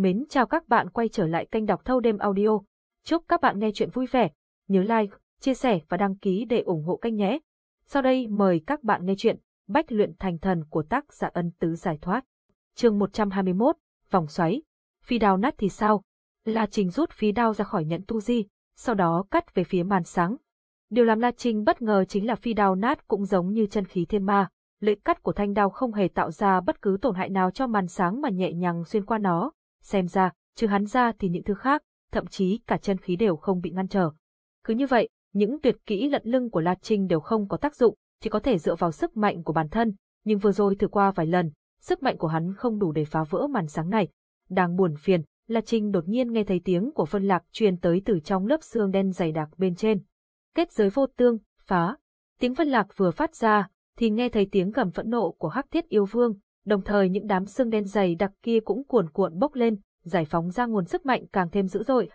Mến chào các bạn quay trở lại kênh đọc thâu đêm audio. Chúc các bạn nghe chuyện vui vẻ. Nhớ like, chia sẻ và đăng ký để ủng hộ kênh nhé. Sau đây mời các bạn nghe chuyện Bách luyện thành thần của tác giả ân tứ giải thoát. chương 121, Vòng xoáy. Phi đao nát thì sao? La Trình rút phi đao ra khỏi nhận tu di, sau đó cắt về phía màn sáng. Điều làm La Trình bất ngờ chính là phi đao nát cũng giống như chân khí thiên ma, lưỡi cắt của thanh đao không hề tạo ra bất cứ tổn hại nào cho màn sáng mà nhẹ nhàng xuyên qua nó. Xem ra, trừ hắn ra thì những thứ khác, thậm chí cả chân khí đều không bị ngăn trở. Cứ như vậy, những tuyệt kỹ lận lưng của La Trinh đều không có tác dụng, chỉ có thể dựa vào sức mạnh của bản thân, nhưng vừa rồi thử qua vài lần, sức mạnh của hắn không đủ để phá vỡ màn sáng này. Đang buồn phiền, La Trinh đột nhiên nghe thấy tiếng của Vân Lạc truyền tới từ trong lớp xương đen dày đặc bên trên. Kết giới vô tương, phá. Tiếng Vân Lạc vừa phát ra, thì nghe thấy tiếng gầm phẫn nộ của Hắc Thiết Yêu Vương, đồng thời những đám xương đen dày đặc kia cũng cuồn cuộn bốc lên, giải phóng ra nguồn sức mạnh càng thêm dữ dội.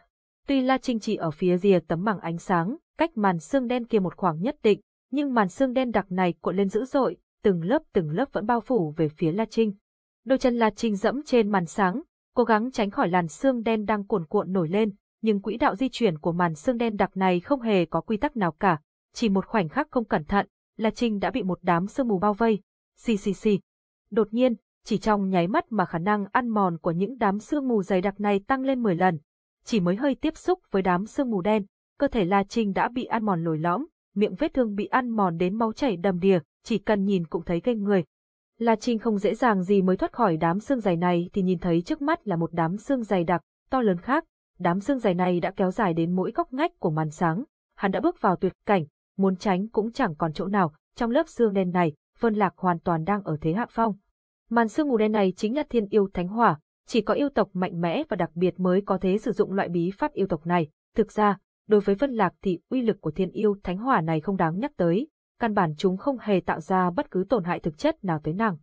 Tuy La Trinh chỉ ở phía rìa tấm mảng ánh sáng, cách màn xương đen kia một khoảng nhất định, nhưng màn xương đen đặc này cuộn lên dữ dội, từng lớp từng lớp vẫn bao phủ về phía La Trinh. Đôi chân La Trinh dẫm trên màn sáng, cố gắng tránh khỏi làn xương đen đang cuồn cuộn nổi lên, nhưng quỹ đạo di chuyển của màn xương đen đặc này không hề có quy tắc nào cả, chỉ một khoảnh khắc không cẩn thận, La Trinh đã bị một đám sương mù bao vây. Xì xì xì. Đột nhiên, chỉ trong nháy mắt mà khả năng ăn mòn của những đám sương mù dày đặc này tăng lên 10 lần. Chỉ mới hơi tiếp xúc với đám sương mù đen, cơ thể La Trinh đã bị ăn mòn lồi lõm, miệng vết thương bị ăn mòn đến máu chảy đầm đìa, chỉ cần nhìn cũng thấy gây người. La Trinh không dễ dàng gì mới thoát khỏi đám xương dày này thì nhìn thấy trước mắt là một đám xương dày đặc, to lớn khác. Đám xương dày này đã kéo dài đến mỗi góc ngách của màn sáng. Hắn đã bước vào tuyệt cảnh, muốn tránh cũng chẳng còn chỗ nào, trong lớp xương đen này, Vân Lạc hoàn toàn đang ở thế hạ phong. Màn sương mù đen này chính là thiên yêu thánh hỏa, chỉ có yêu tộc mạnh mẽ và đặc biệt mới có thể sử dụng loại bí pháp yêu tộc này. Thực ra, đối với Vân Lạc thì uy lực của thiên yêu thánh hỏa này không đáng nhắc tới, căn bản chúng không hề tạo ra bất cứ tổn hại thực chất nào tới nàng.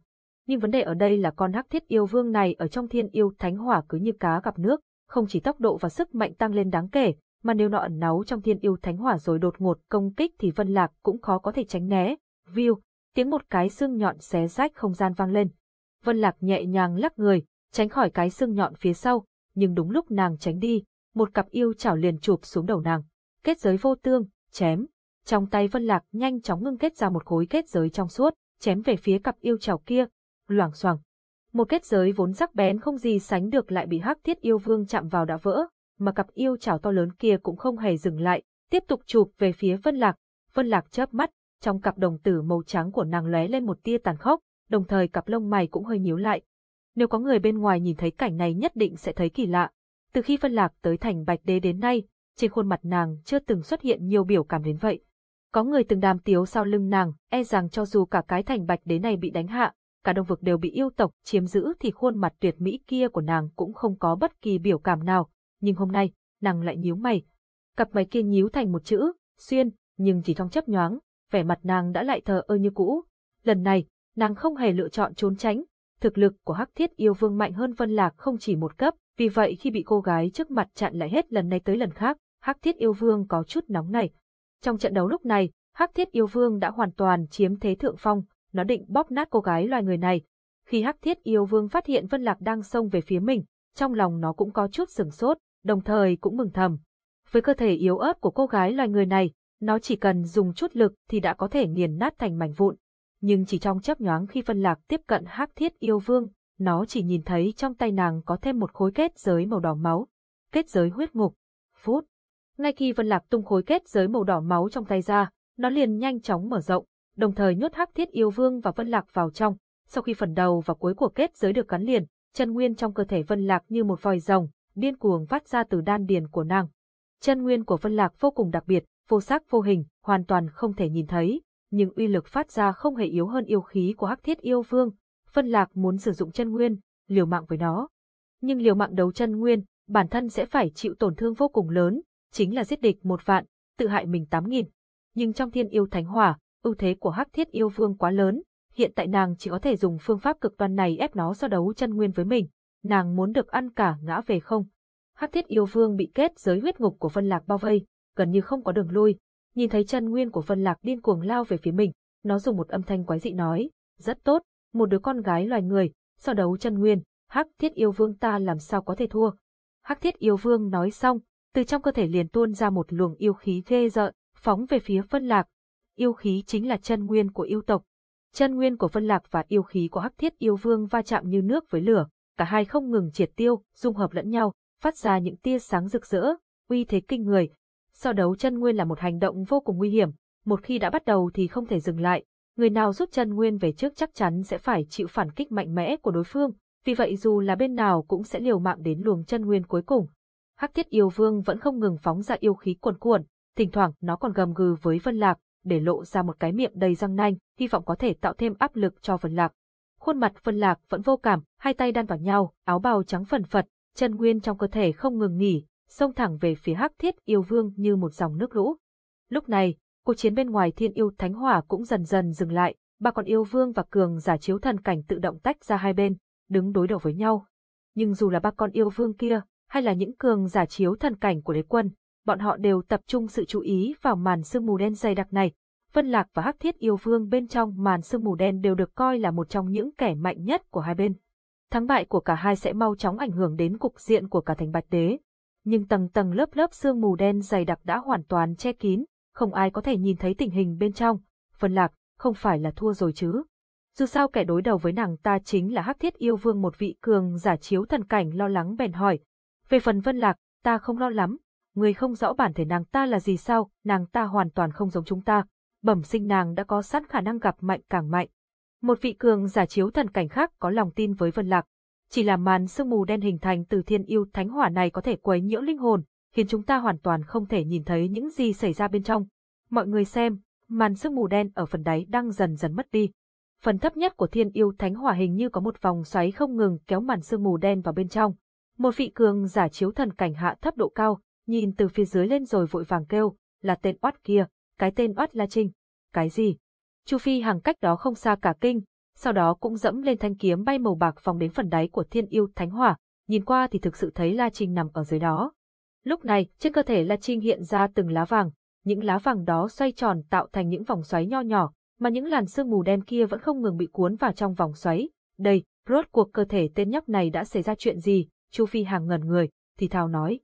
Nhưng vấn đề ở đây là con hắc thiết yêu vương này ở trong thiên yêu thánh hỏa cứ như cá gặp nước, không chỉ tốc độ và sức mạnh tăng lên đáng kể, mà nếu nó ẩn náu trong thiên yêu thánh hỏa rồi đột ngột công kích thì Vân Lạc cũng khó có thể tránh né. View, tiếng một cái xương nhọn xé rách không gian vang lên. Vân Lạc nhẹ nhàng lắc người, tránh khỏi cái xương nhọn phía sau, nhưng đúng lúc nàng tránh đi, một cặp yêu chảo liền chụp xuống đầu nàng. Kết giới vô tương, chém. Trong tay Vân Lạc nhanh chóng ngưng kết ra một khối kết giới trong suốt, chém về phía cặp yêu chảo kia, loảng xoảng. Một kết giới vốn sắc bén không gì sánh được lại bị hắc thiết yêu vương chạm vào đã vỡ, mà cặp yêu chảo to lớn kia cũng không hề dừng lại, tiếp tục chụp về phía Vân Lạc. Vân Lạc chớp mắt, trong cặp đồng tử màu trắng của nàng lóe lên một tia tàn khốc, đồng thời cặp lông mày cũng hơi nhíu lại. Nếu có người bên ngoài nhìn thấy cảnh này nhất định sẽ thấy kỳ lạ. Từ khi phân Lạc tới thành Bạch Đế đến nay, trên khuôn mặt nàng chưa từng xuất hiện nhiều biểu cảm đến vậy. Có người từng đàm tiếu sau lưng nàng, e rằng cho dù cả cái thành Bạch Đế này bị đánh hạ, cả đông vực đều bị yêu tộc chiếm giữ thì khuôn mặt tuyệt mỹ kia của nàng cũng không có bất kỳ biểu cảm nào, nhưng hôm nay, nàng lại nhíu mày. Cặp mày kia nhíu thành một chữ, xuyên, nhưng chỉ trong chấp nhoáng, vẻ mặt nàng đã lại thờ ơ như cũ. Lần này, nàng không hề lựa chọn trốn tránh, thực lực của Hắc Thiết Yêu Vương mạnh hơn Vân Lạc không chỉ một cấp, vì vậy khi bị cô gái trước mặt chặn lại hết lần này tới lần khác, Hắc Thiết Yêu Vương có chút nóng này. Trong trận đấu lúc này, Hắc Thiết Yêu Vương đã hoàn toàn chiếm thế thượng phong, nó định bóp nát cô gái loài người này. Khi Hắc Thiết Yêu Vương phát hiện Vân Lạc đang xông về phía mình, trong lòng nó cũng có chút sừng sốt, đồng thời cũng mừng thầm. Với cơ thể yếu ớt của cô gái loài người này, nó chỉ cần dùng chút lực thì đã có thể nghiền nát thành mảnh vụn. Nhưng chỉ trong chớp nhoáng khi phân lạc tiếp cận hắc thiết yêu vương, nó chỉ nhìn thấy trong tay nàng có thêm một khối kết giới màu đỏ máu. Kết giới huyết ngục. Phút. Ngay khi Vân Lạc tung khối kết giới màu đỏ máu trong tay ra, nó liền nhanh chóng mở rộng, đồng thời nhốt hắc thiết yêu vương và Vân Lạc vào trong. Sau khi phần đầu và cuối của kết giới được gắn liền, chân nguyên trong cơ thể Vân Lạc như một vòi rồng, điên cuồng phát ra từ đan điền của nàng. Chân nguyên của Vân Lạc vô cùng đặc biệt, vô sắc vô hình, hoàn toàn không thể nhìn thấy, nhưng uy lực phát ra không hề yếu hơn yêu khí của Hắc Thiết Yêu Vương. Phân Lạc muốn sử dụng chân nguyên, liều mạng với nó. Nhưng liều mạng đấu chân nguyên, bản thân sẽ phải chịu tổn thương vô cùng lớn, chính là giết địch một vạn, tự hại mình tám nghìn. Nhưng trong thiên yêu thánh hỏa, ưu thế của Hắc Thiết Yêu Vương quá lớn, hiện tại nàng chỉ có thể dùng phương pháp cực đoan này ép nó so đấu chân nguyên với mình nàng muốn được ăn cả ngã về không. Hắc thiết yêu vương bị kết giới huyết ngục của Vân Lạc bao vây, gần như không có đường lui. Nhìn thấy chân nguyên của Vân Lạc điên cuồng lao về phía mình, nó dùng một âm thanh quái dị nói, rất tốt, một đứa con gái loài người, so đấu chân nguyên, Hắc thiết yêu vương ta làm sao có thể thua. Hắc thiết yêu vương nói xong, từ trong cơ thể liền tuôn ra một luồng yêu khí ghê rợn, phóng về phía Vân Lạc. Yêu khí chính là chân nguyên của yêu tộc. Chân nguyên của Vân Lạc và yêu khí của Hắc Thiết Yêu Vương va chạm như nước với lửa, cả hai không ngừng triệt tiêu, dung hợp lẫn nhau, phát ra những tia sáng rực rỡ, uy thế kinh người. So đấu chân nguyên là một hành động vô cùng nguy hiểm, một khi đã bắt đầu thì không thể dừng lại. Người nào rút chân nguyên về trước chắc chắn sẽ phải chịu phản kích mạnh mẽ của đối phương, vì vậy dù là bên nào cũng sẽ liều mạng đến luồng chân nguyên cuối cùng. Hắc Thiết Yêu Vương vẫn không ngừng phóng ra yêu khí cuồn cuộn, thỉnh thoảng nó còn gầm gừ với Vân Lạc, để lộ ra một cái miệng đầy răng nanh, hy vọng có thể tạo thêm áp lực cho Vân Lạc. Khuôn mặt Vân Lạc vẫn vô cảm, hai tay đan vào nhau, áo bào trắng phần phật, chân nguyên trong cơ thể không ngừng nghỉ, xông thẳng về phía Hắc Thiết Yêu Vương như một dòng nước lũ. Lúc này, cuộc chiến bên ngoài Thiên Yêu Thánh Hỏa cũng dần dần dừng lại, ba con yêu vương và cường giả chiếu thần cảnh tự động tách ra hai bên, đứng đối đầu với nhau. Nhưng dù là ba con yêu vương kia, hay là những cường giả chiếu thần cảnh của đế quân, bọn họ đều tập trung sự chú ý vào màn sương mù đen dày đặc này. Vân Lạc và Hắc Thiết Yêu Vương bên trong màn sương mù đen đều được coi là một trong những kẻ mạnh nhất của hai bên. Thắng bại của cả hai sẽ mau chóng ảnh hưởng đến cục diện của cả thành Bạch Đế. Nhưng tầng tầng lớp lớp sương mù đen dày đặc đã hoàn toàn che kín, không ai có thể nhìn thấy tình hình bên trong. Vân Lạc, không phải là thua rồi chứ? Dù sao kẻ đối đầu với nàng ta chính là Hắc Thiết Yêu Vương một vị cường giả chiếu thần cảnh lo lắng bèn hỏi. Về phần Vân Lạc, ta không lo lắm, người không rõ bản thể nàng ta là gì sao, nàng ta hoàn toàn không giống chúng ta, bẩm sinh nàng đã có sẵn khả năng gặp mạnh càng mạnh. Một vị cường giả chiếu thần cảnh khác có lòng tin với Vân Lạc, chỉ là màn sương mù đen hình thành từ thiên yêu thánh hỏa này có thể quấy nhiễu linh hồn, khiến chúng ta hoàn toàn không thể nhìn thấy những gì xảy ra bên trong. Mọi người xem, màn sương mù đen ở phần đáy đang dần dần mất đi. Phần thấp nhất của thiên yêu thánh hỏa hình như có một vòng xoáy không ngừng kéo màn sương mù đen vào bên trong. Một vị cường giả chiếu thần cảnh hạ thấp độ cao, nhìn từ phía dưới lên rồi vội vàng kêu, là tên oát kia, cái tên oát La Trinh. Cái gì? Chu Phi hàng cách đó không xa cả kinh, sau đó cũng dẫm lên thanh kiếm bay màu bạc phóng đến phần đáy của thiên yêu thánh hỏa, nhìn qua thì thực sự thấy La Trinh nằm ở dưới đó. Lúc này, trên cơ thể La Trinh hiện ra từng lá vàng, những lá vàng đó xoay tròn tạo thành những vòng xoáy nho nhỏ, mà những làn sương mù đen kia vẫn không ngừng bị cuốn vào trong vòng xoáy. Đây, rốt cuộc cơ thể tên nhóc này đã xảy ra chuyện gì? Chu Phi hàng ngẩn người, thì thào nói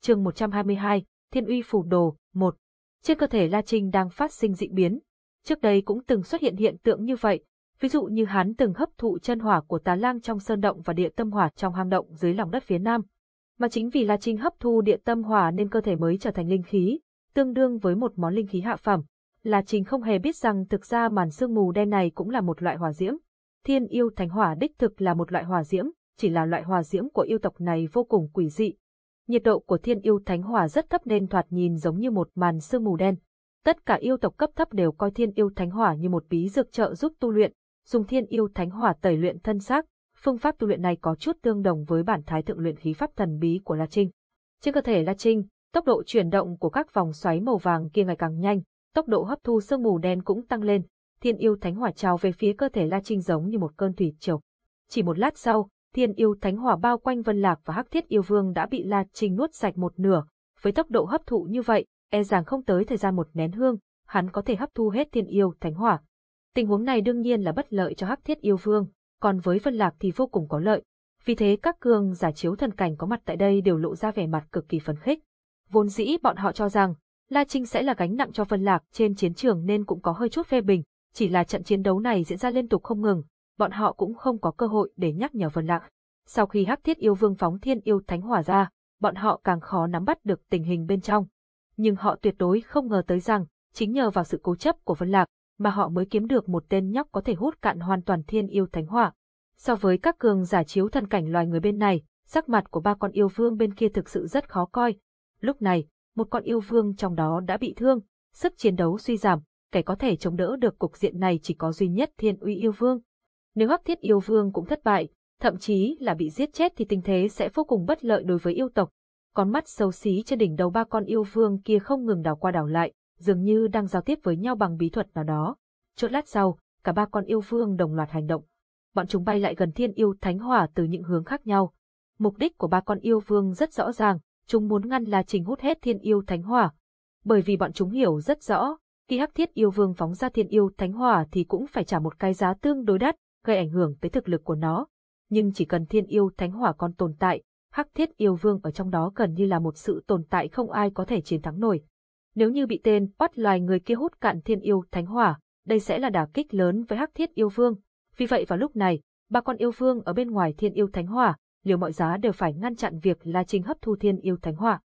chương 122, Thiên uy phủ đồ, 1. Trên cơ thể La Trinh đang phát sinh dị biến. Trước đây cũng từng xuất hiện hiện tượng như vậy, ví dụ như hắn từng hấp thụ chân hỏa của tà lang trong sơn động và địa tâm hỏa trong hang động dưới lòng đất phía nam. Mà chính vì La Trinh hấp thu địa tâm hỏa nên cơ thể mới trở thành linh khí, tương đương với một món linh khí hạ phẩm. La Trinh không hề biết rằng thực ra màn sương mù đen này cũng là một loại hỏa diễm. Thiên yêu thánh hỏa đích thực là một loại hỏa diễm, chỉ là loại hỏa diễm của yêu tộc này vô cùng quỷ dị, Nhiệt độ của thiên yêu thánh hỏa rất thấp nên thoạt nhìn giống như một màn sương mù đen. Tất cả yêu tộc cấp thấp đều coi thiên yêu thánh hỏa như một bí dược trợ giúp tu luyện, dùng thiên yêu thánh hỏa tẩy luyện thân xác. Phương pháp tu luyện này có chút tương đồng với bản thái thượng luyện khí pháp thần bí của La Trinh. Trên cơ thể La Trinh, tốc độ chuyển động của các vòng xoáy màu vàng kia ngày càng nhanh, tốc độ hấp thu sương mù đen cũng tăng lên. Thiên yêu thánh hỏa trào về phía cơ thể La Trinh giống như một cơn thủy triều. Chỉ một lát sau, thiên yêu thánh hỏa bao quanh Vân Lạc và Hắc Thiết yêu vương đã bị La Trinh nuốt sạch một nửa, với tốc độ hấp thụ như vậy, e rằng không tới thời gian một nén hương, hắn có thể hấp thu hết thiên yêu thánh hỏa. Tình huống này đương nhiên là bất lợi cho Hắc Thiết yêu vương, còn với Vân Lạc thì vô cùng có lợi. Vì thế các cường giả chiếu thần cảnh có mặt tại đây đều lộ ra vẻ mặt cực kỳ phấn khích. Vốn dĩ bọn họ cho rằng, La Trinh sẽ là gánh nặng cho Vân Lạc trên chiến trường nên cũng có hơi chút phê bình, chỉ là trận chiến đấu này diễn ra liên tục không ngừng, bọn họ cũng không có cơ hội để nhắc nhở Vân Lạc. Sau khi Hắc Thiết Yêu Vương phóng Thiên Yêu Thánh Hỏa ra, bọn họ càng khó nắm bắt được tình hình bên trong. Nhưng họ tuyệt đối không ngờ tới rằng, chính nhờ vào sự cố chấp của Vân Lạc, mà họ mới kiếm được một tên nhóc có thể hút cạn hoàn toàn Thiên Yêu Thánh Hỏa. So với các cường giả chiếu thần cảnh loài người bên này, sắc mặt của ba con yêu vương bên kia thực sự rất khó coi. Lúc này, một con yêu vương trong đó đã bị thương, sức chiến đấu suy giảm, kẻ có thể chống đỡ được cục diện này chỉ có duy nhất Thiên Uy yêu vương. Nếu hắc thiết yêu vương cũng thất bại, thậm chí là bị giết chết thì tình thế sẽ vô cùng bất lợi đối với yêu tộc. Con mắt xấu xí trên đỉnh đầu ba con yêu vương kia không ngừng đảo qua đảo lại, dường như đang giao tiếp với nhau bằng bí thuật nào đó. Chốt lát sau, cả ba con yêu vương đồng loạt hành động. Bọn chúng bay lại gần thiên yêu thánh hỏa từ những hướng khác nhau. Mục đích của ba con yêu vương rất rõ ràng, chúng muốn ngăn La Trình hút hết thiên yêu thánh hỏa. Bởi vì bọn chúng hiểu rất rõ, khi hắc thiết yêu vương phóng ra thiên yêu thánh hỏa thì cũng phải trả một cái giá tương đối đắt, gây ảnh hưởng tới thực lực của nó. nhưng chỉ cần thiên yêu thánh hỏa còn tồn tại, hắc thiết yêu vương ở trong đó gần như là một sự tồn tại không ai có thể chiến thắng nổi. Nếu như bị tên bắt loài người kia hút cạn thiên yêu thánh hỏa, đây sẽ là đả kích lớn với hắc thiết yêu vương. Vì vậy vào lúc này, ba con yêu vương ở bên ngoài thiên yêu thánh hỏa, liều mọi giá đều phải ngăn chặn việc La Trinh hấp thu thiên yêu thánh hỏa.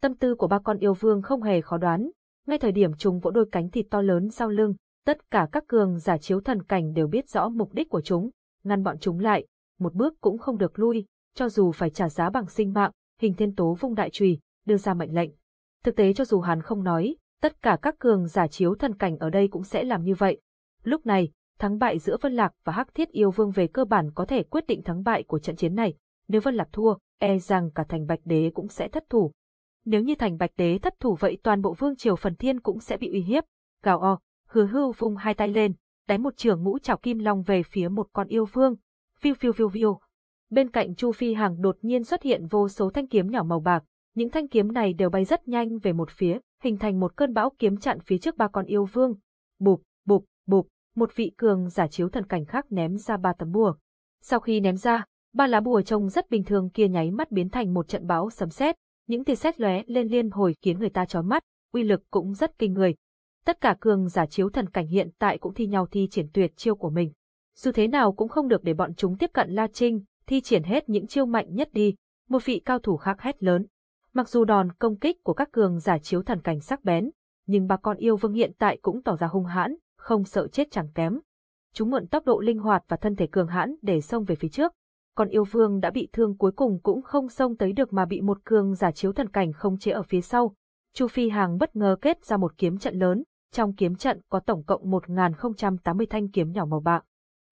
Tâm tư của ba con yêu vương không hề khó đoán, ngay thời điểm chúng vỗ đôi cánh thịt to lớn sau lưng, tất cả các cường giả chiếu thần cảnh đều biết rõ mục đích của chúng, ngăn bọn chúng lại, một bước cũng không được lui, cho dù phải trả giá bằng sinh mạng, hình thiên tố vung đại trùy, đưa ra mệnh lệnh. Thực tế cho dù hắn không nói, tất cả các cường giả chiếu thần cảnh ở đây cũng sẽ làm như vậy. Lúc này, thắng bại giữa Vân Lạc và Hắc Thiết Yêu Vương về cơ bản có thể quyết định thắng bại của trận chiến này. Nếu Vân Lạc thua, e rằng cả thành Bạch Đế cũng sẽ thất thủ. Nếu như thành Bạch Đế thất thủ vậy toàn bộ vương triều phần thiên cũng sẽ bị uy hiếp. Gào o, hứa hưu vung hai tay lên, đánh một trường ngũ trảo kim long về phía một con yêu vương. phiêu phiêu phiêu phiêu Bên cạnh Chu Phi Hằng đột nhiên xuất hiện vô số thanh kiếm nhỏ màu bạc, những thanh kiếm này đều bay rất nhanh về một phía, hình thành một cơn bão kiếm chặn phía trước ba con yêu vương. Bụp, bụp, bụp, một vị cường giả chiếu thần cảnh khác ném ra ba tấm bùa. Sau khi ném ra, ba lá bùa trông rất bình thường kia nháy mắt biến thành một trận bão sấm sét, những tia sét lóe lên liên hồi khiến người ta chói mắt, uy lực cũng rất kinh người. Tất cả cường giả chiếu thần cảnh hiện tại cũng thi nhau thi triển tuyệt chiêu của mình. Dù thế nào cũng không được để bọn chúng tiếp cận La Trinh, thi triển hết những chiêu mạnh nhất đi. Một vị cao thủ khác hét lớn. Mặc dù đòn công kích của các cường giả chiếu thần cảnh sắc bén, nhưng bà con yêu vương hiện tại cũng tỏ ra hung hãn, không sợ chết chẳng kém. Chúng mượn tốc độ linh hoạt và thân thể cường hãn để xông về phía trước. Còn yêu vương đã bị thương cuối cùng cũng không xông tới được mà bị một cường giả chiếu thần cảnh không chế ở phía sau. Chu Phi Hàng bất ngờ kết ra một kiếm trận lớn, trong kiếm trận có tổng cộng 1080 thanh kiếm nhỏ màu bạc.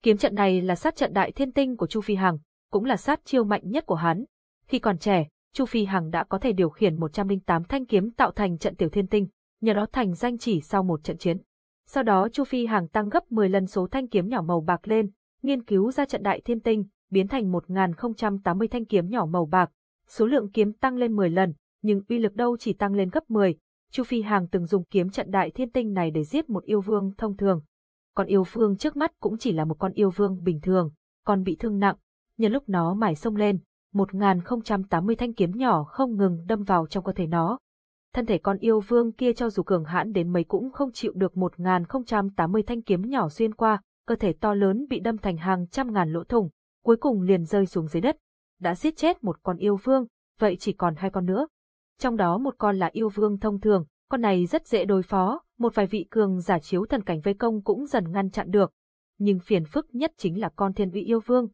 Kiếm trận này là sát trận đại thiên tinh của Chu Phi Hằng, cũng là sát chiêu mạnh nhất của hắn. Khi còn trẻ, Chu Phi Hằng đã có thể điều khiển 108 thanh kiếm tạo thành trận tiểu thiên tinh, nhờ đó thành danh chỉ sau một trận chiến. Sau đó Chu Phi Hằng tăng gấp 10 lần số thanh kiếm nhỏ màu bạc lên, nghiên cứu ra trận đại thiên tinh, biến thành 1080 thanh kiếm nhỏ màu bạc. Số lượng kiếm tăng lên 10 lần, nhưng uy lực đâu chỉ tăng lên gấp 10. Chu Phi Hằng từng dùng kiếm trận đại thiên tinh này để giết một yêu vương thông thường. Còn yêu vương trước mắt cũng chỉ là một con yêu vương bình thường, còn bị thương nặng, nhân lúc nó mải sông lên, 1080 thanh kiếm nhỏ không ngừng đâm vào trong cơ thể nó. Thân thể con yêu vương kia cho dù cường hãn đến mấy cũng không chịu được 1080 thanh kiếm nhỏ xuyên qua, cơ thể to lớn bị đâm thành hàng trăm ngàn lỗ thủng, cuối cùng liền rơi xuống dưới đất. Đã giết chết một con yêu vương, vậy chỉ còn hai con nữa. Trong đó một con là yêu vương thông thường, con này rất dễ đối phó, một vài vị cường giả chiếu thần cảnh vây công cũng dần ngăn chặn được. Nhưng phiền phức nhất chính là con thiên uy yêu vương,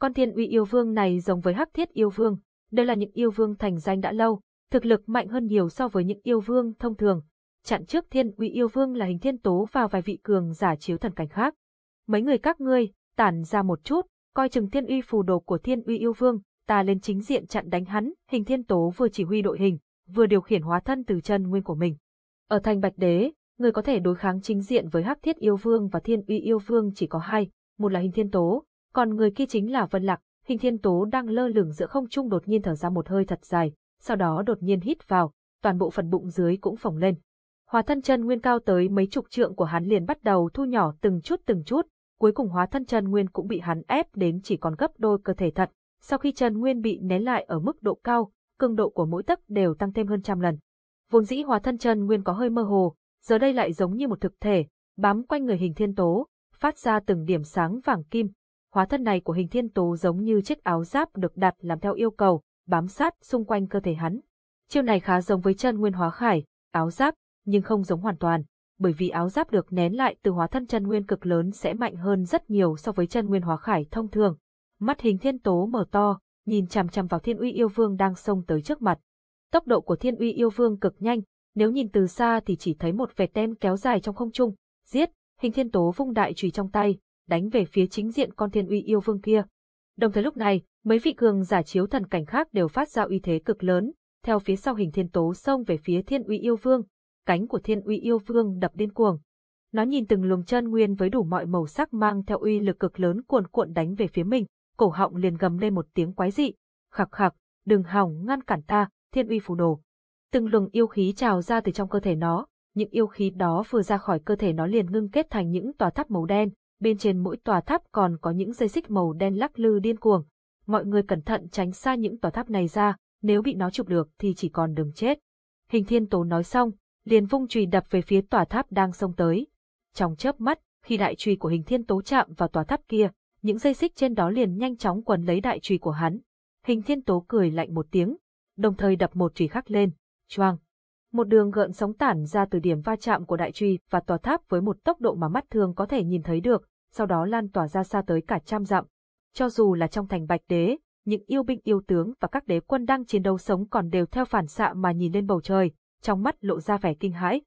con thiên uy yêu vương này giống với hắc thiết yêu vương, đây là những yêu vương thành danh đã lâu, thực lực mạnh hơn nhiều so với những yêu vương thông thường. Chặn trước thiên uy yêu vương là hình thiên tố và vài vị cường giả chiếu thần cảnh khác. Mấy người các ngươi, tản ra một chút, coi chừng thiên uy phù đồ của thiên uy yêu vương, ta lên chính diện chặn đánh hắn, hình thiên tố vừa chỉ huy đội hình, vừa điều khiển hóa thân từ chân nguyên của mình. Ở thành Bạch Đế, người có thể đối kháng chính diện với Hắc Thiết Yêu Vương và Thiên Uy Yêu Vương chỉ có hai, một là Hình Thiên Tố, còn người kia chính là Vân Lạc, hình thiên tố đang lơ lửng giữa không trung đột nhiên thở ra một hơi thật dài, sau đó đột nhiên hít vào, toàn bộ phần bụng dưới cũng phồng lên. Hóa thân chân nguyên cao tới mấy chục trượng của hắn liền bắt đầu thu nhỏ từng chút từng chút, cuối cùng hóa thân chân nguyên cũng bị hắn ép đến chỉ còn gấp đôi cơ thể thật. Sau khi chân nguyên bị nén lại ở mức độ cao, cường độ của mỗi tấc đều tăng thêm hơn trăm lần. Vốn dĩ hóa thân chân nguyên có hơi mơ hồ, giờ đây lại giống như một thực thể, bám quanh người hình thiên tố, phát ra từng điểm sáng vàng kim, hóa thân này của hình thiên tố giống như chiếc áo giáp được đặt làm theo yêu cầu, bám sát xung quanh cơ thể hắn. Chiêu này khá giống với chân nguyên hóa khải, áo giáp, nhưng không giống hoàn toàn, bởi vì áo giáp được nén lại từ hóa thân chân nguyên cực lớn sẽ mạnh hơn rất nhiều so với chân nguyên hóa khải thông thường. Mắt hình thiên tố mở to, nhìn chằm chằm vào thiên uy yêu vương đang xông tới trước mặt. Tốc độ của thiên uy yêu vương cực nhanh, nếu nhìn từ xa thì chỉ thấy một vệt đen kéo dài trong không trung, giết, hình thiên tố vung đại chùy trong tay, đánh về phía chính diện con thiên uy yêu vương kia. Đồng thời lúc này, mấy vị cường giả chiếu thần cảnh khác đều phát ra uy thế cực lớn, theo phía sau hình thiên tố xông về phía thiên uy yêu vương, cánh của thiên uy yêu vương đập điên cuồng. Nó nhìn từng luồng chân nguyên với đủ mọi màu sắc mang theo uy lực cực lớn cuồn cuộn đánh về phía mình, cổ họng liền gầm lên một tiếng quái dị, khặc khặc, đừng hỏng ngăn cản ta, thiên uy phù đồ. Từng luồng yêu khí trào ra từ trong cơ thể nó, những yêu khí đó vừa ra khỏi cơ thể nó liền ngưng kết thành những tòa tháp màu đen, Bên trên mỗi tòa tháp còn có những dây xích màu đen lắc lư điên cuồng. Mọi người cẩn thận tránh xa những tòa tháp này ra, nếu bị nó chụp được thì chỉ còn đường chết. Hình thiên tố nói xong, liền vung chùy đập về phía tòa tháp đang xông tới. Trong chớp mắt, khi đại chùy của hình thiên tố chạm vào tòa tháp kia, những dây xích trên đó liền nhanh chóng quấn lấy đại chùy của hắn. Hình thiên tố cười lạnh một tiếng, đồng thời đập một chùy khác lên, choang. Một đường gợn sóng tản ra từ điểm va chạm của đại truy và tòa tháp với một tốc độ mà mắt thường có thể nhìn thấy được, sau đó lan tỏa ra xa tới cả trăm dặm. Cho dù là trong thành Bạch Đế, những yêu binh yêu tướng và các đế quân đang chiến đấu sống còn đều theo phản xạ mà nhìn lên bầu trời, trong mắt lộ ra vẻ kinh hãi.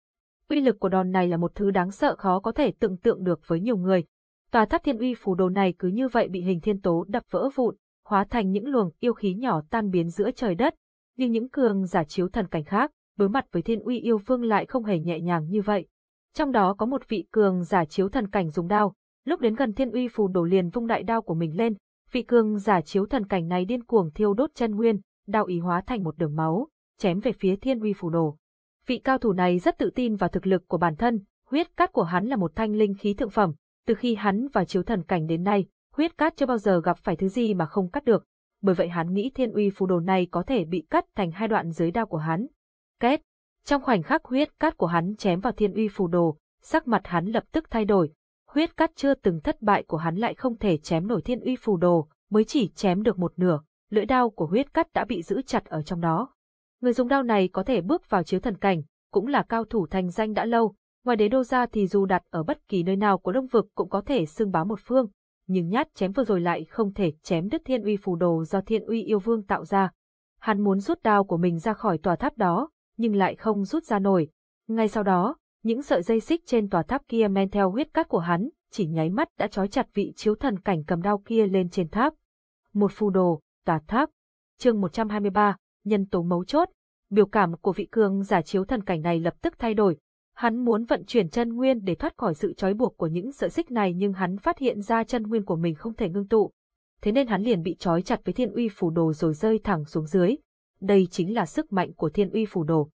Uy lực của đòn này là một thứ đáng sợ khó có thể tưởng tượng được với nhiều người. Tòa tháp thiên uy phù đồ này cứ như vậy bị hình thiên tố đập vỡ vụn, hóa thành những luồng yêu khí nhỏ tan biến giữa trời đất. Nhưng những cường giả chiếu thần cảnh khác, đối mặt với thiên uy yêu vương lại không hề nhẹ nhàng như vậy. Trong đó có một vị cường giả chiếu thần cảnh dùng đao, lúc đến gần thiên uy phù đổ liền vung đại đao của mình lên, vị cường giả chiếu thần cảnh này điên cuồng thiêu đốt chân nguyên, đao ý hóa thành một đường máu, chém về phía thiên uy phù đổ. Vị cao thủ này rất tự tin vào thực lực của bản thân, huyết cát của hắn là một thanh linh khí thượng phẩm, từ khi hắn và chiếu thần cảnh đến nay, huyết cát chưa bao giờ gặp phải thứ gì mà không cắt được, bởi vậy hắn nghĩ thiên uy phù đồ này có thể bị cắt thành hai đoạn dưới đao của hắn. Két! Trong khoảnh khắc huyết cát của hắn chém vào thiên uy phù đồ, sắc mặt hắn lập tức thay đổi. Huyết cát chưa từng thất bại của hắn lại không thể chém nổi thiên uy phù đồ, mới chỉ chém được một nửa, lưỡi đao của huyết cát đã bị giữ chặt ở trong đó. Người dùng đao này có thể bước vào chiếu thần cảnh, cũng là cao thủ thành danh đã lâu, ngoài đế đô ra thì dù đặt ở bất kỳ nơi nào của đông vực cũng có thể xưng bá một phương, nhưng nhát chém vừa rồi lại không thể chém đứt thiên uy phù đồ do thiên uy yêu vương tạo ra. Hắn muốn rút đao của mình ra khỏi tòa tháp đó, nhưng lại không rút ra nổi. Ngay sau đó, những sợi dây xích trên tòa tháp kia men theo huyết cát của hắn, chỉ nháy mắt đã trói chặt vị chiếu thần cảnh cầm đao kia lên trên tháp. Một phù đồ, tòa tháp. Chương 123, nhân tố mấu chốt. Biểu cảm của vị cường giả chiếu thần cảnh này lập tức thay đổi. Hắn muốn vận chuyển chân nguyên để thoát khỏi sự trói buộc của những sợi xích này nhưng hắn phát hiện ra chân nguyên của mình không thể ngưng tụ. Thế nên hắn liền bị trói chặt với thiên uy phù đồ rồi rơi thẳng xuống dưới. Đây chính là sức mạnh của thiên uy phù đồ.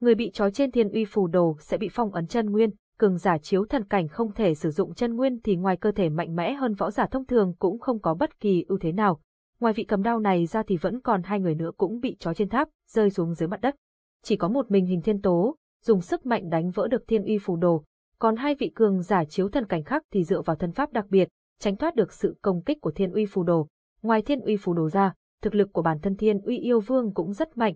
Người bị trói trên thiên uy phù đồ sẽ bị phong ấn chân nguyên, cường giả chiếu thần cảnh không thể sử dụng chân nguyên thì ngoài cơ thể mạnh mẽ hơn võ giả thông thường cũng không có bất kỳ ưu thế nào. Ngoài vị cầm đao này ra thì vẫn còn hai người nữa cũng bị trói trên tháp, rơi xuống dưới mặt đất. Chỉ có một mình hình thiên tố, dùng sức mạnh đánh vỡ được thiên uy phù đồ, còn hai vị cường giả chiếu thần cảnh khác thì dựa vào thân pháp đặc biệt, tránh thoát được sự công kích của thiên uy phù đồ. Ngoài thiên uy phù đồ ra, thực lực của bản thân thiên uy yêu vương cũng rất mạnh.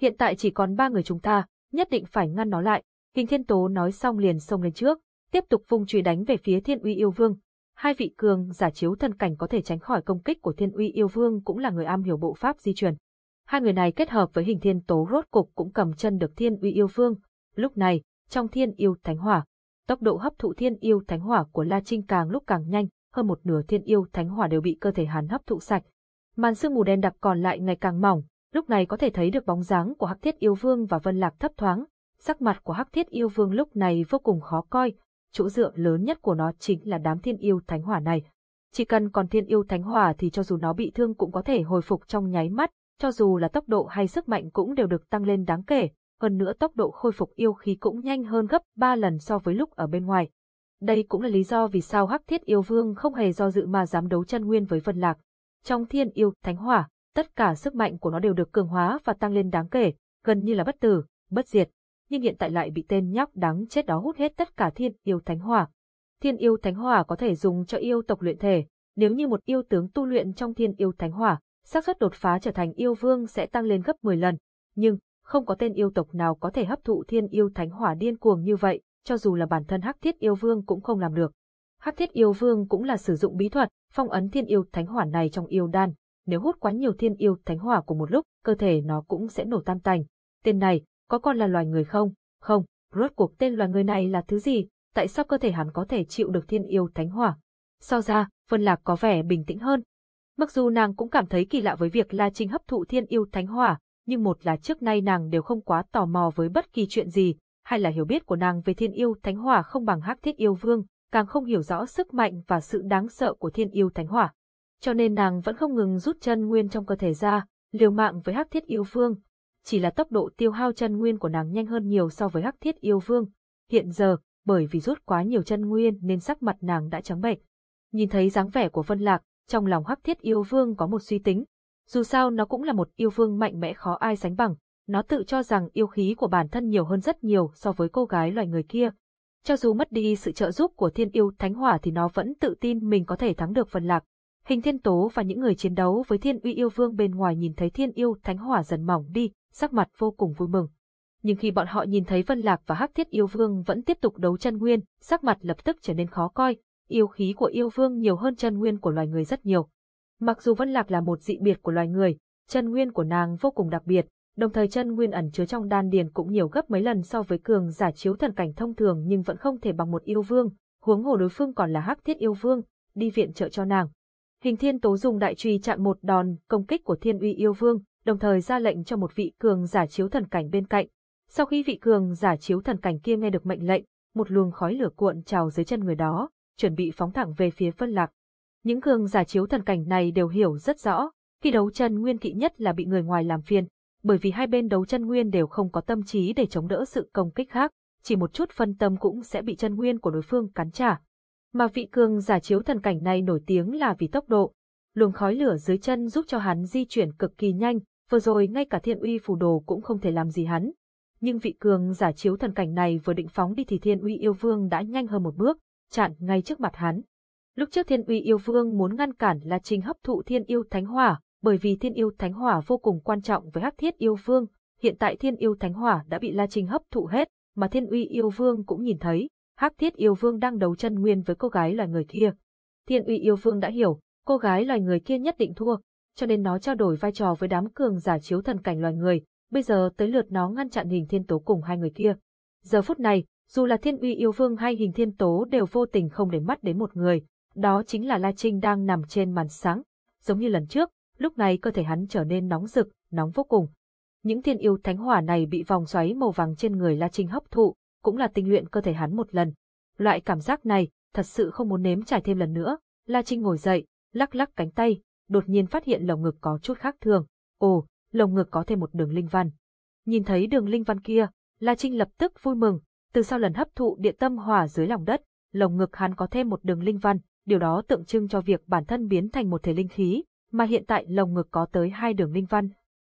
Hiện tại chỉ còn ba người chúng ta, nhất định phải ngăn nó lại. Hình thiên tố nói xong liền xông lên trước, tiếp tục vung chùy đánh về phía thiên uy yêu vương. Hai vị cường giả chiếu thân cảnh có thể tránh khỏi công kích của thiên uy yêu vương cũng là người am hiểu bộ pháp di chuyển. Hai người này kết hợp với hình thiên tố rốt cục cũng cầm chân được thiên uy yêu vương. Lúc này, trong thiên yêu thánh hỏa, tốc độ hấp thụ thiên yêu thánh hỏa của La Trinh càng lúc càng nhanh, hơn một nửa thiên yêu thánh hỏa đều bị cơ thể hắn hấp thụ sạch. Màn sương mù đen đặc còn lại ngày càng mỏng, lúc này có thể thấy được bóng dáng của Hắc Thiết Yêu Vương và Vân Lạc thấp thoáng. Sắc mặt của Hắc Thiết Yêu Vương lúc này vô cùng khó coi, chỗ dựa lớn nhất của nó chính là đám thiên yêu thánh hỏa này. Chỉ cần còn thiên yêu thánh hỏa thì cho dù nó bị thương cũng có thể hồi phục trong nháy mắt, cho dù là tốc độ hay sức mạnh cũng đều được tăng lên đáng kể, hơn nữa tốc độ khôi phục yêu khí cũng nhanh hơn gấp 3 lần so với lúc ở bên ngoài. Đây cũng là lý do vì sao Hắc Thiết Yêu Vương không hề do dự mà dám đấu chân nguyên với Vân Lạc. Trong thiên yêu thánh hỏa, tất cả sức mạnh của nó đều được cường hóa và tăng lên đáng kể, gần như là bất tử, bất diệt. Nhưng hiện tại lại bị tên nhóc đáng chết đó hút hết tất cả thiên yêu thánh hỏa. Thiên yêu thánh hỏa có thể dùng cho yêu tộc luyện thể, nếu như một yêu tướng tu luyện trong thiên yêu thánh hỏa, xác suất đột phá trở thành yêu vương sẽ tăng lên gấp 10 lần. Nhưng, không có tên yêu tộc nào có thể hấp thụ thiên yêu thánh hỏa điên cuồng như vậy, cho dù là bản thân Hắc Thiết Yêu Vương cũng không làm được. Hắc Thiết Yêu Vương cũng là sử dụng bí thuật, phong ấn thiên yêu thánh hỏa này trong yêu đan, nếu hút quá nhiều thiên yêu thánh hỏa của một lúc, cơ thể nó cũng sẽ nổ tan tành. Tên này, có còn là loài người không? Không, rốt cuộc tên loài người này là thứ gì? Tại sao cơ thể hắn có thể chịu được thiên yêu thánh hỏa? So ra, Vân Lạc có vẻ bình tĩnh hơn. Mặc dù nàng cũng cảm thấy kỳ lạ với việc La Trinh hấp thụ thiên yêu thánh hỏa, nhưng một là trước nay nàng đều không quá tò mò với bất kỳ chuyện gì, hay là hiểu biết của nàng về thiên yêu thánh hỏa không bằng hắc thiết yêu vương, càng không hiểu rõ sức mạnh và sự đáng sợ của thiên yêu thánh hỏa cho nên nàng vẫn không ngừng rút chân nguyên trong cơ thể ra, liều mạng với hắc thiết yêu vương. Chỉ là tốc độ tiêu hao chân nguyên của nàng nhanh hơn nhiều so với hắc thiết yêu vương. Hiện giờ, bởi vì rút quá nhiều chân nguyên nên sắc mặt nàng đã trắng bệch, Nhìn thấy dáng vẻ của Vân Lạc, trong lòng Hắc Thiết Yêu Vương có một suy tính. Dù sao nó cũng là một yêu vương mạnh mẽ khó ai sánh bằng, nó tự cho rằng yêu khí của bản thân nhiều hơn rất nhiều so với cô gái loài người kia. Cho dù mất đi sự trợ giúp của thiên yêu thánh hỏa thì nó vẫn tự tin mình có thể thắng được Vân Lạc. Hình thiên tố và những người chiến đấu với thiên uy yêu vương bên ngoài nhìn thấy thiên yêu thánh hỏa dần mỏng đi, sắc mặt vô cùng vui mừng. Nhưng khi bọn họ nhìn thấy Vân Lạc và Hắc Thiết yêu vương vẫn tiếp tục đấu chân nguyên, sắc mặt lập tức trở nên khó coi, yêu khí của yêu vương nhiều hơn chân nguyên của loài người rất nhiều. Mặc dù Vân Lạc là một dị biệt của loài người, chân nguyên của nàng vô cùng đặc biệt, đồng thời chân nguyên ẩn chứa trong đan điền cũng nhiều gấp mấy lần so với cường giả chiếu thần cảnh thông thường nhưng vẫn không thể bằng một yêu vương, huống hồ đối phương còn là Hắc Thiết yêu vương, đi viện trợ cho nàng. Hình Thiên Tố dùng đại truy chặn một đòn công kích của Thiên Uy yêu vương, đồng thời ra lệnh cho một vị cường giả chiếu thần cảnh bên cạnh. Sau khi vị cường giả chiếu thần cảnh kia nghe được mệnh lệnh, một luồng khói lửa cuộn trào dưới chân người đó, chuẩn bị phóng thẳng về phía Vân Lạc. Những cường giả chiếu thần cảnh này đều hiểu rất rõ, khi đấu chân nguyên kỵ nhất là bị người ngoài làm phiền, bởi vì hai bên đấu chân nguyên đều không có tâm trí để chống đỡ sự công kích khác, chỉ một chút phân tâm cũng sẽ bị chân nguyên của đối phương cắn trả. Mà vị cường giả chiếu thần cảnh này nổi tiếng là vì tốc độ, luồng khói lửa dưới chân giúp cho hắn di chuyển cực kỳ nhanh, vừa rồi ngay cả thiên uy phù đồ cũng không thể làm gì hắn. Nhưng vị cường giả chiếu thần cảnh này vừa định phóng đi thì thiên uy yêu vương đã nhanh hơn một bước, chặn ngay trước mặt hắn. Lúc trước thiên uy yêu vương muốn ngăn cản là trình hấp thụ thiên yêu thánh hỏa, bởi vì thiên yêu thánh hỏa vô cùng quan trọng với hắc thiết yêu vương, hiện tại thiên yêu thánh hỏa đã bị La Trinh hấp thụ hết, mà thiên uy yêu vương cũng nhìn thấy, hắc thiết yêu vương đang đấu chân nguyên với cô gái loài người kia. Thiên uy yêu vương đã hiểu, cô gái loài người kia nhất định thua, cho nên nó trao đổi vai trò với đám cường giả chiếu thần cảnh loài người, bây giờ tới lượt nó ngăn chặn hình thiên tố cùng hai người kia. Giờ phút này, dù là thiên uy yêu vương hay hình thiên tố đều vô tình không để mắt đến một người, đó chính là La Trinh đang nằm trên màn sáng. Giống như lần trước, lúc này cơ thể hắn trở nên nóng rực, nóng vô cùng. Những thiên yêu thánh hỏa này bị vòng xoáy màu vàng trên người La Trinh hấp thụ, cũng là tinh luyện cơ thể hắn một lần. Loại cảm giác này, thật sự không muốn nếm trải thêm lần nữa. La Trinh ngồi dậy, lắc lắc cánh tay, đột nhiên phát hiện lồng ngực có chút khác thường. Ồ, lồng ngực có thêm một đường linh văn. Nhìn thấy đường linh văn kia, La Trinh lập tức vui mừng, từ sau lần hấp thụ địa tâm hỏa dưới lòng đất, lồng ngực hắn có thêm một đường linh văn, điều đó tượng trưng cho việc bản thân biến thành một thể linh khí, mà hiện tại lồng ngực có tới hai đường linh văn.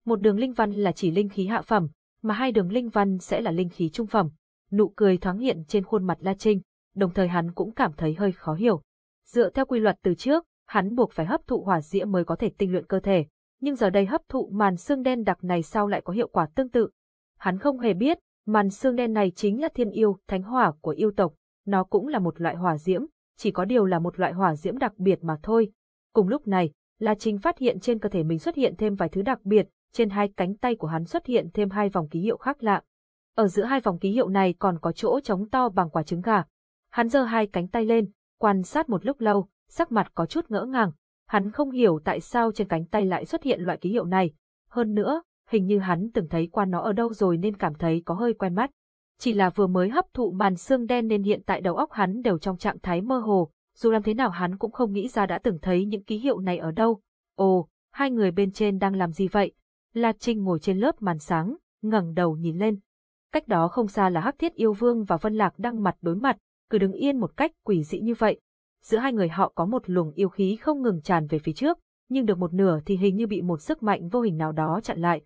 Một đường linh văn là chỉ linh khí hạ phẩm, mà hai đường linh văn sẽ là linh khí trung phẩm. Nụ cười thoáng hiện trên khuôn mặt La Trinh, đồng thời hắn cũng cảm thấy hơi khó hiểu. Dựa theo quy luật từ trước, hắn buộc phải hấp thụ hỏa diễm mới có thể tinh luyện cơ thể, nhưng giờ đây hấp thụ màn xương đen đặc này sao lại có hiệu quả tương tự. Hắn không hề biết, màn xương đen này chính là thiên yêu, thánh hỏa của yêu tộc, nó cũng là một loại hỏa diễm, chỉ có điều là một loại hỏa diễm đặc biệt mà thôi. Cùng lúc này, La Trinh phát hiện trên cơ thể mình xuất hiện thêm vài thứ đặc biệt, trên hai cánh tay của hắn xuất hiện thêm hai vòng ký hiệu khác lạ. Ở giữa hai vòng ký hiệu này còn có chỗ trống to bằng quả trứng gà. Hắn giơ hai cánh tay lên, quan sát một lúc lâu, sắc mặt có chút ngỡ ngàng. Hắn không hiểu tại sao trên cánh tay lại xuất hiện loại ký hiệu này. Hơn nữa, hình như hắn từng thấy qua nó ở đâu rồi nên cảm thấy có hơi quen mắt. Chỉ là vừa mới hấp thụ màn xương đen nên hiện tại đầu óc hắn đều trong trạng thái mơ hồ, dù làm thế nào hắn cũng không nghĩ ra đã từng thấy những ký hiệu này ở đâu. Ồ, hai người bên trên đang làm gì vậy? La Trinh ngồi trên lớp màn sáng, ngẩng đầu nhìn lên. Cách đó không xa là Hắc Thiết Yêu Vương và Vân Lạc đang mặt đối mặt, cứ đứng yên một cách quỷ dị như vậy. Giữa hai người họ có một luồng yêu khí không ngừng tràn về phía trước, nhưng được một nửa thì hình như bị một sức mạnh vô hình nào đó chặn lại.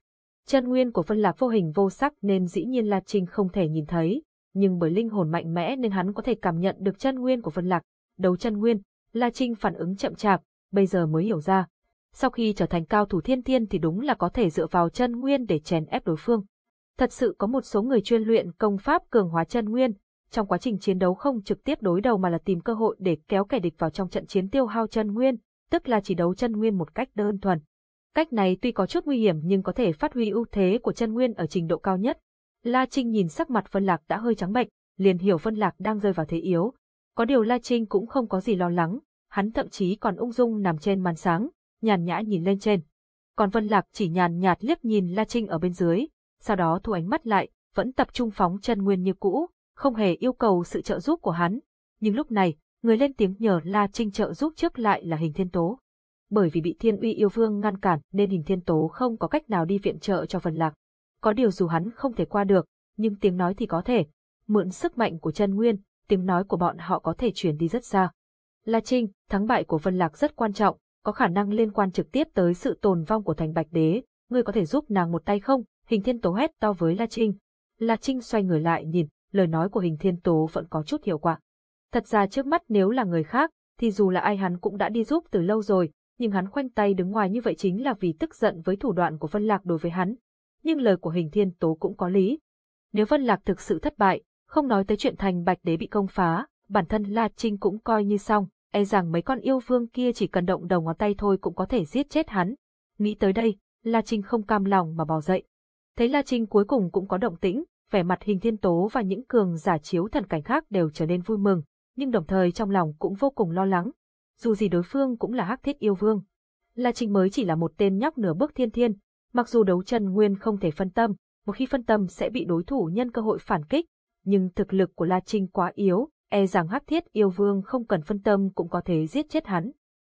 Chân nguyên của Vân Lạc vô hình vô sắc nên dĩ nhiên La Trinh không thể nhìn thấy, nhưng bởi linh hồn mạnh mẽ nên hắn có thể cảm nhận được chân nguyên của Vân Lạc. Đấu chân nguyên, La Trinh phản ứng chậm chạp, bây giờ mới hiểu ra. Sau khi trở thành cao thủ thiên thiên thì đúng là có thể dựa vào chân nguyên để chèn ép đối phương. Thật sự có một số người chuyên luyện công pháp cường hóa chân nguyên, trong quá trình chiến đấu không trực tiếp đối đầu mà là tìm cơ hội để kéo kẻ địch vào trong trận chiến tiêu hao chân nguyên, tức là chỉ đấu chân nguyên một cách đơn thuần. Cách này tuy có chút nguy hiểm nhưng có thể phát huy ưu thế của chân nguyên ở trình độ cao nhất. La Trinh nhìn sắc mặt Vân Lạc đã hơi trắng bệnh, liền hiểu Vân Lạc đang rơi vào thế yếu. Có điều La Trinh cũng không có gì lo lắng, hắn thậm chí còn ung dung nằm trên màn sáng, nhàn nhã nhìn lên trên. Còn Vân Lạc chỉ nhàn nhạt liếc nhìn La Trinh ở bên dưới, sau đó thu ánh mắt lại, vẫn tập trung phóng chân nguyên như cũ, không hề yêu cầu sự trợ giúp của hắn. Nhưng lúc này, người lên tiếng nhờ La Trinh trợ giúp trước lại là hình thiên tố bởi vì bị thiên uy yêu vương ngăn cản nên hình thiên tố không có cách nào đi viện trợ cho Vân Lạc. Có điều dù hắn không thể qua được, nhưng tiếng nói thì có thể. Mượn sức mạnh của chân nguyên, tiếng nói của bọn họ có thể truyền đi rất xa. La Trinh, thắng bại của Vân Lạc rất quan trọng, có khả năng liên quan trực tiếp tới sự tồn vong của thành Bạch Đế, ngươi có thể giúp nàng một tay không? Hình Thiên Tố hét to với La Trinh. La Trinh xoay người lại nhìn, lời nói của Hình Thiên Tố vẫn có chút hiệu quả. Thật ra trước mắt nếu là người khác, thì dù là ai hắn cũng đã đi giúp từ lâu rồi, nhưng hắn khoanh tay đứng ngoài như vậy chính là vì tức giận với thủ đoạn của Vân Lạc đối với hắn. Nhưng lời của Hình Thiên Tố cũng có lý. Nếu Vân Lạc thực sự thất bại, không nói tới chuyện thành Bạch Đế bị công phá, bản thân La Trinh cũng coi như xong, e rằng mấy con yêu vương kia chỉ cần động đầu ngón tay thôi cũng có thể giết chết hắn. Nghĩ tới đây, La Trinh không cam lòng mà bò dậy. Thấy La Trinh cuối cùng cũng có động tĩnh, vẻ mặt hình thiên tố và những cường giả chiếu thần cảnh khác đều trở nên vui mừng, nhưng đồng thời trong lòng cũng vô cùng lo lắng. Dù gì đối phương cũng là hắc thiết yêu vương. La Trinh mới chỉ là một tên nhóc nửa bước thiên thiên, mặc dù đấu chân nguyên không thể phân tâm, một khi phân tâm sẽ bị đối thủ nhân cơ hội phản kích, nhưng thực lực của La Trinh quá yếu, e rằng hắc thiết yêu vương không cần phân tâm cũng có thể giết chết hắn.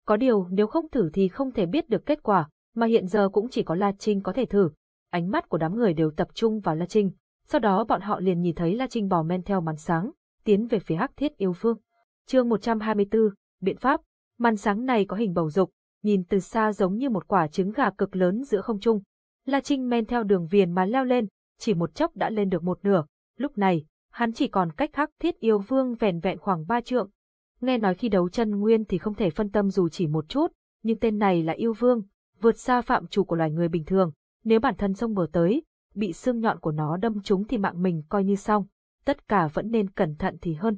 Có điều nếu không thử thì không thể biết được kết quả, mà hiện giờ cũng chỉ có La Trinh có thể thử. Ánh mắt của đám người đều tập trung vào La Trinh, sau đó bọn họ liền nhìn thấy La Trinh bò men theo màn sáng, tiến về phía hắc thiết yêu vương. chương 124, biện pháp, màn sáng này có hình bầu dục, nhìn từ xa giống như một quả trứng gà cực lớn giữa không trung. La Trinh men theo đường viền mà leo lên, chỉ một chốc đã lên được một nửa, lúc này, hắn chỉ còn cách hắc thiết yêu vương vẻn vẹn khoảng ba trượng. Nghe nói khi đấu chân nguyên thì không thể phân tâm dù chỉ một chút, nhưng tên này là yêu vương, vượt xa phạm chủ của loài người bình thường. Nếu bản thân xông bờ tới, bị xương nhọn của nó đâm trúng thì mạng mình coi như xong. Tất cả vẫn nên cẩn thận thì hơn.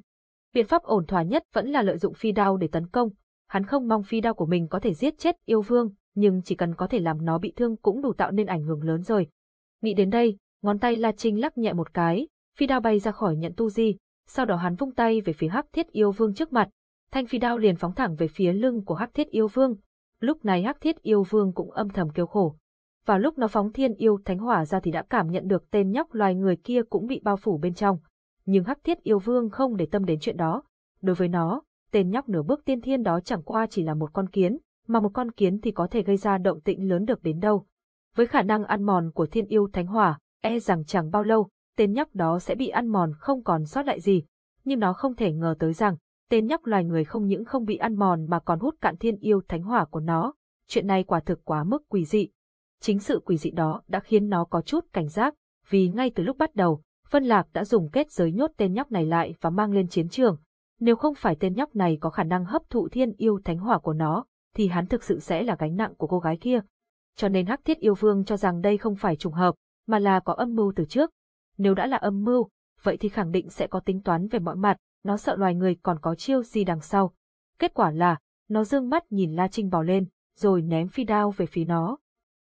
Biện pháp ổn thỏa nhất vẫn là lợi dụng phi đao để tấn công. Hắn không mong phi đao của mình có thể giết chết yêu vương, nhưng chỉ cần có thể làm nó bị thương cũng đủ tạo nên ảnh hưởng lớn rồi. Nghĩ đến đây, ngón tay La Trinh lắc nhẹ một cái, phi đao bay ra khỏi nhận tu di, sau đó hắn vung tay về phía Hắc Thiết Yêu Vương trước mặt, thanh phi đao liền phóng thẳng về phía lưng của Hắc Thiết Yêu Vương. Lúc này Hắc Thiết Yêu Vương cũng âm thầm kêu khổ. Vào lúc nó phóng thiên yêu thánh hỏa ra thì đã cảm nhận được tên nhóc loài người kia cũng bị bao phủ bên trong. Nhưng Hắc Thiết Yêu Vương không để tâm đến chuyện đó. Đối với nó, tên nhóc nửa bước tiên thiên đó chẳng qua chỉ là một con kiến, mà một con kiến thì có thể gây ra động tĩnh lớn được đến đâu. Với khả năng ăn mòn của thiên yêu thánh hỏa, e rằng chẳng bao lâu, tên nhóc đó sẽ bị ăn mòn không còn sót lại gì. Nhưng nó không thể ngờ tới rằng, tên nhóc loài người không những không bị ăn mòn mà còn hút cạn thiên yêu thánh hỏa của nó. Chuyện này quả thực quá mức quỷ dị. Chính sự quỷ dị đó đã khiến nó có chút cảnh giác, vì ngay từ lúc bắt đầu, Vân Lạc đã dùng kết giới nhốt tên nhóc này lại và mang lên chiến trường. Nếu không phải tên nhóc này có khả năng hấp thụ thiên yêu thánh hỏa của nó, thì hắn thực sự sẽ là gánh nặng của cô gái kia. Cho nên Hắc Thiết Yêu Vương cho rằng đây không phải trùng hợp, mà là có âm mưu từ trước, nếu đã là âm mưu, vậy thì khẳng định sẽ có tính toán về mọi mặt, nó sợ loài người còn có chiêu gì đằng sau. Kết quả là, nó dương mắt nhìn La Trinh bò lên, rồi ném phi đao về phía nó.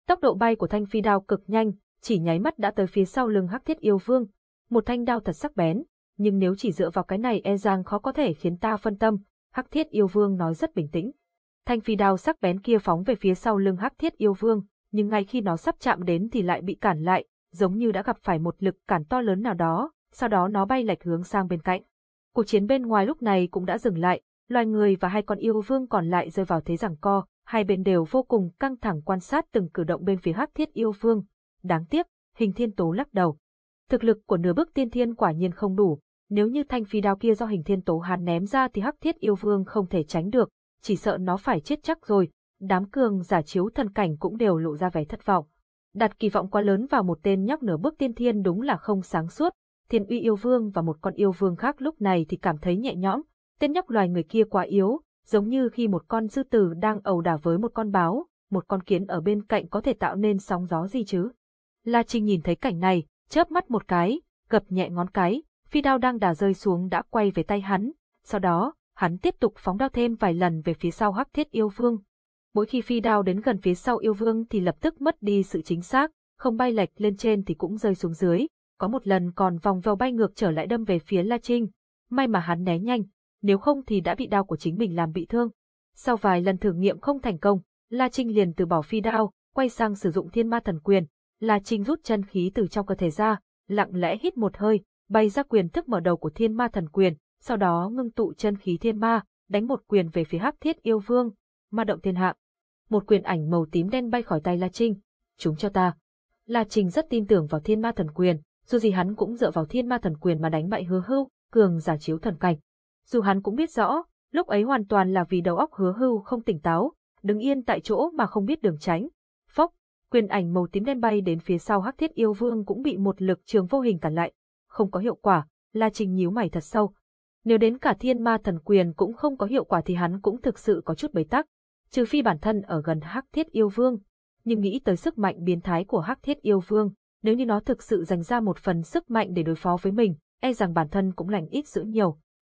Tốc độ bay của thanh phi đao cực nhanh, chỉ nháy mắt đã tới phía sau lưng Hắc Thiết Yêu Vương. Một thanh đao thật sắc bén, nhưng nếu chỉ dựa vào cái này e rằng khó có thể khiến ta phân tâm, Hắc Thiết Yêu Vương nói rất bình tĩnh. Thanh phi đao sắc bén kia phóng về phía sau lưng Hắc Thiết Yêu Vương, nhưng ngay khi nó sắp chạm đến thì lại bị cản lại, giống như đã gặp phải một lực cản to lớn nào đó, sau đó nó bay lệch hướng sang bên cạnh. Cuộc chiến bên ngoài lúc này cũng đã dừng lại, loài người và hai con yêu vương còn lại rơi vào thế giằng co, hai bên đều vô cùng căng thẳng quan sát từng cử động bên phía hắc thiết yêu vương. Đáng tiếc, hình thiên tố lắc đầu. Thực lực của nửa bước tiên thiên quả nhiên không đủ, nếu như thanh phi đao kia do hình thiên tố hàn ném ra thì hắc thiết yêu vương không thể tránh được, chỉ sợ nó phải chết chắc rồi. Đám cường giả chiếu thần cảnh cũng đều lộ ra vẻ thất vọng. Đặt kỳ vọng quá lớn vào một tên nhóc nửa bước tiên thiên đúng là không sáng suốt, thiên uy yêu vương và một con yêu vương khác lúc này thì cảm thấy nhẹ nhõm, tên nhóc loài người kia quá yếu, giống như khi một con sư tử đang ẩu đả với một con báo, một con kiến ở bên cạnh có thể tạo nên sóng gió gì chứ. La Trinh nhìn thấy cảnh này, chớp mắt một cái, gập nhẹ ngón cái, phi đao đang đà rơi xuống đã quay về tay hắn, sau đó, hắn tiếp tục phóng đao thêm vài lần về phía sau hắc thiết yêu vương, mỗi khi phi đao đến gần phía sau yêu vương thì lập tức mất đi sự chính xác, không bay lệch lên trên thì cũng rơi xuống dưới, có một lần còn vòng vèo bay ngược trở lại đâm về phía La Trinh. May mà hắn né nhanh, nếu không thì đã bị đao của chính mình làm bị thương. Sau vài lần thử nghiệm không thành công, La Trinh liền từ bỏ phi đao, quay sang sử dụng thiên ma thần quyền. La Trinh rút chân khí từ trong cơ thể ra, lặng lẽ hít một hơi, bay ra quyền thức mở đầu của thiên ma thần quyền, sau đó ngưng tụ chân khí thiên ma, đánh một quyền về phía hắc thiết yêu vương, ma động thiên hạ. Một quyền ảnh màu tím đen bay khỏi tay La Trinh. Chúng cho ta. La Trinh rất tin tưởng vào thiên ma thần quyền, dù gì hắn cũng dựa vào thiên ma thần quyền mà đánh bại hứa hưu, cường giả chiếu thần cảnh. Dù hắn cũng biết rõ, Lúc ấy hoàn toàn là vì đầu óc hứa hưu không tỉnh táo, đứng yên tại chỗ mà không biết đường tránh. Phốc, quyền ảnh màu tím đen bay đến phía sau Hắc Thiết Yêu Vương cũng bị một lực trường vô hình cản lại. Không có hiệu quả, La Trinh nhíu mày thật sâu. Nếu đến cả thiên ma thần quyền cũng không có hiệu quả thì hắn cũng thực sự có chút bấy tắc. Trừ phi bản thân ở gần Hắc Thiết Yêu Vương. Nhưng nghĩ tới sức mạnh biến thái của Hắc Thiết Yêu Vương, nếu như nó thực sự dành ra một phần sức mạnh để đối phó với mình, e rằng bản thân cũng lành ít dữ nhiều.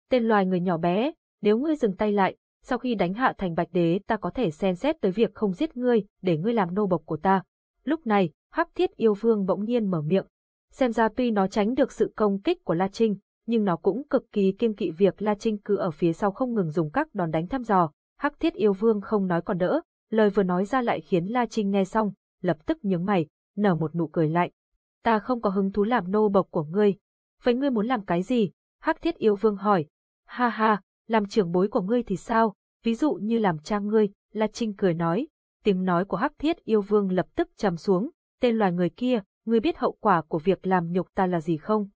Tên loài người nhỏ bé, nếu ngươi dừng tay lại, sau khi đánh hạ thành bạch đế ta có thể xem xét tới việc không giết ngươi, để ngươi làm nô bộc của ta. Lúc này, Hắc Thiết Yêu Vương bỗng nhiên mở miệng. Xem ra tuy nó tránh được sự công kích của La Trinh, nhưng nó cũng cực kỳ kiêng kỵ việc La Trinh cứ ở phía sau không ngừng dùng các đòn đánh thăm dò. Hắc Thiết Yêu Vương không nói còn đỡ, lời vừa nói ra lại khiến La Trinh nghe xong, lập tức nhướng mày, nở một nụ cười lạnh. Ta không có hứng thú làm nô bộc của ngươi. Vậy ngươi muốn làm cái gì? Hắc Thiết Yêu Vương hỏi. Ha ha, làm trưởng bối của ngươi thì sao? Ví dụ như làm cha ngươi, La Trinh cười nói. Tiếng nói của Hắc Thiết Yêu Vương lập tức trầm xuống. Tên loài người kia, ngươi biết hậu quả của việc làm nhục ta là gì không?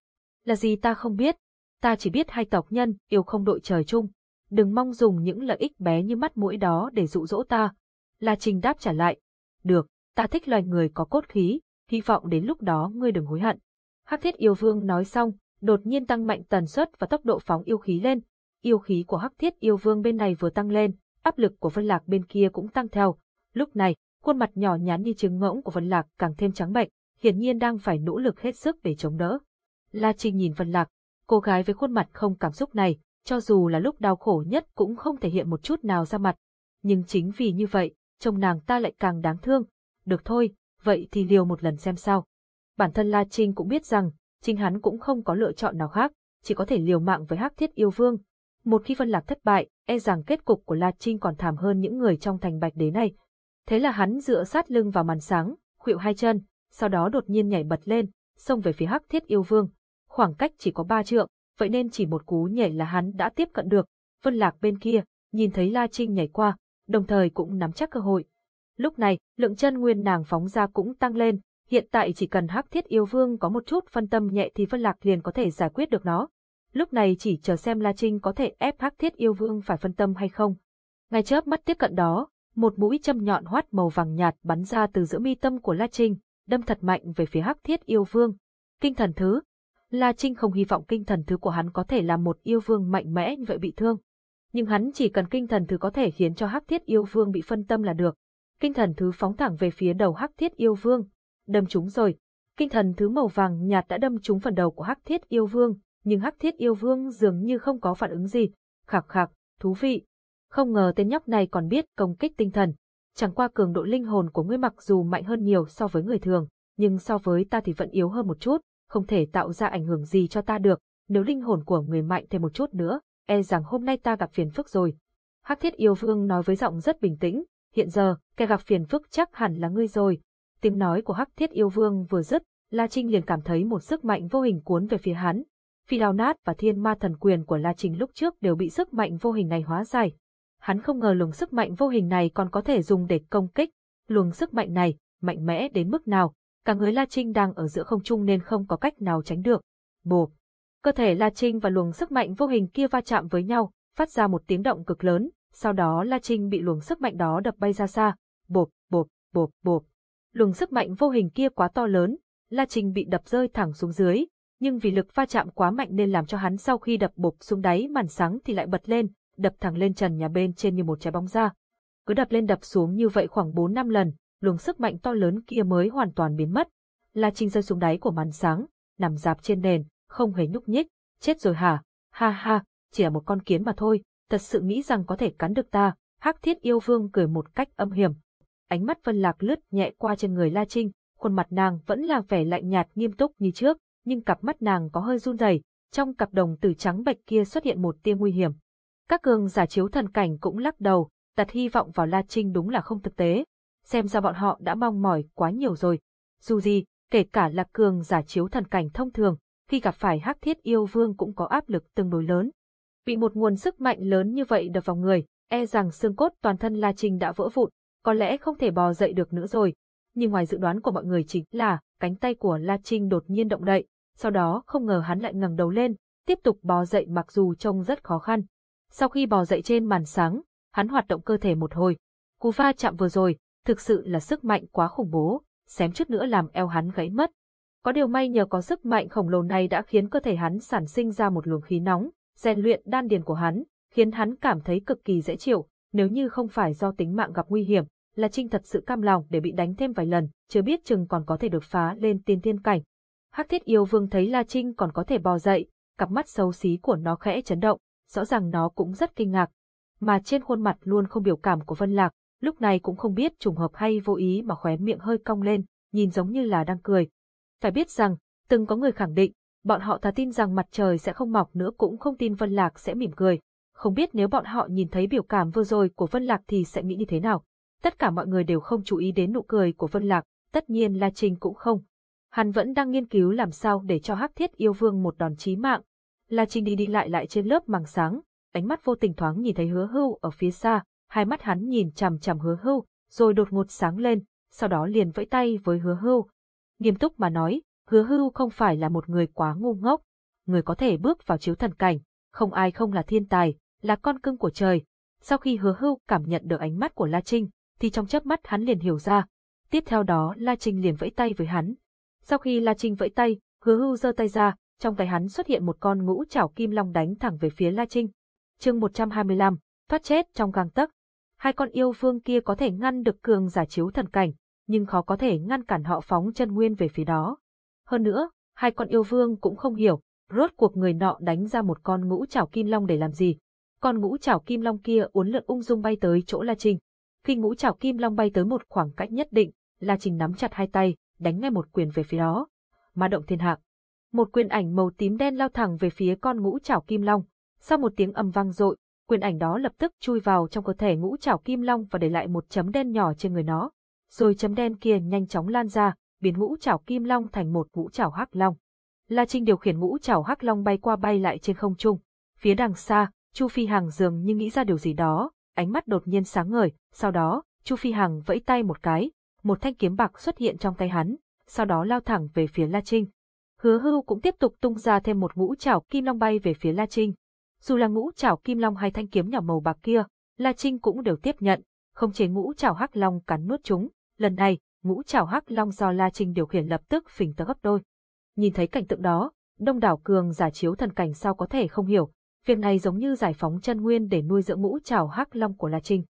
Là gì ta không biết. Ta chỉ biết hai tộc nhân, yêu không đội trời chung. Đừng mong dùng những lợi ích bé như mắt mũi đó để dụ dỗ ta. La Trinh đáp trả lại. Được, ta thích loài người có cốt khí, hy vọng đến lúc đó ngươi đừng hối hận. Hắc Thiết Yêu Vương nói xong, đột nhiên tăng mạnh tần suất và tốc độ phóng yêu khí lên. Yêu khí của Hắc Thiết Yêu Vương bên này vừa tăng lên, áp lực của Vân Lạc bên kia cũng tăng theo. Lúc này, khuôn mặt nhỏ nhắn như trứng ngỗng của Vân Lạc càng thêm trắng bệnh, hiển nhiên đang phải nỗ lực hết sức để chống đỡ. La Trinh nhìn Vân Lạc, cô gái với khuôn mặt không cảm xúc này, cho dù là lúc đau khổ nhất cũng không thể hiện một chút nào ra mặt. Nhưng chính vì như vậy, trông nàng ta lại càng đáng thương. Được thôi, vậy thì liều một lần xem sao. Bản thân La Trinh cũng biết rằng, chính hắn cũng không có lựa chọn nào khác, chỉ có thể liều mạng với Hắc Thiết Yêu Vương. Một khi phân Lạc thất bại, e rằng kết cục của La Trinh còn thảm hơn những người trong thành Bạch Đế này. Thế là hắn dựa sát lưng vào màn sáng, khuỵu hai chân, sau đó đột nhiên nhảy bật lên, xông về phía Hắc Thiết Yêu Vương. Khoảng cách chỉ có ba trượng, vậy nên chỉ một cú nhảy là hắn đã tiếp cận được. Vân Lạc bên kia, nhìn thấy La Trinh nhảy qua, đồng thời cũng nắm chắc cơ hội, Lúc này, lượng chân nguyên nàng phóng ra cũng tăng lên, hiện tại chỉ cần hắc thiết yêu vương có một chút phân tâm nhẹ thì Vân lạc liền có thể giải quyết được nó. Lúc này chỉ chờ xem La Trinh có thể ép hắc thiết yêu vương phải phân tâm hay không. Ngay chớp mắt tiếp cận đó, một mũi châm nhọn hoắt màu vàng nhạt bắn ra từ giữa mi tâm của La Trinh, đâm thật mạnh về phía hắc thiết yêu vương. Kinh thần thứ. La Trinh không hy vọng kinh thần thứ của hắn có thể làm một yêu vương mạnh mẽ như vậy bị thương. Nhưng hắn chỉ cần kinh thần thứ có thể khiến cho hắc thiết yêu vương bị phân tâm là được kinh thần thứ phóng thẳng về phía đầu Hắc Thiết Yêu Vương. Đâm trúng rồi. Kinh thần thứ màu vàng nhạt đã đâm trúng phần đầu của Hắc Thiết Yêu Vương, nhưng Hắc Thiết Yêu Vương dường như không có phản ứng gì. Khạc khạc, thú vị. Không ngờ tên nhóc này còn biết công kích tinh thần. Chẳng qua cường độ linh hồn của ngươi mặc dù mạnh hơn nhiều so với người thường, nhưng so với ta thì vẫn yếu hơn một chút, không thể tạo ra ảnh hưởng gì cho ta được. Nếu linh hồn của người mạnh thêm một chút nữa, e rằng hôm nay ta gặp phiền phức rồi. Hắc Thiết Yêu Vương nói với giọng rất bình tĩnh, hiện giờ, kẻ gặp phiền phức chắc hẳn là ngươi rồi. Tiếng nói của Hắc Thiết Yêu Vương vừa dứt, La Trinh liền cảm thấy một sức mạnh vô hình cuốn về phía hắn. Phi đào nát và thiên ma thần quyền của La Trinh lúc trước đều bị sức mạnh vô hình này hóa giải. Hắn không ngờ luồng sức mạnh vô hình này còn có thể dùng để công kích. Luồng sức mạnh này, mạnh mẽ đến mức nào, cả người La Trinh đang ở giữa không trung nên không có cách nào tránh được. Bộp! Cơ thể La Trinh và luồng sức mạnh vô hình kia va chạm với nhau, phát ra một tiếng động cực lớn, sau đó La Trinh bị luồng sức mạnh đó đập bay ra xa, bộp, bộp, bộp, bộp. Luồng sức mạnh vô hình kia quá to lớn, La Trinh bị đập rơi thẳng xuống dưới, nhưng vì lực va chạm quá mạnh nên làm cho hắn sau khi đập bộp xuống đáy màn sáng thì lại bật lên, đập thẳng lên trần nhà bên trên như một trái bóng ra. Cứ đập lên đập xuống như vậy khoảng 4 năm lần, luồng sức mạnh to lớn kia mới hoàn toàn biến mất. La Trinh rơi xuống đáy của màn sáng, nằm dạp trên nền, không hề nhúc nhích, chết rồi hả? Ha ha, chỉ là một con kiến mà thôi, thật sự nghĩ rằng có thể cắn được ta, Hắc Thiết Yêu Vương cười một cách âm hiểm. Ánh mắt Vân Lạc lướt nhẹ qua trên người La Trinh, khuôn mặt nàng vẫn là vẻ lạnh nhạt nghiêm túc như trước, nhưng cặp mắt nàng có hơi run rẩy, trong cặp đồng tử trắng bạch kia xuất hiện một tia nguy hiểm. Các cường giả chiếu thần cảnh cũng lắc đầu, đặt hy vọng vào La Trinh đúng là không thực tế. Xem ra bọn họ đã mong mỏi quá nhiều rồi. Dù gì, kể cả là cường giả chiếu thần cảnh thông thường, khi gặp phải Hắc Thiết Yêu Vương cũng có áp lực tương đối lớn. Bị một nguồn sức mạnh lớn như vậy đập vào người, e rằng xương cốt toàn thân La Trinh đã vỡ vụn, có lẽ không thể bò dậy được nữa rồi. Nhưng ngoài dự đoán của mọi người chính là, cánh tay của La Trinh đột nhiên động đậy, sau đó không ngờ hắn lại ngẩng đầu lên, tiếp tục bò dậy mặc dù trông rất khó khăn. Sau khi bò dậy trên màn sáng, hắn hoạt động cơ thể một hồi. Cú va chạm vừa rồi, thực sự là sức mạnh quá khủng bố, xém chút nữa làm eo hắn gãy mất. Có điều may nhờ có sức mạnh khổng lồ này đã khiến cơ thể hắn sản sinh ra một luồng khí nóng, rèn luyện đan điền của hắn, khiến hắn cảm thấy cực kỳ dễ chịu, nếu như không phải do tính mạng gặp nguy hiểm, là Trinh thật sự cam lòng để bị đánh thêm vài lần, chưa biết chừng còn có thể đột phá lên tiên thiên cảnh. Hắc Thiết Yêu Vương thấy La Trinh còn có thể bò dậy, cặp mắt xấu xí của nó khẽ chấn động, rõ ràng nó cũng rất kinh ngạc. Mà trên khuôn mặt luôn không biểu cảm của Vân Lạc, lúc này cũng không biết trùng hợp hay vô ý mà khóe miệng hơi cong lên, nhìn giống như là đang cười. Phải biết rằng, từng có người khẳng định, bọn họ thà tin rằng mặt trời sẽ không mọc nữa cũng không tin Vân Lạc sẽ mỉm cười. Không biết nếu bọn họ nhìn thấy biểu cảm vừa rồi của Vân Lạc thì sẽ nghĩ như thế nào. Tất cả mọi người đều không chú ý đến nụ cười của Vân Lạc, tất nhiên La Trinh cũng không. Hắn vẫn đang nghiên cứu làm sao để cho Hắc Thiết Yêu Vương một đòn chí mạng. La Trinh đi đi lại lại trên lớp màng sáng, ánh mắt vô tình thoáng nhìn thấy Hứa Hưu ở phía xa, hai mắt hắn nhìn chằm chằm Hứa Hưu, rồi đột ngột sáng lên, sau đó liền vẫy tay với Hứa Hưu. Nghiêm túc mà nói, Hứa Hưu không phải là một người quá ngu ngốc, người có thể bước vào chiếu thần cảnh, không ai không là thiên tài, là con cưng của trời. Sau khi Hứa Hưu cảm nhận được ánh mắt của La Trinh, thì trong chớp mắt hắn liền hiểu ra. Tiếp theo đó La Trinh liền vẫy tay với hắn. Sau khi La Trinh vẫy tay, hứa hưu giơ tay ra, trong tay hắn xuất hiện một con ngũ chảo kim long đánh thẳng về phía La Trinh. chương 125, thoát chết trong gang tấc. Hai con yêu vương kia có thể ngăn được cường giả chiếu thần cảnh, nhưng khó có thể ngăn cản họ phóng chân nguyên về phía đó. Hơn nữa, hai con yêu vương cũng không hiểu, rốt cuộc người nọ đánh ra một con ngũ chảo kim long để làm gì. Con ngũ chảo kim long kia uốn lượn ung dung bay tới chỗ La Trinh. Khi ngũ chảo kim long bay tới một khoảng cách nhất định, La Trình nắm chặt hai tay, đánh ngay một quyền về phía đó. Ma động thiên hạ. Một quyền ảnh màu tím đen lao thẳng về phía con ngũ chảo kim long. Sau một tiếng ầm vang dội, quyền ảnh đó lập tức chui vào trong cơ thể ngũ chảo kim long và để lại một chấm đen nhỏ trên người nó. Rồi chấm đen kia nhanh chóng lan ra, biến ngũ chảo kim long thành một ngũ chảo hắc long. La Trinh điều khiển ngũ chảo hắc long bay qua bay lại trên không trung. Phía đằng xa, Chu Phi Hằng dường như nghĩ ra điều gì đó, ánh mắt đột nhiên sáng ngời, sau đó, Chu Phi Hằng vẫy tay một cái, một thanh kiếm bạc xuất hiện trong tay hắn, sau đó lao thẳng về phía La Trinh. Hứa Hưu cũng tiếp tục tung ra thêm một ngũ chảo kim long bay về phía La Trinh. Dù là ngũ chảo kim long hay thanh kiếm nhỏ màu bạc kia, La Trinh cũng đều tiếp nhận, không chế ngũ chảo hắc long cắn nuốt chúng. Lần này, ngũ chảo hắc long do La Trinh điều khiển lập tức phình tới gấp đôi. Nhìn thấy cảnh tượng đó, đông đảo cường giả chiếu thần cảnh sao có thể không hiểu, Việc này giống như giải phóng chân nguyên để nuôi dưỡng ngũ chảo hắc long của La Trinh.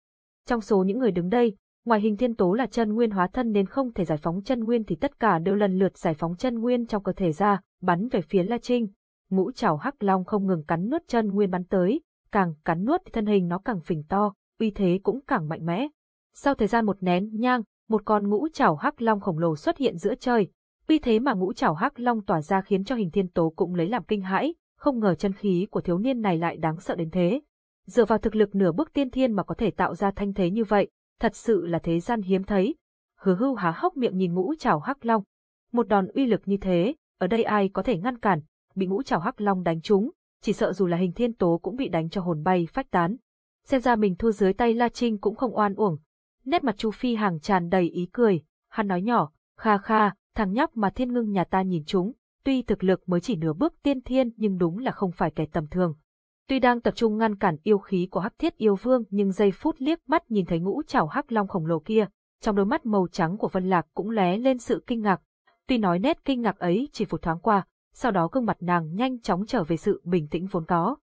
Trong số những người đứng đây, ngoài hình thiên tố là chân nguyên hóa thân nên không thể giải phóng chân nguyên thì tất cả đều lần lượt giải phóng chân nguyên trong cơ thể ra, bắn về phía La Trinh. Ngũ trảo hắc long không ngừng cắn nuốt chân nguyên bắn tới, càng cắn nuốt thì thân hình nó càng phình to, uy thế cũng càng mạnh mẽ. Sau thời gian một nén nhang, một con ngũ trảo hắc long khổng lồ xuất hiện giữa trời. Uy thế mà ngũ trảo hắc long tỏa ra khiến cho hình thiên tố cũng lấy làm kinh hãi, không ngờ chân khí của thiếu niên này lại đáng sợ đến thế. Dựa vào thực lực nửa bước tiên thiên mà có thể tạo ra thanh thế như vậy, thật sự là thế gian hiếm thấy. Hứa hưu há hốc miệng nhìn ngũ trảo hắc long. Một đòn uy lực như thế, ở đây ai có thể ngăn cản, bị ngũ trảo hắc long đánh trúng, chỉ sợ dù là hình thiên tố cũng bị đánh cho hồn bay phách tán. Xem ra mình thua dưới tay La Trinh cũng không oan uổng. Nét mặt Chu Phi hàng tràn đầy ý cười, hắn nói nhỏ, kha kha, thằng nhóc mà thiên ngưng nhà ta nhìn chúng, tuy thực lực mới chỉ nửa bước tiên thiên nhưng đúng là không phải kẻ tầm thường. Tuy đang tập trung ngăn cản yêu khí của Hắc Thiết Yêu Vương, nhưng giây phút liếc mắt nhìn thấy ngũ trảo hắc long khổng lồ kia, trong đôi mắt màu trắng của Vân Lạc cũng lóe lên sự kinh ngạc. Tuy nói nét kinh ngạc ấy chỉ phút thoáng qua, sau đó gương mặt nàng nhanh chóng trở về sự bình tĩnh vốn có.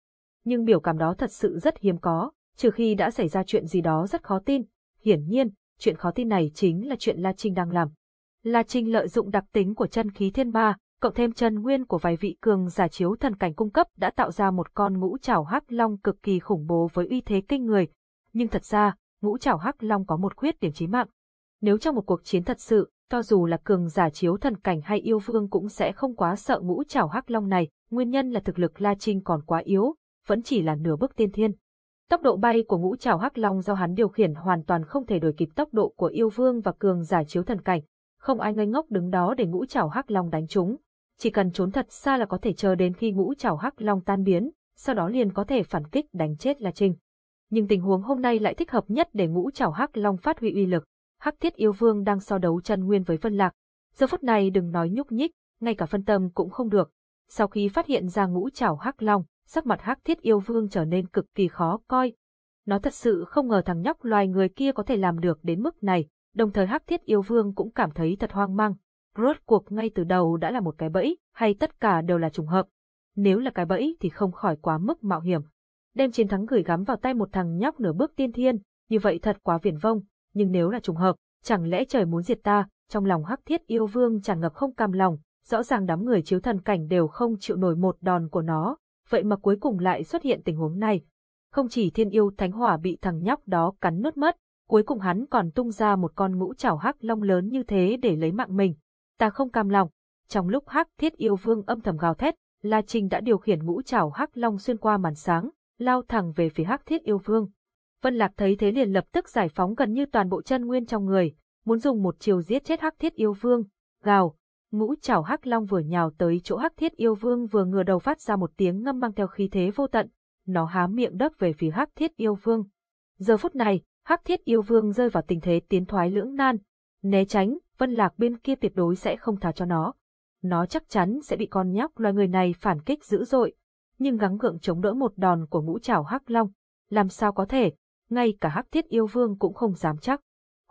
Nhưng biểu cảm đó thật sự rất hiếm có, trừ khi đã xảy ra chuyện gì đó rất khó tin. Hiển nhiên, chuyện khó tin này chính là chuyện La Trinh đang làm. La Trinh lợi dụng đặc tính của chân khí thiên ma, cộng thêm chân nguyên của vài vị cường giả chiếu thần cảnh cung cấp đã tạo ra một con ngũ trảo hắc long cực kỳ khủng bố với uy thế kinh người. Nhưng thật ra, ngũ trảo hắc long có một khuyết điểm chí mạng. Nếu trong một cuộc chiến thật sự, cho dù là cường giả chiếu thần cảnh hay yêu vương cũng sẽ không quá sợ ngũ trảo hắc long này, nguyên nhân là thực lực La Trinh còn quá yếu, vẫn chỉ là nửa bước tiên thiên. Tốc độ bay của ngũ trảo hắc long do hắn điều khiển hoàn toàn không thể đuổi kịp tốc độ của yêu vương và cường giả chiếu thần cảnh, không ai ngây ngốc đứng đó để ngũ trảo hắc long đánh chúng, chỉ cần trốn thật xa là có thể chờ đến khi ngũ trảo hắc long tan biến, sau đó liền có thể phản kích đánh chết La Trinh. Nhưng tình huống hôm nay lại thích hợp nhất để ngũ trảo hắc long phát huy uy lực. Hắc Thiết Yêu Vương đang so đấu chân nguyên với Vân Lạc. Giờ phút này đừng nói nhúc nhích, ngay cả phân tâm cũng không được. Sau khi phát hiện ra ngũ trảo hắc long, sắc mặt hắc thiết yêu vương trở nên cực kỳ khó coi. Nó thật sự không ngờ thằng nhóc loài người kia có thể làm được đến mức này, đồng thời hắc thiết yêu vương cũng cảm thấy thật hoang mang. Rốt cuộc ngay từ đầu đã là một cái bẫy, hay tất cả đều là trùng hợp. Nếu là cái bẫy thì không khỏi quá mức mạo hiểm. Đem chiến thắng gửi gắm vào tay một thằng nhóc nửa bước tiên thiên, như vậy thật quá viển vông, nhưng nếu là trùng hợp, chẳng lẽ trời muốn diệt ta, trong lòng hắc thiết yêu vương tràn ngập không cam lòng, rõ ràng đám người chiếu thần cảnh đều không chịu nổi một đòn của nó, vậy mà cuối cùng lại xuất hiện tình huống này. Không chỉ thiên yêu thánh hỏa bị thằng nhóc đó cắn nuốt mất, cuối cùng hắn còn tung ra một con ngũ chảo hắc long lớn như thế để lấy mạng mình. Ta không cam lòng. Trong lúc hắc thiết yêu vương âm thầm gào thét, La Trinh đã điều khiển ngũ chảo hắc long xuyên qua màn sáng, lao thẳng về phía hắc thiết yêu vương. Vân Lạc thấy thế liền lập tức giải phóng gần như toàn bộ chân nguyên trong người, muốn dùng một chiều giết chết hắc thiết yêu vương. Gào, ngũ chảo hắc long vừa nhào tới chỗ hắc thiết yêu vương vừa ngửa đầu phát ra một tiếng ngâm mang theo khí thế vô tận, nó há miệng đớp về phía hắc thiết yêu vương. Giờ phút này, hắc thiết yêu vương rơi vào tình thế tiến thoái lưỡng nan, né tránh, vân lạc bên kia tuyệt đối sẽ không thả cho nó. Nó chắc chắn sẽ bị con nhóc loài người này phản kích dữ dội, nhưng gắng gượng chống đỡ một đòn của ngũ chảo hắc long, làm sao có thể, ngay cả hắc thiết yêu vương cũng không dám chắc.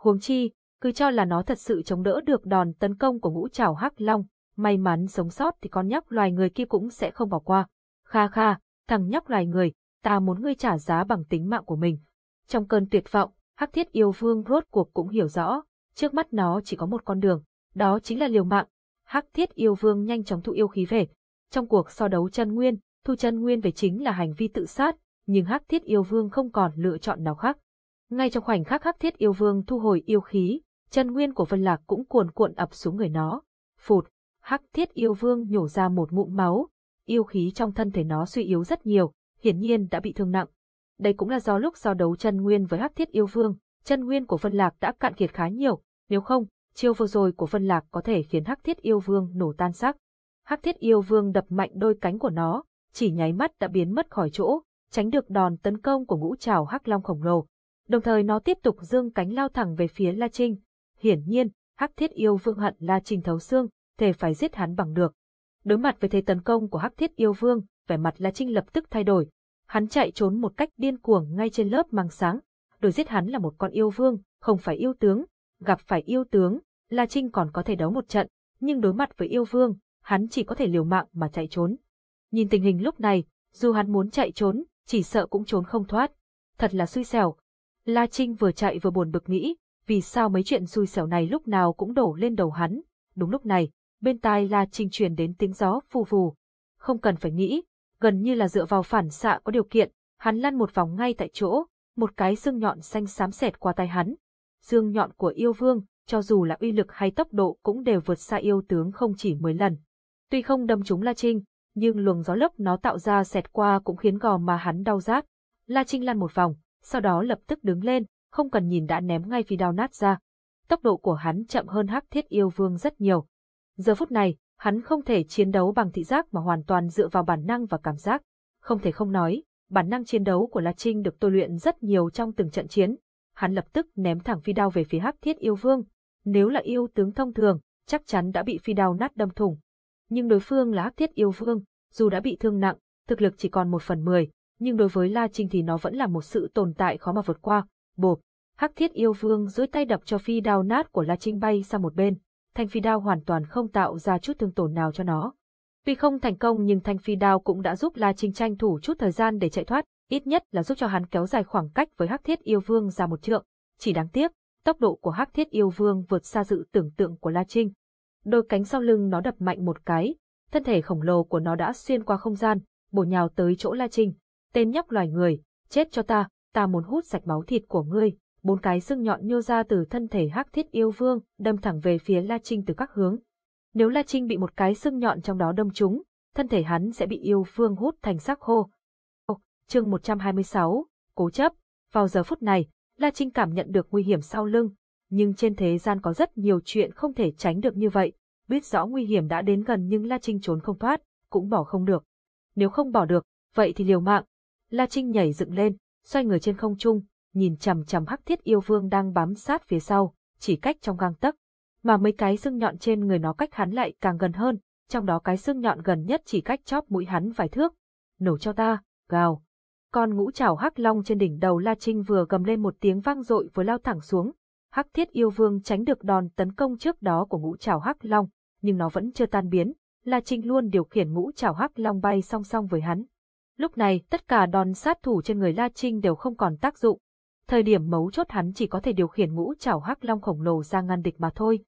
Huống chi, cứ cho là nó thật sự chống đỡ được đòn tấn công của ngũ trảo hắc long, may mắn sống sót thì con nhóc loài người kia cũng sẽ không bỏ qua. Kha kha, thằng nhóc loài người, ta muốn ngươi trả giá bằng tính mạng của mình. Trong cơn tuyệt vọng, hắc thiết yêu vương rốt cuộc cũng hiểu rõ, trước mắt nó chỉ có một con đường, đó chính là liều mạng. Hắc thiết yêu vương nhanh chóng thu yêu khí về. Trong cuộc so đấu chân nguyên, thu chân nguyên về chính là hành vi tự sát, nhưng hắc thiết yêu vương không còn lựa chọn nào khác. Ngay trong khoảnh khắc hắc thiết yêu vương thu hồi yêu khí, chân nguyên của Vân Lạc cũng cuồn cuộn ập xuống người nó. Phụt, hắc thiết yêu vương nhổ ra một ngụm máu, yêu khí trong thân thể nó suy yếu rất nhiều, hiển nhiên đã bị thương nặng. Đây cũng là do lúc giao đấu chân nguyên với hắc thiết yêu vương, chân nguyên của Vân Lạc đã cạn kiệt khá nhiều, nếu không, chiêu vừa rồi của Vân Lạc có thể khiến hắc thiết yêu vương nổ tan xác. Hắc thiết yêu vương đập mạnh đôi cánh của nó, chỉ nháy mắt đã biến mất khỏi chỗ, tránh được đòn tấn công của ngũ trảo hắc long khổng lồ. Đồng thời nó tiếp tục dương cánh lao thẳng về phía La Trinh, Hiển nhiên, Hắc Thiết Yêu Vương hận La Trinh thấu xương, thề phải giết hắn bằng được. Đối mặt với thế tấn công của Hắc Thiết Yêu Vương, vẻ mặt La Trinh lập tức thay đổi. Hắn chạy trốn một cách điên cuồng ngay trên lớp màng sáng. Đổi giết hắn là một con yêu vương, không phải yêu tướng. Gặp phải yêu tướng, La Trinh còn có thể đấu một trận, nhưng đối mặt với yêu vương, hắn chỉ có thể liều mạng mà chạy trốn. Nhìn tình hình lúc này, dù hắn muốn chạy trốn, chỉ sợ cũng trốn không thoát. Thật là xui xẻo. La Trinh vừa chạy vừa buồn bực nghĩ, vì sao mấy chuyện xui xẻo này lúc nào cũng đổ lên đầu hắn. Đúng lúc này, bên tai La Trinh truyền đến tiếng gió phù phù. Không cần phải nghĩ, gần như là dựa vào phản xạ có điều kiện, hắn lăn một vòng ngay tại chỗ, một cái xương nhọn xanh xám xẹt qua tay hắn. Xương nhọn của yêu vương, cho dù là uy lực hay tốc độ cũng đều vượt xa yêu tướng không chỉ 10 lần. Tuy không đâm trúng La Trinh, nhưng luồng gió lốc nó tạo ra xẹt qua cũng khiến gò mà hắn đau rát. La Trinh lăn một vòng, sau đó lập tức đứng lên, không cần nhìn đã ném ngay phi đao nát ra. Tốc độ của hắn chậm hơn hắc thiết yêu vương rất nhiều. Giờ phút này, hắn không thể chiến đấu bằng thị giác mà hoàn toàn dựa vào bản năng và cảm giác. Không thể không nói, bản năng chiến đấu của La Trinh được tôi luyện rất nhiều trong từng trận chiến. Hắn lập tức ném thẳng phi đao về phía hắc thiết yêu vương. Nếu là yêu tướng thông thường, chắc chắn đã bị phi đao nát đâm thủng. Nhưng đối phương là hắc thiết yêu vương, dù đã bị thương nặng, thực lực chỉ còn một phần mười, nhưng đối với La Trinh thì nó vẫn là một sự tồn tại khó mà vượt qua. Bộp, Hắc Thiết Yêu Vương dưới tay đập cho phi đao nát của La Trinh bay sang một bên, thanh phi đao hoàn toàn không tạo ra chút thương tổn nào cho nó. Tuy không thành công nhưng thanh phi đao cũng đã giúp La Trinh tranh thủ chút thời gian để chạy thoát, ít nhất là giúp cho hắn kéo dài khoảng cách với Hắc Thiết Yêu Vương ra một trượng. Chỉ đáng tiếc, tốc độ của Hắc Thiết Yêu Vương vượt xa dự tưởng tượng của La Trinh. Đôi cánh sau lưng nó đập mạnh một cái, thân thể khổng lồ của nó đã xuyên qua không gian, bổ nhào tới chỗ La Trinh. Tên nhóc loài người, chết cho ta, ta muốn hút sạch máu thịt của ngươi, bốn cái xương nhọn nhô ra từ thân thể hắc thiết yêu vương, đâm thẳng về phía La Trinh từ các hướng. Nếu La Trinh bị một cái xương nhọn trong đó đâm trúng, thân thể hắn sẽ bị yêu vương hút thành xác khô. Ồ, chương 126, cố chấp, vào giờ phút này, La Trinh cảm nhận được nguy hiểm sau lưng, nhưng trên thế gian có rất nhiều chuyện không thể tránh được như vậy, biết rõ nguy hiểm đã đến gần nhưng La Trinh trốn không thoát, cũng bỏ không được. Nếu không bỏ được, vậy thì liều mạng. La Trinh nhảy dựng lên, xoay người trên không trung, nhìn chằm chằm hắc thiết yêu vương đang bám sát phía sau, chỉ cách trong gang tấc. Mà mấy cái xương nhọn trên người nó cách hắn lại càng gần hơn, trong đó cái xương nhọn gần nhất chỉ cách chóp mũi hắn vài thước. nổ cho ta, gào. Con ngũ trảo hắc long trên đỉnh đầu La Trinh vừa gầm lên một tiếng vang dội vừa lao thẳng xuống. Hắc thiết yêu vương tránh được đòn tấn công trước đó của ngũ trảo hắc long, nhưng nó vẫn chưa tan biến. La Trinh luôn điều khiển ngũ trảo hắc long bay song song với hắn. Lúc này, tất cả đòn sát thủ trên người La Trinh đều không còn tác dụng. Thời điểm mấu chốt hắn chỉ có thể điều khiển ngũ trảo hắc long khổng lồ ra ngăn địch mà thôi.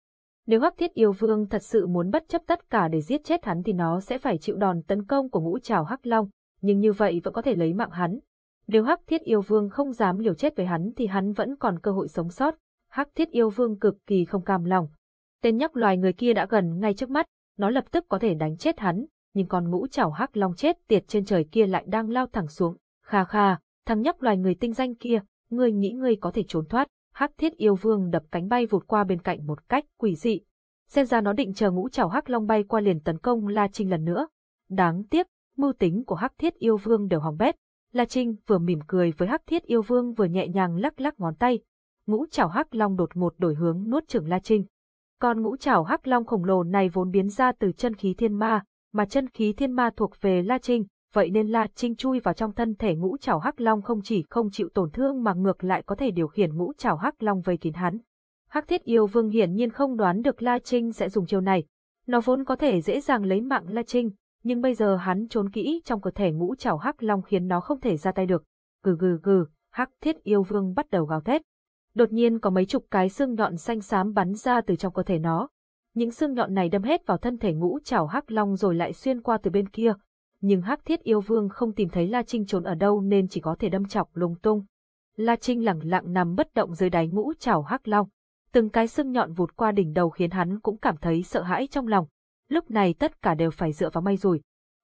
Nếu Hắc Thiết Yêu Vương thật sự muốn bất chấp tất cả để giết chết hắn thì nó sẽ phải chịu đòn tấn công của ngũ trảo Hắc Long, nhưng như vậy vẫn có thể lấy mạng hắn. Nếu Hắc Thiết Yêu Vương không dám liều chết với hắn thì hắn vẫn còn cơ hội sống sót. Hắc Thiết Yêu Vương cực kỳ không cam lòng. Tên nhóc loài người kia đã gần ngay trước mắt, nó lập tức có thể đánh chết hắn, nhưng con ngũ chảo Hắc Long chết tiệt trên trời kia lại đang lao thẳng xuống. Kha kha, thằng nhóc loài người tinh danh kia, ngươi nghĩ ngươi có thể trốn thoát, Hắc Thiết Yêu Vương đập cánh bay vụt qua bên cạnh một cách quỷ dị. Xem ra nó định chờ ngũ chảo Hắc Long bay qua liền tấn công La Trinh lần nữa. Đáng tiếc, mưu tính của Hắc Thiết Yêu Vương đều hỏng bét. La Trinh vừa mỉm cười với Hắc Thiết Yêu Vương vừa nhẹ nhàng lắc lắc ngón tay. Ngũ chảo Hắc Long đột ngột đổi hướng nuốt chửng La Trinh con ngũ trảo Hắc Long khổng lồ này vốn biến ra từ chân khí thiên ma, mà chân khí thiên ma thuộc về La Trinh, vậy nên La Trinh chui vào trong thân thể ngũ trảo hắc long không chỉ không chịu tổn thương mà ngược lại có thể điều khiển ngũ trảo hắc long vây kín hắn. Hắc Thiết Yêu Vương hiển nhiên không đoán được La Trinh sẽ dùng chiêu này. Nó vốn có thể dễ dàng lấy mạng La Trinh, nhưng bây giờ hắn trốn kỹ trong cơ thể ngũ trảo hắc long khiến nó không thể ra tay được. Gừ gừ gừ, Hắc Thiết Yêu Vương bắt đầu gào thét. Đột nhiên có mấy chục cái xương nhọn xanh xám bắn ra từ trong cơ thể nó. Những xương nhọn này đâm hết vào thân thể ngũ trảo hắc long rồi lại xuyên qua từ bên kia, nhưng Hắc Thiết Yêu Vương không tìm thấy La Trinh trốn ở đâu nên chỉ có thể đâm chọc lung tung. La Trinh lẳng lặng nằm bất động dưới đáy ngũ trảo Hắc Long. Từng cái xương nhọn vụt qua đỉnh đầu khiến hắn cũng cảm thấy sợ hãi trong lòng. Lúc này tất cả đều phải dựa vào may rủi.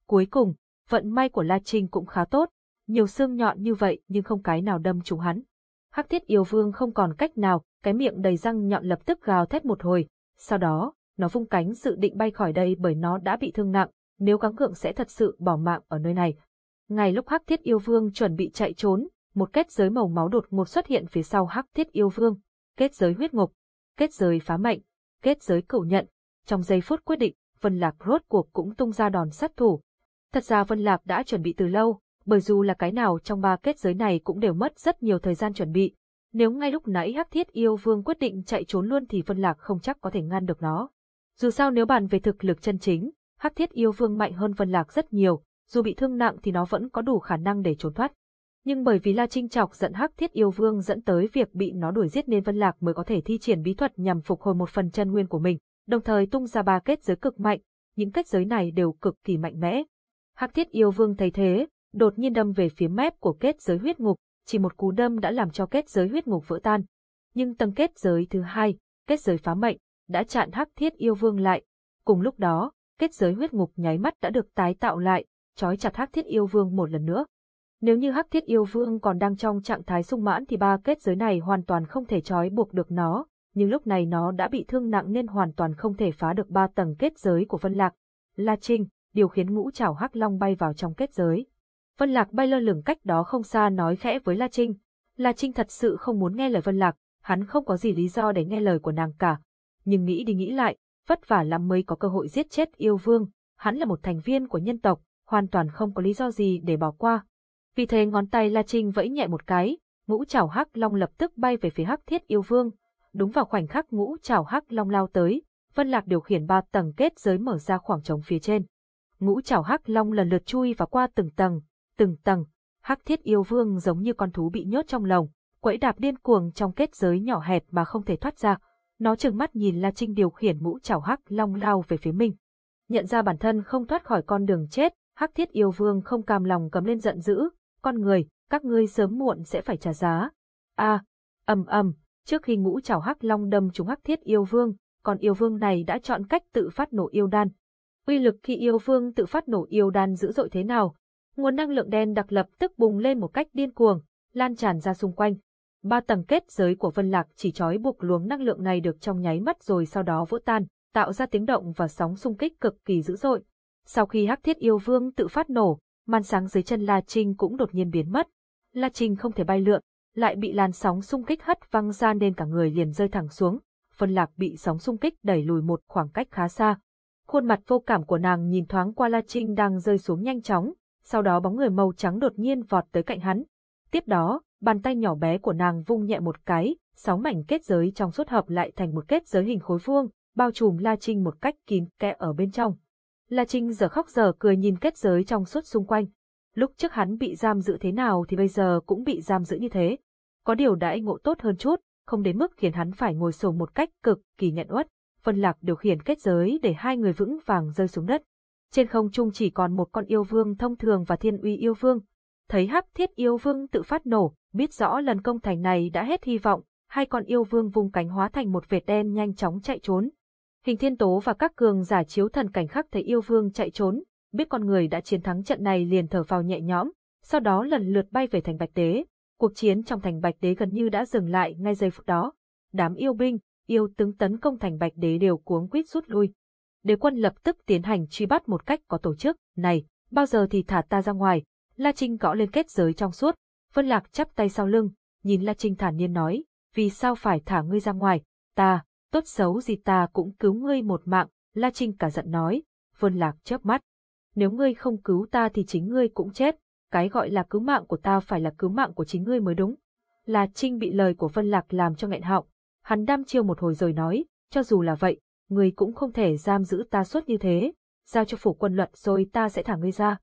Cuối cùng, vận may của La Trinh cũng khá tốt, nhiều xương nhọn như vậy nhưng không cái nào đâm trúng hắn. Hắc Thiết Yêu Vương không còn cách nào, cái miệng đầy răng nhọn lập tức gào thét một hồi, sau đó, nó vung cánh dự định bay khỏi đây bởi nó đã bị thương nặng, nếu gắng gượng sẽ thật sự bỏ mạng ở nơi này. Ngay lúc Hắc Thiết Yêu Vương chuẩn bị chạy trốn, một kết giới màu máu đột ngột xuất hiện phía sau Hắc Thiết Yêu Vương, kết giới huyết ngục, kết giới phá mệnh, kết giới cửu nhận. Trong giây phút quyết định, Vân Lạc rốt cuộc cũng tung ra đòn sát thủ. Thật ra Vân Lạc đã chuẩn bị từ lâu, bởi dù là cái nào trong ba kết giới này cũng đều mất rất nhiều thời gian chuẩn bị. Nếu ngay lúc nãy Hắc Thiết Yêu Vương quyết định chạy trốn luôn thì Vân Lạc không chắc có thể ngăn được nó. Dù sao nếu bàn về thực lực chân chính, Hắc Thiết Yêu Vương mạnh hơn Vân Lạc rất nhiều, dù bị thương nặng thì nó vẫn có đủ khả năng để trốn thoát. Nhưng bởi vì La Trinh chọc giận Hắc Thiết Yêu Vương dẫn tới việc bị nó đuổi giết nên Vân Lạc mới có thể thi triển bí thuật nhằm phục hồi một phần chân nguyên của mình, đồng thời tung ra ba kết giới cực mạnh, những kết giới này đều cực kỳ mạnh mẽ. Hắc Thiết Yêu Vương thấy thế, đột nhiên đâm về phía mép của kết giới huyết ngục, chỉ một cú đâm đã làm cho kết giới huyết ngục vỡ tan. Nhưng tầng kết giới thứ hai, kết giới phá mệnh, đã chặn Hắc Thiết Yêu Vương lại. Cùng lúc đó, kết giới huyết ngục nháy mắt đã được tái tạo lại, trói chặt Hắc Thiết Yêu Vương một lần nữa. Nếu như Hắc Thiết Yêu Vương còn đang trong trạng thái sung mãn thì ba kết giới này hoàn toàn không thể trói buộc được nó, nhưng lúc này nó đã bị thương nặng nên hoàn toàn không thể phá được ba tầng kết giới của Vân Lạc. La Trinh, điều khiến ngũ trảo Hắc Long bay vào trong kết giới. Vân Lạc bay lơ lửng cách đó không xa nói khẽ với La Trinh. La Trinh thật sự không muốn nghe lời Vân Lạc, hắn không có gì lý do để nghe lời của nàng cả. Nhưng nghĩ đi nghĩ lại, vất vả lắm mới có cơ hội giết chết yêu vương, hắn là một thành viên của nhân tộc, hoàn toàn không có lý do gì để bỏ qua. Vì thế ngón tay La Trinh vẫy nhẹ một cái, ngũ chảo hắc long lập tức bay về phía hắc thiết yêu vương. Đúng vào khoảnh khắc ngũ chảo hắc long lao tới, Vân Lạc điều khiển ba tầng kết giới mở ra khoảng trống phía trên. Ngũ chảo hắc long lần lượt chui và qua từng tầng, từng tầng. Hắc thiết yêu vương giống như con thú bị nhốt trong lồng, quẫy đạp điên cuồng trong kết giới nhỏ hẹp mà không thể thoát ra, nó trừng mắt nhìn La Trinh điều khiển mũ chảo hắc long lao về phía mình. Nhận ra bản thân không thoát khỏi con đường chết, hắc thiết yêu vương không cam lòng cầm lên giận dữ, con người, các ngươi sớm muộn sẽ phải trả giá. a ầm ầm, trước khi ngũ chảo hắc long đâm trúng hắc thiết yêu vương, con yêu vương này đã chọn cách tự phát nổ yêu đan. Uy lực khi yêu vương tự phát nổ yêu đan dữ dội thế nào? Nguồn năng lượng đen đặc lập tức bùng lên một cách điên cuồng, lan tràn ra xung quanh. Ba tầng kết giới của Vân Lạc chỉ trói buộc luồng năng lượng này được trong nháy mắt rồi sau đó vỡ tan, tạo ra tiếng động và sóng xung kích cực kỳ dữ dội. Sau khi Hắc Thiết Yêu Vương tự phát nổ, màn sáng dưới chân La Trinh cũng đột nhiên biến mất. La Trinh không thể bay lượn, lại bị làn sóng xung kích hất văng ra nên cả người liền rơi thẳng xuống. Vân Lạc bị sóng xung kích đẩy lùi một khoảng cách khá xa. Khuôn mặt vô cảm của nàng nhìn thoáng qua La Trinh đang rơi xuống nhanh chóng, sau đó bóng người màu trắng đột nhiên vọt tới cạnh hắn. Tiếp đó, bàn tay nhỏ bé của nàng vung nhẹ một cái, sáu mảnh kết giới trong suốt hợp lại thành một kết giới hình khối vuông, bao trùm La Trinh một cách kín kẽ ở bên trong. La Trinh giờ khóc giờ cười nhìn kết giới trong suốt xung quanh. Lúc trước hắn bị giam giữ thế nào thì bây giờ cũng bị giam giữ như thế. Có điều đãi ngộ tốt hơn chút, không đến mức khiến hắn phải ngồi sổ một cách cực kỳ nhận uất. phân Lạc điều khiển kết giới để hai người vững vàng rơi xuống đất. Trên không trung chỉ còn một con yêu vương thông thường và thiên uy yêu vương. Thấy hắc thiết yêu vương tự phát nổ, biết rõ lần công thành này đã hết hy vọng, hai con yêu vương vung cánh hóa thành một vệt đen nhanh chóng chạy trốn. Hình thiên tố và các cường giả chiếu thần cảnh khắc thấy yêu vương chạy trốn, biết con người đã chiến thắng trận này liền thở vào nhẹ nhõm, sau đó lần lượt bay về thành Bạch Đế. Cuộc chiến trong thành Bạch Đế gần như đã dừng lại ngay giây phút đó. Đám yêu binh, yêu tướng tấn công thành Bạch Đế đều cuống quýt rút lui. Đế quân lập tức tiến hành truy bắt một cách có tổ chức. Này, bao giờ thì thả ta ra ngoài? La Trinh gõ lên kết giới trong suốt. Vân Lạc chắp tay sau lưng, nhìn La Trinh thản nhiên nói, vì sao phải thả ngươi ra ngoài? Ta, tốt xấu gì ta cũng cứu ngươi một mạng, La Trinh cả giận nói. Vân Lạc chớp mắt. Nếu ngươi không cứu ta thì chính ngươi cũng chết, cái gọi là cứu mạng của ta phải là cứu mạng của chính ngươi mới đúng. La Trinh bị lời của Vân Lạc làm cho nghẹn họng, hắn đam chiêu một hồi rồi nói, cho dù là vậy, người cũng không thể giam giữ ta suốt như thế, giao cho phủ quân luật rồi ta sẽ thả ngươi ra.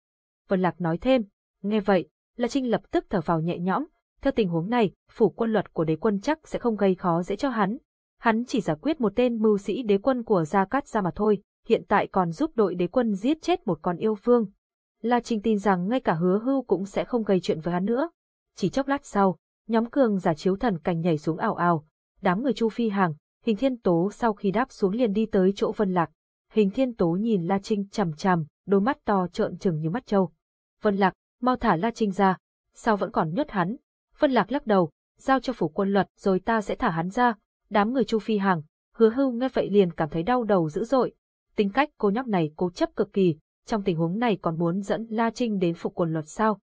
Vân Lạc nói thêm, nghe vậy, La Trinh lập tức thở vào nhẹ nhõm, theo tình huống này, phủ quân luật của đế quân chắc sẽ không gây khó dễ cho hắn. Hắn chỉ giải quyết một tên mưu sĩ đế quân của Gia Cát ra mà thôi, hiện tại còn giúp đội đế quân giết chết một con yêu vương. La Trinh tin rằng ngay cả hứa hưu cũng sẽ không gây chuyện với hắn nữa. Chỉ chốc lát sau, nhóm cường giả chiếu thần cảnh nhảy xuống ảo ảo. Đám người Chu Phi Hàng, Hình Thiên Tố sau khi đáp xuống liền đi tới chỗ Vân Lạc. Hình Thiên Tố nhìn La Trinh chằm chằm, đôi mắt to trợn trừng như mắt trâu. Vân Lạc, mau thả La Trinh ra. Sao vẫn còn nhốt hắn? Vân Lạc lắc đầu, giao cho phủ quân luật rồi ta sẽ thả hắn ra. Đám người Chu Phi Hàng, hứa hưu nghe vậy liền cảm thấy đau đầu dữ dội. Tính cách cô nhóc này cố chấp cực kỳ, trong tình huống này còn muốn dẫn La Trinh đến phủ quân luật sao?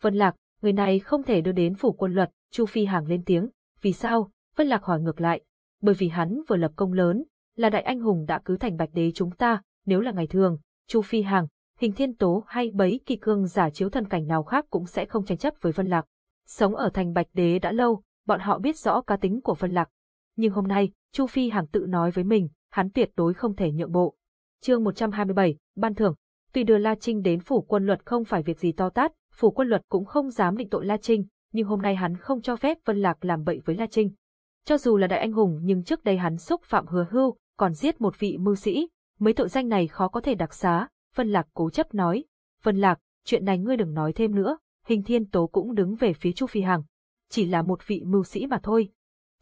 Vân Lạc, người này không thể đưa đến phủ quân luật, Chu Phi Hàng lên tiếng. Vì sao? Vân Lạc hỏi ngược lại. Bởi vì hắn vừa lập công lớn, là đại anh hùng đã cứu thành bạch đế chúng ta, nếu là ngày thường, Chu Phi Hàng, Hình Thiên Tố hay bấy kỳ cương giả chiếu thân cảnh nào khác cũng sẽ không tranh chấp với Vân Lạc. Sống ở thành Bạch Đế đã lâu, bọn họ biết rõ cá tính của Vân Lạc. Nhưng hôm nay, Chu Phi Hàng tự nói với mình, hắn tuyệt đối không thể nhượng bộ. Chương 127, ban thưởng. Tuy đưa La Trinh đến phủ quân luật không phải việc gì to tát, phủ quân luật cũng không dám định tội La Trinh, nhưng hôm nay hắn không cho phép Vân Lạc làm bậy với La Trinh. Cho dù là đại anh hùng nhưng trước đây hắn xúc phạm hứa hưu, còn giết một vị mưu sĩ, mấy tội danh này khó có thể đặc xá, Vân Lạc cố chấp nói. Vân Lạc, chuyện này ngươi đừng nói thêm nữa, hình thiên tố cũng đứng về phía Chu Phi Hằng. Chỉ là một vị mưu sĩ mà thôi.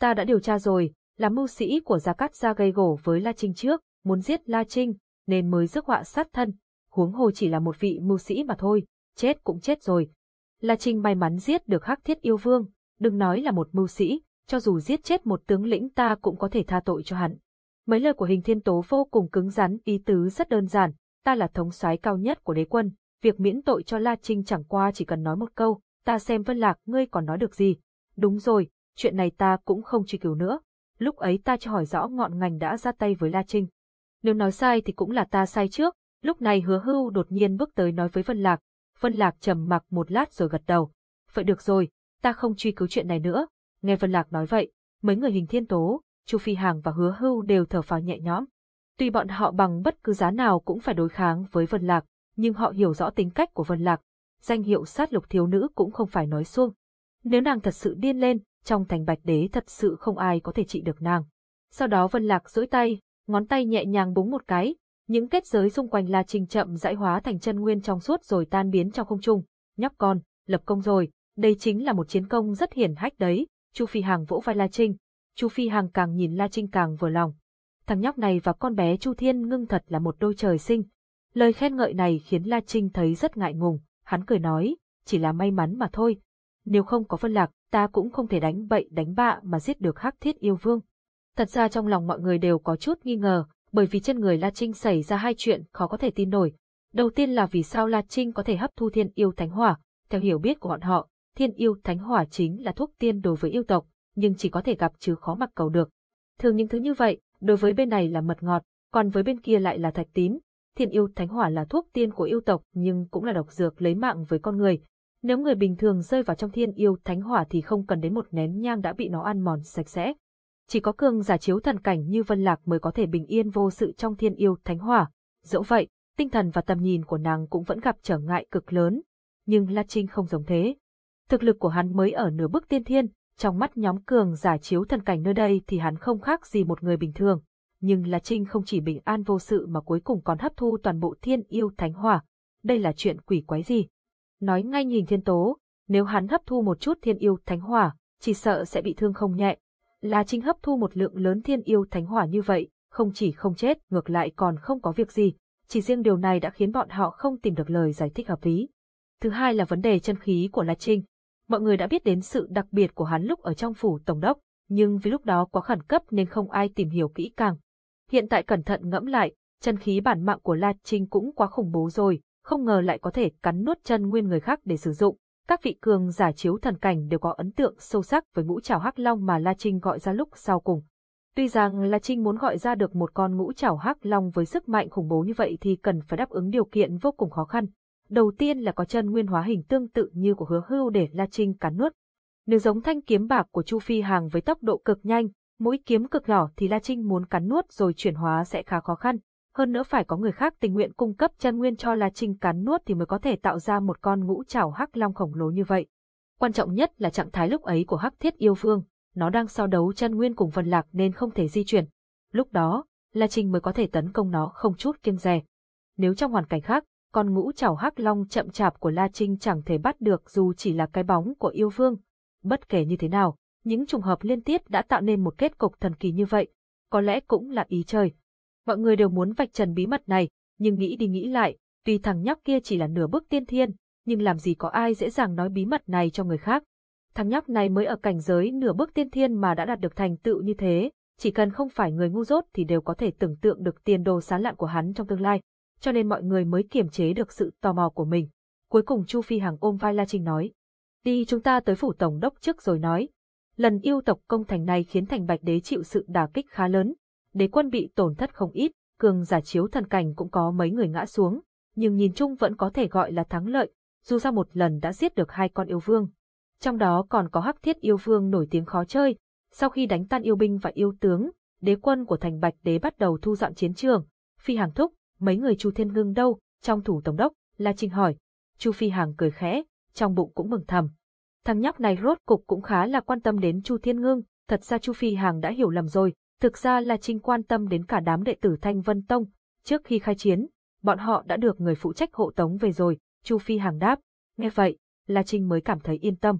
Ta đã điều tra rồi, là mưu sĩ của Gia Cát Gia gây gổ với La Trinh trước, muốn giết La Trinh, nên mới rước họa sát thân. Huống hồ chỉ là một vị mưu sĩ mà thôi, chết cũng chết rồi. La Trinh may mắn giết được Hắc Thiết Yêu Vương, đừng nói là một mưu sĩ, cho dù giết chết một tướng lĩnh ta cũng có thể tha tội cho hắn. Mấy lời của hình thiên tố vô cùng cứng rắn, ý tứ rất đơn giản, ta là thống soái cao nhất của đế quân, việc miễn tội cho La Trinh chẳng qua chỉ cần nói một câu, ta xem Vân Lạc ngươi còn nói được gì. Đúng rồi, chuyện này ta cũng không truy cứu nữa. Lúc ấy ta cho hỏi rõ ngọn ngành đã ra tay với La Trinh. Nếu nói sai thì cũng là ta sai trước, lúc này hứa hưu đột nhiên bước tới nói với Vân Lạc. Vân Lạc trầm mặc một lát rồi gật đầu. Vậy được rồi, ta không truy cứu chuyện này nữa. Nghe Vân Lạc nói vậy, mấy người hình thiên tố, Chu Phi Hàng và hứa hưu đều thở phào nhẹ nhõm. Tuy bọn họ bằng bất cứ giá nào cũng phải đối kháng với Vân Lạc, nhưng họ hiểu rõ tính cách của Vân Lạc, danh hiệu sát lục thiếu nữ cũng không phải nói xuông. Nếu nàng thật sự điên lên, trong thành bạch đế thật sự không ai có thể trị được nàng. Sau đó Vân Lạc duỗi tay, ngón tay nhẹ nhàng búng một cái, những kết giới xung quanh La Trinh chậm rãi hóa thành chân nguyên trong suốt rồi tan biến trong không trung. Nhóc con, lập công rồi, đây chính là một chiến công rất hiển hách đấy. Chu Phi Hằng vỗ vai La Trinh. Chu Phi Hằng càng nhìn La Trinh càng vừa lòng. Thằng nhóc này và con bé Chu Thiên ngưng thật là một đôi trời sinh, Lời khen ngợi này khiến La Trinh thấy rất ngại ngùng, hắn cười nói, chỉ là may mắn mà thôi. Nếu không có phân lạc, ta cũng không thể đánh bậy đánh bạ mà giết được hắc thiết yêu vương. Thật ra trong lòng mọi người đều có chút nghi ngờ, bởi vì trên người La Trinh xảy ra hai chuyện khó có thể tin nổi. Đầu tiên là vì sao La Trinh có thể hấp thu thiên yêu thánh hỏa, theo hiểu biết của bọn họ, thiên yêu thánh hỏa chính là thuốc tiên đối với yêu tộc, nhưng chỉ có thể gặp chứ khó mặc cầu được. Thường những thứ như vậy, đối với bên này là mật ngọt, còn với bên kia lại là thạch tín, thiên yêu thánh hỏa là thuốc tiên của yêu tộc nhưng cũng là độc dược lấy mạng với con người. Nếu người bình thường rơi vào trong thiên yêu thánh hỏa thì không cần đến một nén nhang đã bị nó ăn mòn sạch sẽ. Chỉ có cường giả chiếu thần cảnh như Vân Lạc mới có thể bình yên vô sự trong thiên yêu thánh hỏa. Dẫu vậy, tinh thần và tầm nhìn của nàng cũng vẫn gặp trở ngại cực lớn. Nhưng La Trinh không giống thế. Thực lực của hắn mới ở nửa bước tiên thiên, trong mắt nhóm cường giả chiếu thần cảnh nơi đây thì hắn không khác gì một người bình thường. Nhưng La Trinh không chỉ bình an vô sự mà cuối cùng còn hấp thu toàn bộ thiên yêu thánh hỏa. Đây là chuyện quỷ quái gì? Nói ngay nhìn thiên tố, nếu hắn hấp thu một chút thiên yêu thánh hỏa, chỉ sợ sẽ bị thương không nhẹ. La Trinh hấp thu một lượng lớn thiên yêu thánh hỏa như vậy, không chỉ không chết, ngược lại còn không có việc gì. Chỉ riêng điều này đã khiến bọn họ không tìm được lời giải thích hợp lý. Thứ hai là vấn đề chân khí của La Trinh. Mọi người đã biết đến sự đặc biệt của hắn lúc ở trong phủ tổng đốc, nhưng vì lúc đó quá khẩn cấp nên không ai tìm hiểu kỹ càng. Hiện tại cẩn thận ngẫm lại, chân khí bản mạng của La Trinh cũng quá khủng bố rồi, không ngờ lại có thể cắn nuốt chân nguyên người khác để sử dụng. Các vị cường giả chiếu thần cảnh đều có ấn tượng sâu sắc với ngũ trảo hắc long mà La Trinh gọi ra lúc sau cùng. Tuy rằng La Trinh muốn gọi ra được một con ngũ trảo hắc long với sức mạnh khủng bố như vậy thì cần phải đáp ứng điều kiện vô cùng khó khăn. Đầu tiên là có chân nguyên hóa hình tương tự như của hứa hưu để La Trinh cắn nuốt. Nếu giống thanh kiếm bạc của Chu Phi Hàng với tốc độ cực nhanh, mũi kiếm cực nhỏ thì La Trinh muốn cắn nuốt rồi chuyển hóa sẽ khá khó khăn. Hơn nữa phải có người khác tình nguyện cung cấp chân nguyên cho La Trinh cắn nuốt thì mới có thể tạo ra một con ngũ trảo hắc long khổng lồ như vậy. Quan trọng nhất là trạng thái lúc ấy của hắc thiết yêu vương, nó đang so đấu chân nguyên cùng vân lạc nên không thể di chuyển. Lúc đó, La Trinh mới có thể tấn công nó không chút kiêng dè. Nếu trong hoàn cảnh khác, con ngũ trảo hắc long chậm chạp của La Trinh chẳng thể bắt được dù chỉ là cái bóng của yêu vương. Bất kể như thế nào, những trùng hợp liên tiếp đã tạo nên một kết cục thần kỳ như vậy, có lẽ cũng là ý trời. Mọi người đều muốn vạch trần bí mật này, nhưng nghĩ đi nghĩ lại, tuy thằng nhóc kia chỉ là nửa bước tiên thiên, nhưng làm gì có ai dễ dàng nói bí mật này cho người khác. Thằng nhóc này mới ở cảnh giới nửa bước tiên thiên mà đã đạt được thành tựu như thế, chỉ cần không phải người ngu dốt thì đều có thể tưởng tượng được tiền đồ sáng lạn của hắn trong tương lai, cho nên mọi người mới kiềm chế được sự tò mò của mình. Cuối cùng Chu Phi Hằng ôm vai La Trinh nói, đi chúng ta tới phủ tổng đốc trước rồi nói. Lần yêu tộc công thành này khiến thành bạch đế chịu sự đả kích khá lớn, đế quân bị tổn thất không ít, cường giả chiếu thần cảnh cũng có mấy người ngã xuống, nhưng nhìn chung vẫn có thể gọi là thắng lợi, dù sao một lần đã giết được hai con yêu vương. Trong đó còn có hắc thiết yêu vương nổi tiếng khó chơi, sau khi đánh tan yêu binh và yêu tướng, đế quân của thành bạch đế bắt đầu thu dọn chiến trường. Phi hàng thúc, mấy người Chu Thiên Ngưng đâu, trong thủ tổng đốc, La Trinh hỏi. Chu Phi Hàng cười khẽ, trong bụng cũng mừng thầm. Thằng nhóc này rốt cục cũng khá là quan tâm đến Chu Thiên Ngưng, thật ra Chu Phi Hàng đã hiểu lầm rồi, thực ra La Trinh quan tâm đến cả đám đệ tử Thanh Vân Tông, trước khi khai chiến, bọn họ đã được người phụ trách hộ tống về rồi, Chu Phi Hàng đáp. Nghe vậy, La Trinh mới cảm thấy yên tâm.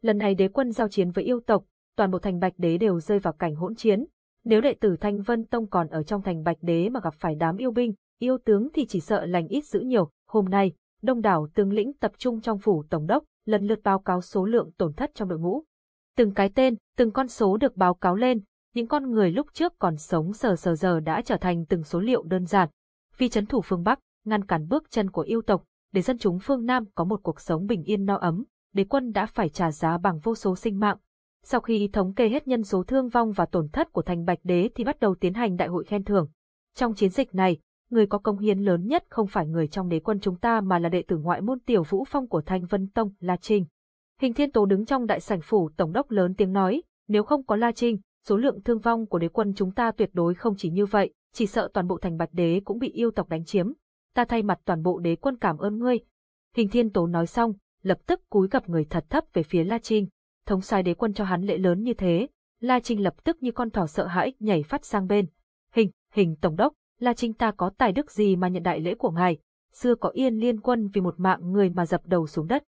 Lần này đế quân giao chiến với yêu tộc, toàn bộ thành Bạch Đế đều rơi vào cảnh hỗn chiến. Nếu đệ tử Thanh Vân Tông còn ở trong thành Bạch Đế mà gặp phải đám yêu binh, yêu tướng thì chỉ sợ lành ít dữ nhiều. Hôm nay, đông đảo tướng lĩnh tập trung trong phủ tổng đốc, lần lượt báo cáo số lượng tổn thất trong đội ngũ. Từng cái tên, từng con số được báo cáo lên, những con người lúc trước còn sống sờ sờ giờ đã trở thành từng số liệu đơn giản. Vì chấn thủ phương Bắc, ngăn cản bước chân của yêu tộc, để dân chúng phương Nam có một cuộc sống bình yên no ấm, đế quân đã phải trả giá bằng vô số sinh mạng. Sau khi thống kê hết nhân số thương vong và tổn thất của thành Bạch Đế thì bắt đầu tiến hành đại hội khen thưởng. Trong chiến dịch này, người có công hiến lớn nhất không phải người trong đế quân chúng ta mà là đệ tử ngoại môn tiểu vũ phong của Thanh Vân Tông, La Trinh. Hình Thiên Tố đứng trong đại sảnh phủ tổng đốc lớn tiếng nói, nếu không có La Trinh, số lượng thương vong của đế quân chúng ta tuyệt đối không chỉ như vậy, chỉ sợ toàn bộ thành Bạch Đế cũng bị yêu tộc đánh chiếm. Ta thay mặt toàn bộ đế quân cảm ơn ngươi. Hình Thiên Tố nói xong, lập tức cúi gặp người thật thấp về phía La Trinh. Thống sai đế quân cho hắn lễ lớn như thế, La Trinh lập tức như con thỏ sợ hãi nhảy phát sang bên. Hình, hình tổng đốc, La Trinh ta có tài đức gì mà nhận đại lễ của ngài, xưa có yên liên quân vì một mạng người mà dập đầu xuống đất.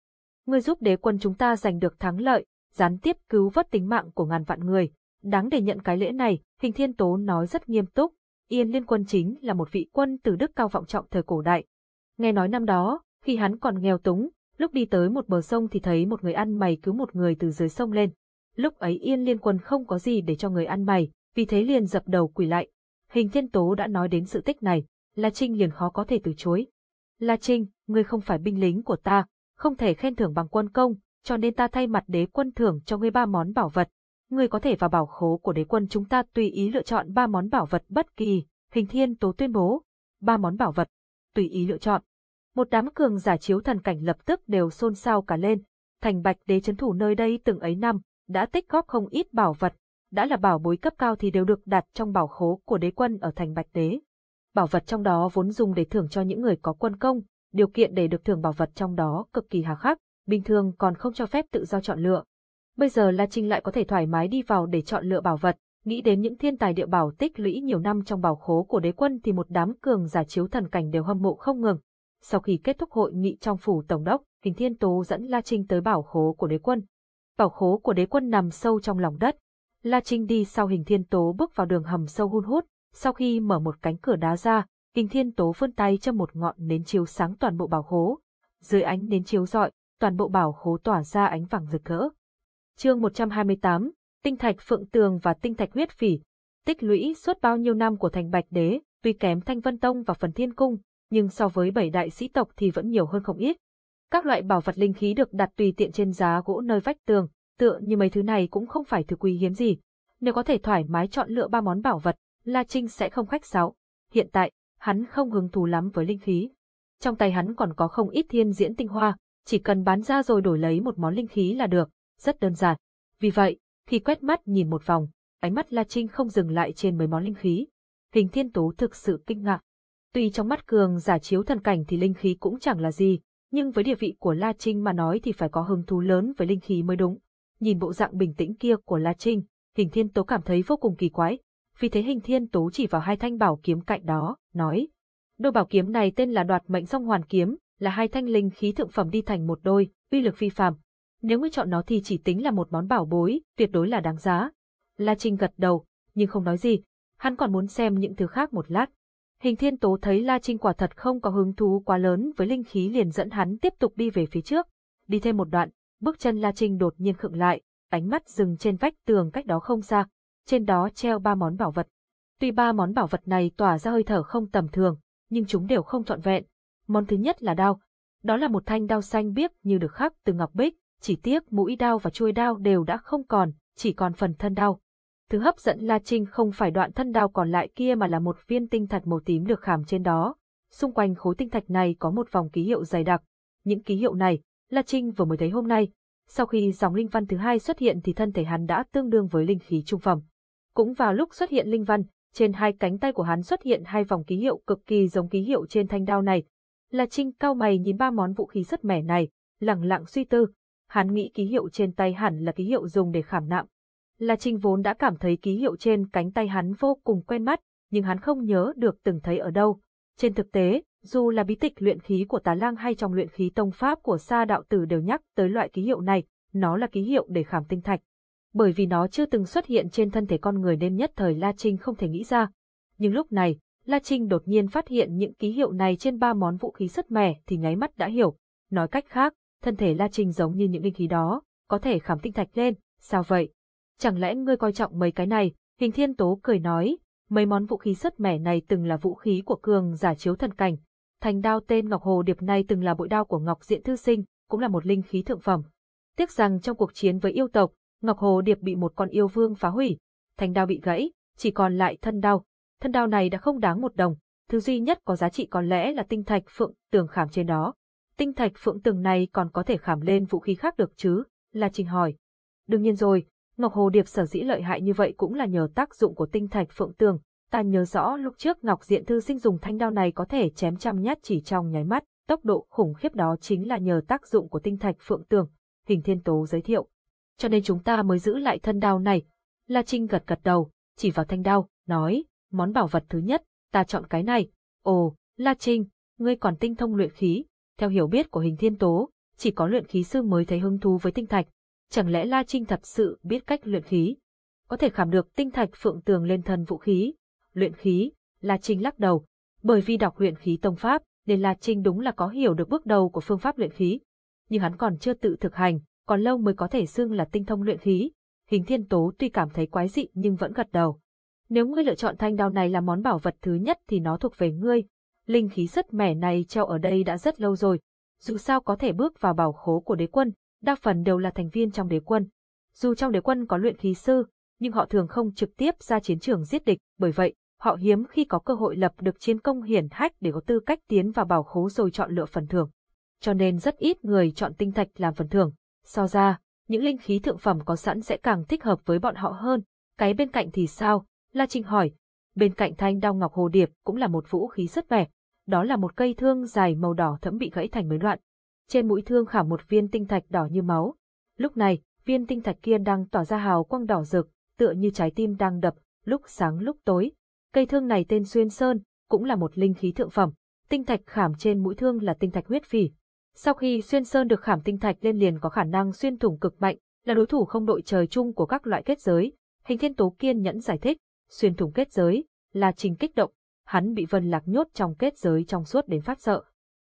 Ngươi giúp đế quân chúng ta giành được thắng lợi, gián tiếp cứu vớt tính mạng của ngàn vạn người. Đáng để nhận cái lễ này, hình thiên tố nói rất nghiêm túc, yên liên quân chính là một vị quân từ đức cao vọng trọng thời cổ đại. Nghe nói năm đó, khi hắn còn nghèo túng, lúc đi tới một bờ sông thì thấy một người ăn mày cứu một người từ dưới sông lên. Lúc ấy yên liên quân không có gì để cho người ăn mày, vì thế liền dập đầu quỳ lại, Hình Thiên Tố đã nói đến sự tích này, La Trinh liền khó có thể từ chối. La Trinh, ngươi không phải binh lính của ta, không thể khen thưởng bằng quân công, cho nên ta thay mặt đế quân thưởng cho ngươi ba món bảo vật. Ngươi có thể vào bảo khố của đế quân chúng ta tùy ý lựa chọn ba món bảo vật bất kỳ, Hình Thiên Tố tuyên bố. Ba món bảo vật, tùy ý lựa chọn. Một đám cường giả chiếu thần cảnh lập tức đều xôn xao cả lên. Thành Bạch Đế chấn thủ nơi đây từng ấy năm, đã tích góp không ít bảo vật, đã là bảo bối cấp cao thì đều được đặt trong bảo khố của đế quân ở thành Bạch Đế. Bảo vật trong đó vốn dùng để thưởng cho những người có quân công, điều kiện để được thưởng bảo vật trong đó cực kỳ hà khắc, bình thường còn không cho phép tự do chọn lựa. Bây giờ La Trinh lại có thể thoải mái đi vào để chọn lựa bảo vật, nghĩ đến những thiên tài địa bảo tích lũy nhiều năm trong bảo khố của đế quân thì một đám cường giả chiếu thần cảnh đều hâm mộ không ngừng. Sau khi kết thúc hội nghị trong phủ tổng đốc, Hình Thiên Tố dẫn La Trinh tới bảo khố của đế quân. Bảo khố của đế quân nằm sâu trong lòng đất. La Trinh đi sau Hình Thiên Tố bước vào đường hầm sâu hun hút, sau khi mở một cánh cửa đá ra, Hình Thiên Tố vươn tay cho một ngọn nến chiếu sáng toàn bộ bảo khố. Dưới ánh nến chiếu rọi, toàn bộ bảo khố tỏa ra ánh vàng rực rỡ. Chương 128, Tinh thạch phượng tường và tinh thạch huyết phỉ, tích lũy suốt bao nhiêu năm của thành Bạch Đế, tuy kém Thanh Vân Tông và Phần Thiên Cung, nhưng so với bảy đại sĩ tộc thì vẫn nhiều hơn không ít. Các loại bảo vật linh khí được đặt tùy tiện trên giá gỗ nơi vách tường, tựa như mấy thứ này cũng không phải thứ quý hiếm gì. Nếu có thể thoải mái chọn lựa ba món bảo vật, La Trinh sẽ không khách sáo. Hiện tại, hắn không hứng thú lắm với linh khí. Trong tay hắn còn có không ít thiên diễn tinh hoa, chỉ cần bán ra rồi đổi lấy một món linh khí là được, rất đơn giản. Vì vậy, khi quét mắt nhìn một vòng, ánh mắt La Trinh không dừng lại trên mấy món linh khí. Hình Thiên Tố thực sự kinh ngạc. Tuy trong mắt cường giả chiếu thần cảnh thì linh khí cũng chẳng là gì, nhưng với địa vị của La Trinh mà nói thì phải có hứng thú lớn với linh khí mới đúng. Nhìn bộ dạng bình tĩnh kia của La Trinh, Hình Thiên Tố cảm thấy vô cùng kỳ quái. Vì thế Hình Thiên Tố chỉ vào hai thanh bảo kiếm cạnh đó, nói. Đôi bảo kiếm này tên là đoạt mệnh song hoàn kiếm, là hai thanh linh khí thượng phẩm đi thành một đôi, uy lực phi phàm, nếu ngươi chọn nó thì chỉ tính là một món bảo bối, tuyệt đối là đáng giá. La Trinh gật đầu, nhưng không nói gì, hắn còn muốn xem những thứ khác một lát. Hình Thiên Tố thấy La Trinh quả thật không có hứng thú quá lớn với linh khí liền dẫn hắn tiếp tục đi về phía trước. Đi thêm một đoạn, bước chân La Trinh đột nhiên khựng lại, ánh mắt dừng trên vách tường cách đó không xa, trên đó treo ba món bảo vật. Tuy ba món bảo vật này tỏa ra hơi thở không tầm thường, nhưng chúng đều không trọn vẹn. Món thứ nhất là đao, đó là một thanh đao xanh biếc như được khắc từ ngọc bích, chỉ tiếc mũi đao và chuôi đao đều đã không còn, chỉ còn phần thân đao. Thứ hấp dẫn La Trinh không phải đoạn thân đao còn lại kia mà là một viên tinh thạch màu tím được khảm trên đó. Xung quanh khối tinh thạch này có một vòng ký hiệu dày đặc. Những ký hiệu này, La Trinh vừa mới thấy hôm nay. Sau khi dòng linh văn thứ hai xuất hiện thì thân thể hắn đã tương đương với linh khí trung phẩm. Cũng vào lúc xuất hiện linh văn, trên hai cánh tay của hắn xuất hiện hai vòng ký hiệu cực kỳ giống ký hiệu trên thanh đao này. La Trinh cao mày nhìn ba món vũ khí rất mẻ này, lặng lặng suy tư, hắn nghĩ ký hiệu trên tay hẳn là ký hiệu dùng để khảm nạm. La Trinh vốn đã cảm thấy ký hiệu trên cánh tay hắn vô cùng quen mắt, nhưng hắn không nhớ được từng thấy ở đâu. Trên thực tế, dù là bí tịch luyện khí của Tà Lang hay trong luyện khí tông pháp của Sa đạo tử đều nhắc tới loại ký hiệu này, nó là ký hiệu để khảm tinh thạch. Bởi vì nó chưa từng xuất hiện trên thân thể con người nên nhất thời La Trinh không thể nghĩ ra. Nhưng lúc này, La Trinh đột nhiên phát hiện những ký hiệu này trên ba món vũ khí rất mẻ thì nháy mắt đã hiểu. Nói cách khác, thân thể La Trinh giống như những linh khí đó, có thể khảm tinh thạch lên, sao vậy? Chẳng lẽ ngươi coi trọng mấy cái này? Hình Thiên Tố cười nói, mấy món vũ khí rất mẻ này từng là vũ khí của cường giả chiếu thần cảnh. Thành đao tên Ngọc Hồ Điệp này từng là bội đao của Ngọc Diện Thư Sinh, cũng là một linh khí thượng phẩm. Tiếc rằng trong cuộc chiến với yêu tộc, Ngọc Hồ Điệp bị một con yêu vương phá hủy, thành đao bị gãy, chỉ còn lại thân đao. Thân đao này đã không đáng một đồng, thứ duy nhất có giá trị có lẽ là tinh thạch phượng tường khảm trên đó tinh thạch phượng tường này còn có thể khảm lên vũ khí khác được chứ? Là Trình hỏi. Đương nhiên rồi, Ngọc Hồ Điệp sở dĩ lợi hại như vậy cũng là nhờ tác dụng của tinh thạch phượng tường. Ta nhớ rõ lúc trước Ngọc Diện Thư Sinh dùng thanh đao này có thể chém trăm nhát chỉ trong nháy mắt, tốc độ khủng khiếp đó chính là nhờ tác dụng của tinh thạch phượng tường. Hình Thiên Tố giới thiệu. Cho nên chúng ta mới giữ lại thân đao này. La Trinh gật gật đầu, chỉ vào thanh đao, nói, món bảo vật thứ nhất, ta chọn cái này. Ồ, La Trinh, ngươi còn tinh thông luyện khí, theo hiểu biết của hình thiên tố, chỉ có luyện khí sư mới thấy hứng thú với tinh thạch. Chẳng lẽ La Trinh thật sự biết cách luyện khí? Có thể khảm được tinh thạch phượng tường lên thân vũ khí. Luyện khí, La Trinh lắc đầu. Bởi vì đọc luyện khí tông pháp, nên La Trinh đúng là có hiểu được bước đầu của phương pháp luyện khí. Nhưng hắn còn chưa tự thực hành, còn lâu mới có thể xưng là tinh thông luyện khí. Hình thiên tố tuy cảm thấy quái dị nhưng vẫn gật đầu. Nếu ngươi lựa chọn thanh đao này là món bảo vật thứ nhất thì nó thuộc về ngươi, linh khí rất mẻ này treo ở đây đã rất lâu rồi. Dù sao có thể bước vào bảo khố của đế quân, đa phần đều là thành viên trong đế quân. Dù trong đế quân có luyện khí sư, nhưng họ thường không trực tiếp ra chiến trường giết địch, bởi vậy, họ hiếm khi có cơ hội lập được chiến công hiển hách để có tư cách tiến vào bảo khố rồi chọn lựa phần thưởng. Cho nên rất ít người chọn tinh thạch làm phần thưởng. So ra, những linh khí thượng phẩm có sẵn sẽ càng thích hợp với bọn họ hơn. Cái bên cạnh thì sao? La Trinh hỏi. Bên cạnh thanh đao ngọc hồ điệp cũng là một vũ khí rất vẻ. Đó là một cây thương dài màu đỏ thẫm bị gãy thành mấy đoạn. Trên mũi thương khảm một viên tinh thạch đỏ như máu. Lúc này, viên tinh thạch kia đang tỏa ra hào quang đỏ rực, tựa như trái tim đang đập, lúc sáng lúc tối. Cây thương này tên Xuyên Sơn, cũng là một linh khí thượng phẩm. Tinh thạch khảm trên mũi thương là tinh thạch huyết phỉ. Sau khi Xuyên Sơn được khảm tinh thạch lên liền có khả năng xuyên thủng cực mạnh, là đối thủ không đội trời chung của các loại kết giới. Hình Thiên Tố kiên nhẫn giải thích, xuyên thủng kết giới, là trình kích động, hắn bị Vân Lạc nhốt trong kết giới trong suốt đến phát sợ.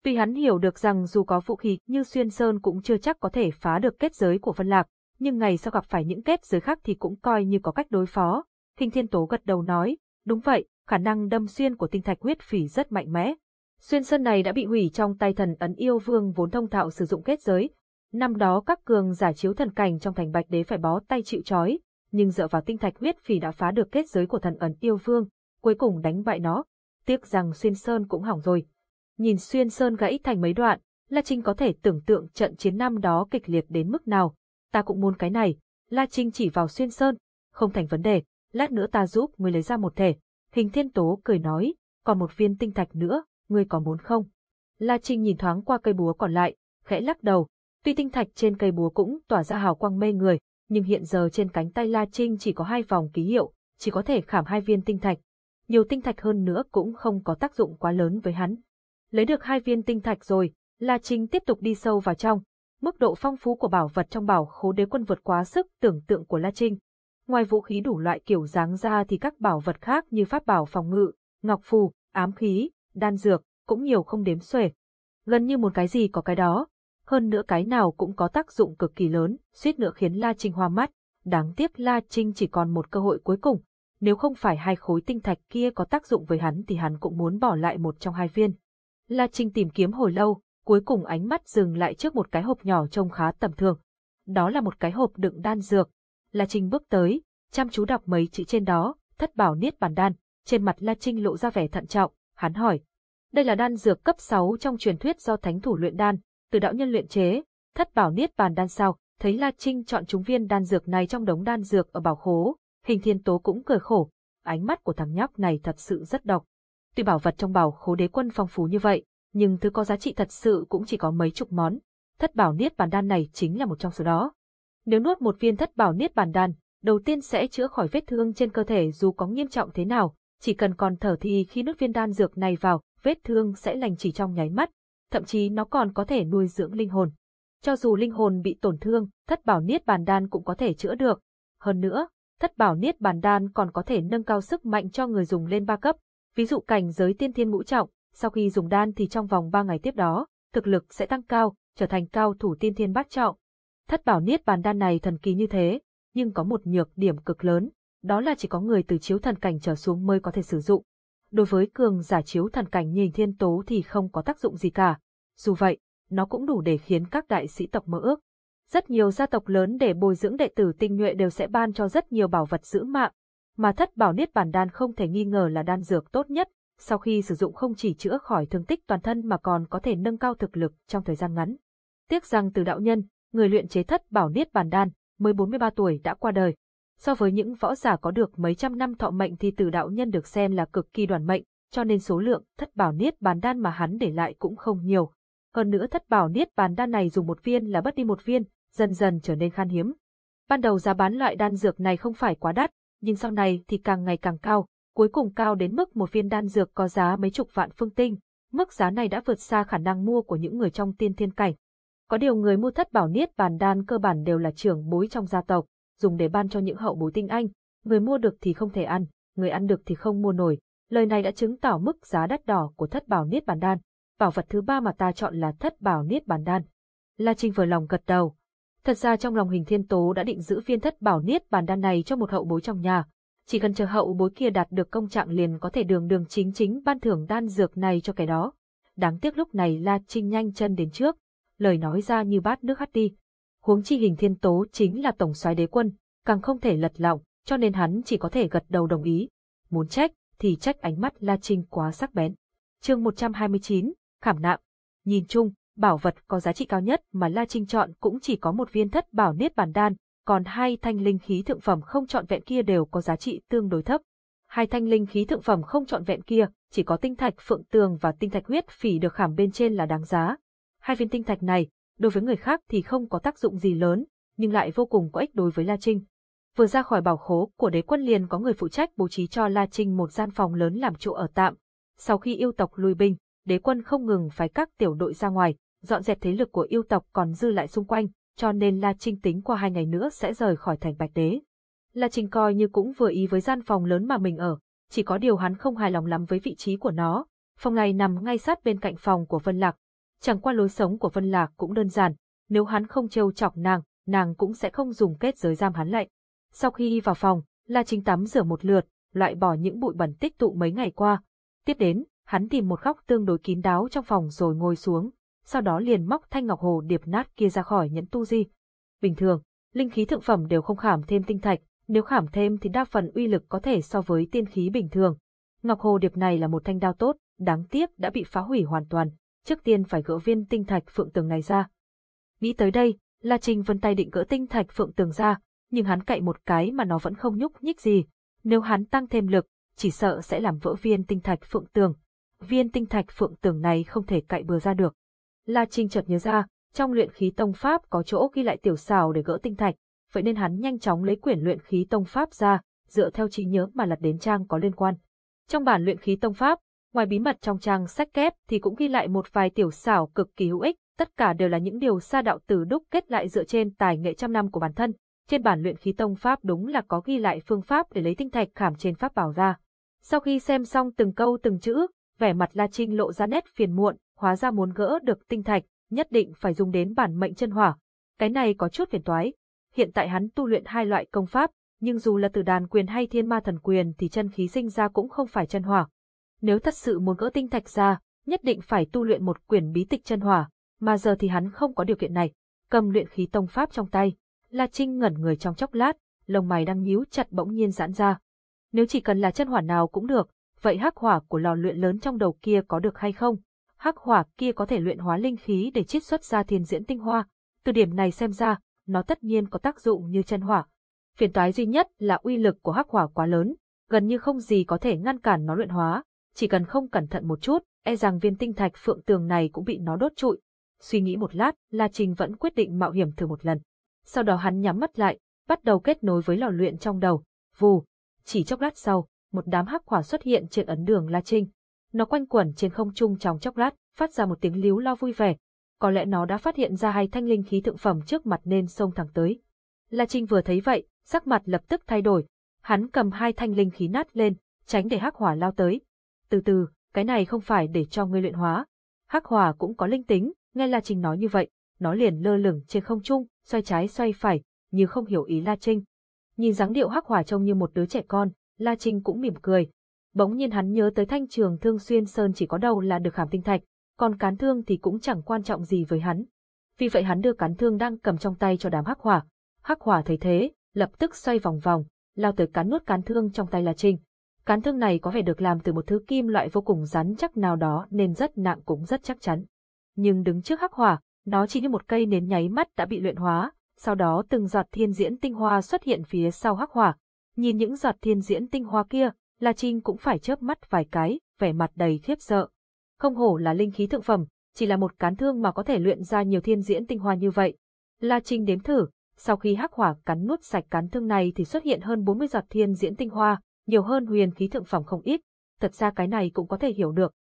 Tuy hắn hiểu được rằng dù có vũ khí như Xuyên Sơn cũng chưa chắc có thể phá được kết giới của Vân Lạc, nhưng ngày sau gặp phải những kết giới khác thì cũng coi như có cách đối phó. Hình Thiên Tố gật đầu nói, đúng vậy, khả năng đâm xuyên của tinh thạch huyết phỉ rất mạnh mẽ. Xuyên sơn này đã bị hủy trong tay thần ấn yêu vương vốn thông thạo sử dụng kết giới. Năm đó các cường giả chiếu thần cảnh trong thành bạch đế phải bó tay chịu trói, nhưng dựa vào tinh thạch huyết phỉ đã phá được kết giới của thần ấn yêu vương, cuối cùng đánh bại nó. Tiếc rằng xuyên sơn cũng hỏng rồi. Nhìn xuyên sơn gãy thành mấy đoạn, La Trinh có thể tưởng tượng trận chiến năm đó kịch liệt đến mức nào. Ta cũng muốn cái này. La Trinh chỉ vào xuyên sơn. Không thành vấn đề, lát nữa ta giúp người lấy ra một thể. Hình thiên tố cười nói, còn một viên tinh thạch nữa, ngươi có muốn không? La Trinh nhìn thoáng qua cây búa còn lại, khẽ lắc đầu. Tuy tinh thạch trên cây búa cũng tỏa ra hào quang mê người, nhưng hiện giờ trên cánh tay La Trinh chỉ có hai vòng ký hiệu, chỉ có thể khảm hai viên tinh thạch. Nhiều tinh thạch hơn nữa cũng không có tác dụng quá lớn với hắn. Lấy được hai viên tinh thạch rồi, La Trinh tiếp tục đi sâu vào trong. Mức độ phong phú của bảo vật trong bảo khố đế quân vượt quá sức tưởng tượng của La Trinh. Ngoài vũ khí đủ loại kiểu dáng ra thì các bảo vật khác như pháp bảo phòng ngự, ngọc phù, ám khí, đan dược, cũng nhiều không đếm xuể. Gần như một cái gì có cái đó, hơn nữa cái nào cũng có tác dụng cực kỳ lớn, suýt nữa khiến La Trinh hoa mắt. Đáng tiếc La Trinh chỉ còn một cơ hội cuối cùng, nếu không phải hai khối tinh thạch kia có tác dụng với hắn thì hắn cũng muốn bỏ lại một trong hai viên. La Trinh tìm kiếm hồi lâu, cuối cùng ánh mắt dừng lại trước một cái hộp nhỏ trông khá tầm thường. Đó là một cái hộp đựng đan dược. La Trinh bước tới, chăm chú đọc mấy chữ trên đó, thất bảo niết bàn đan, trên mặt La Trinh lộ ra vẻ thận trọng, hắn hỏi. Đây là đan dược cấp 6 trong truyền thuyết do thánh thủ luyện đan, từ đạo nhân luyện chế, thất bảo niết bàn đan sao, thấy La Trinh chọn chúng viên đan dược này trong đống đan dược ở bảo khố, hình thiên tố cũng cười khổ, ánh mắt của thằng nhóc này thật sự rất độc. Tuy bảo vật trong bảo khố đế quân phong phú như vậy, nhưng thứ có giá trị thật sự cũng chỉ có mấy chục món. Thất bảo niết bàn đan này chính là một trong số đó. Nếu nuốt một viên thất bảo niết bàn đan, đầu tiên sẽ chữa khỏi vết thương trên cơ thể dù có nghiêm trọng thế nào, chỉ cần còn thở thì khi nuốt viên đan dược này vào, vết thương sẽ lành chỉ trong nháy mắt, thậm chí nó còn có thể nuôi dưỡng linh hồn. Cho dù linh hồn bị tổn thương, thất bảo niết bàn đan cũng có thể chữa được. Hơn nữa, thất bảo niết bàn đan còn có thể nâng cao sức mạnh cho người dùng lên ba cấp, ví dụ cảnh giới tiên thiên ngũ trọng, sau khi dùng đan thì trong vòng 3 ngày tiếp đó, thực lực sẽ tăng cao, trở thành cao thủ tiên thiên bát trọng. Thất bảo niết bàn đan này thần kỳ như thế, nhưng có một nhược điểm cực lớn, đó là chỉ có người từ chiếu thần cảnh trở xuống mới có thể sử dụng. Đối với cường giả chiếu thần cảnh nhìn thiên tố thì không có tác dụng gì cả. Dù vậy, nó cũng đủ để khiến các đại sĩ tộc mơ ước. Rất nhiều gia tộc lớn để bồi dưỡng đệ tử tinh nhuệ đều sẽ ban cho rất nhiều bảo vật giữ mạng, mà thất bảo niết bàn đan không thể nghi ngờ là đan dược tốt nhất, sau khi sử dụng không chỉ chữa khỏi thương tích toàn thân mà còn có thể nâng cao thực lực trong thời gian ngắn. Tiếc rằng từ đạo nhân, người luyện chế thất bảo niết bàn đan, mới 43 tuổi đã qua đời. So với những võ giả có được mấy trăm năm thọ mệnh thì tử đạo nhân được xem là cực kỳ đoàn mệnh, cho nên số lượng thất bảo niết bàn đan mà hắn để lại cũng không nhiều. Hơn nữa thất bảo niết bàn đan này dùng một viên là mất đi một viên, dần dần trở nên khan hiếm. Ban đầu giá bán loại đan dược này không phải quá đắt, nhưng sau này thì càng ngày càng cao, cuối cùng cao đến mức một viên đan dược có giá mấy chục vạn phương tinh. Mức giá này đã vượt xa khả năng mua của những người trong tiên thiên cảnh. Có điều người mua thất bảo niết bàn đan cơ bản đều là trưởng bối trong gia tộc, dùng để ban cho những hậu bối tinh anh. Người mua được thì không thể ăn, người ăn được thì không mua nổi. Lời này đã chứng tỏ mức giá đắt đỏ của thất bảo niết bàn đan. Bảo vật thứ ba mà ta chọn là thất bảo niết bàn đan. La Trinh vừa lòng gật đầu. Thật ra trong lòng hình thiên tố đã định giữ viên thất bảo niết bàn đan này cho một hậu bối trong nhà. Chỉ cần chờ hậu bối kia đạt được công trạng liền có thể đường đường chính chính ban thưởng đan dược này cho cái đó. Đáng tiếc lúc này La Trinh nhanh chân đến trước, lời nói ra như bát nước hắt đi. Huống chi hình thiên tố chính là tổng soái đế quân, càng không thể lật lọng, cho nên hắn chỉ có thể gật đầu đồng ý. Muốn trách, thì trách ánh mắt La Trinh quá sắc bén. chương 129, Khảm nạm. Nhìn chung, bảo vật có giá trị cao nhất mà La Trinh chọn cũng chỉ có một viên thất bảo niết bàn đan, còn hai thanh linh khí thượng phẩm không chọn vẹn kia đều có giá trị tương đối thấp. Hai thanh linh khí thượng phẩm không chọn vẹn kia, chỉ có tinh thạch phượng tường và tinh thạch huyết phỉ được khảm bên trên là đáng giá. Hai viên tinh thạch này, đối với người khác thì không có tác dụng gì lớn, nhưng lại vô cùng có ích đối với La Trinh. Vừa ra khỏi bảo khố của đế quân liền có người phụ trách bố trí cho La Trinh một gian phòng lớn làm chỗ ở tạm. Sau khi yêu tộc lui binh, đế quân không ngừng phái các tiểu đội ra ngoài, dọn dẹp thế lực của yêu tộc còn dư lại xung quanh, cho nên La Trinh tính qua hai ngày nữa sẽ rời khỏi thành Bạch Đế. La Trinh coi như cũng vừa ý với gian phòng lớn mà mình ở, chỉ có điều hắn không hài lòng lắm với vị trí của nó. Phòng này nằm ngay sát bên cạnh phòng của Vân Lạc. Chẳng qua lối sống của Vân Lạc cũng đơn giản, nếu hắn không trêu chọc nàng, nàng cũng sẽ không dùng kết giới giam hắn lại. Sau khi vào phòng, La Trinh tắm rửa một lượt, loại bỏ những bụi bẩn tích tụ mấy ngày qua. Tiếp đến, hắn tìm một góc tương đối kín đáo trong phòng rồi ngồi xuống, sau đó liền móc thanh ngọc hồ điệp nát kia ra khỏi nhẫn tu di. Bình thường, linh khí thượng phẩm đều không khảm thêm tinh thạch, nếu khảm thêm thì đa phần uy lực có thể so với tiên khí bình thường. Ngọc hồ điệp này là một thanh đao tốt, đáng tiếc đã bị phá hủy hoàn toàn, trước tiên phải gỡ viên tinh thạch phượng tường này ra. Nghĩ tới đây, La Trinh vân tay định gỡ tinh thạch phượng tường ra, nhưng hắn cậy một cái mà nó vẫn không nhúc nhích gì. Nếu hắn tăng thêm lực, chỉ sợ sẽ làm vỡ viên tinh thạch phượng tường. Viên tinh thạch phượng tường này không thể cậy bừa ra được. La Trinh chợt nhớ ra, trong luyện khí tông pháp có chỗ ghi lại tiểu xào để gỡ tinh thạch, vậy nên hắn nhanh chóng lấy quyển luyện khí tông pháp ra, dựa theo trí nhớ mà lật đến trang có liên quan. Trong bản luyện khí tông pháp, ngoài bí mật trong trang sách kép thì cũng ghi lại một vài tiểu xảo cực kỳ hữu ích, tất cả đều là những điều sa đạo tử đúc kết lại dựa trên tài nghệ trăm năm của bản thân. Trên bản luyện khí tông pháp đúng là có ghi lại phương pháp để lấy tinh thạch khảm trên pháp bảo ra. Sau khi xem xong từng câu từng chữ, vẻ mặt La Trinh lộ ra nét phiền muộn, hóa ra muốn gỡ được tinh thạch, nhất định phải dùng đến bản mệnh chân hỏa. Cái này có chút phiền toái. Hiện tại hắn tu luyện hai loại công pháp, nhưng dù là từ đàn quyền hay thiên ma thần quyền thì chân khí sinh ra cũng không phải chân hỏa. Nếu thật sự muốn gỡ tinh thạch ra, nhất định phải tu luyện một quyển bí tịch chân hỏa, mà giờ thì hắn không có điều kiện này. Cầm luyện khí tông pháp trong tay, La Trinh ngẩn người trong chốc lát, lông mày đang nhíu chặt bỗng nhiên giãn ra. Nếu chỉ cần là chân hỏa nào cũng được, vậy hắc hỏa của lò luyện lớn trong đầu kia có được hay không? hắc hỏa kia có thể luyện hóa linh khí để chiết xuất ra thiên diễn tinh hoa. Từ điểm này xem ra, nó tất nhiên có tác dụng như chân hỏa. Phiền toái duy nhất là uy lực của hắc hỏa quá lớn, gần như không gì có thể ngăn cản nó luyện hóa. Chỉ cần không cẩn thận một chút, e rằng viên tinh thạch phượng tường này cũng bị nó đốt trụi. Suy nghĩ một lát, La Trình vẫn quyết định mạo hiểm thử một lần. Sau đó hắn nhắm mắt lại, bắt đầu kết nối với lò luyện trong đầu. Vù! Chỉ chốc lát sau, một đám hắc hỏa xuất hiện trên ấn đường La Trinh. Nó quanh quẩn trên không trung trong chốc lát, phát ra một tiếng líu lo vui vẻ. Có lẽ nó đã phát hiện ra hai thanh linh khí thượng phẩm trước mặt nên xông thẳng tới. La Trinh vừa thấy vậy, sắc mặt lập tức thay đổi. Hắn cầm hai thanh linh khí nát lên, tránh để hắc hỏa lao tới. Từ từ, cái này không phải để cho ngươi luyện hóa. Hắc hỏa cũng có linh tính, nghe La Trinh nói như vậy, nó liền lơ lửng trên không trung, xoay trái xoay phải, như không hiểu ý La Trinh. Nhìn dáng điệu hắc hỏa trông như một đứa trẻ con, La Trinh cũng mỉm cười, Bỗng nhiên hắn nhớ tới thanh trường thương xuyên sơn chỉ có đầu là được khảm tinh thạch, còn cán thương thì cũng chẳng quan trọng gì với hắn. Vì vậy hắn đưa cán thương đang cầm trong tay cho đám hắc hỏa. Hắc hỏa thấy thế, lập tức xoay vòng vòng, lao tới cán nuốt cán thương trong tay La Trinh. Cán thương này có vẻ được làm từ một thứ kim loại vô cùng rắn chắc nào đó nên rất nặng cũng rất chắc chắn. Nhưng đứng trước hắc hỏa, nó chỉ như một cây nến nháy mắt đã bị luyện hóa, sau đó từng giọt thiên diễn tinh hoa xuất hiện phía sau hắc hỏa. Nhìn những giọt thiên diễn tinh hoa kia, La Trinh cũng phải chớp mắt vài cái, vẻ mặt đầy khiếp sợ. Không hổ là linh khí thượng phẩm, chỉ là một cán thương mà có thể luyện ra nhiều thiên diễn tinh hoa như vậy. La Trinh đếm thử, sau khi hắc hỏa cắn nuốt sạch cán thương này thì xuất hiện hơn 40 giọt thiên diễn tinh hoa, nhiều hơn huyền khí thượng phẩm không ít. Thật ra cái này cũng có thể hiểu được.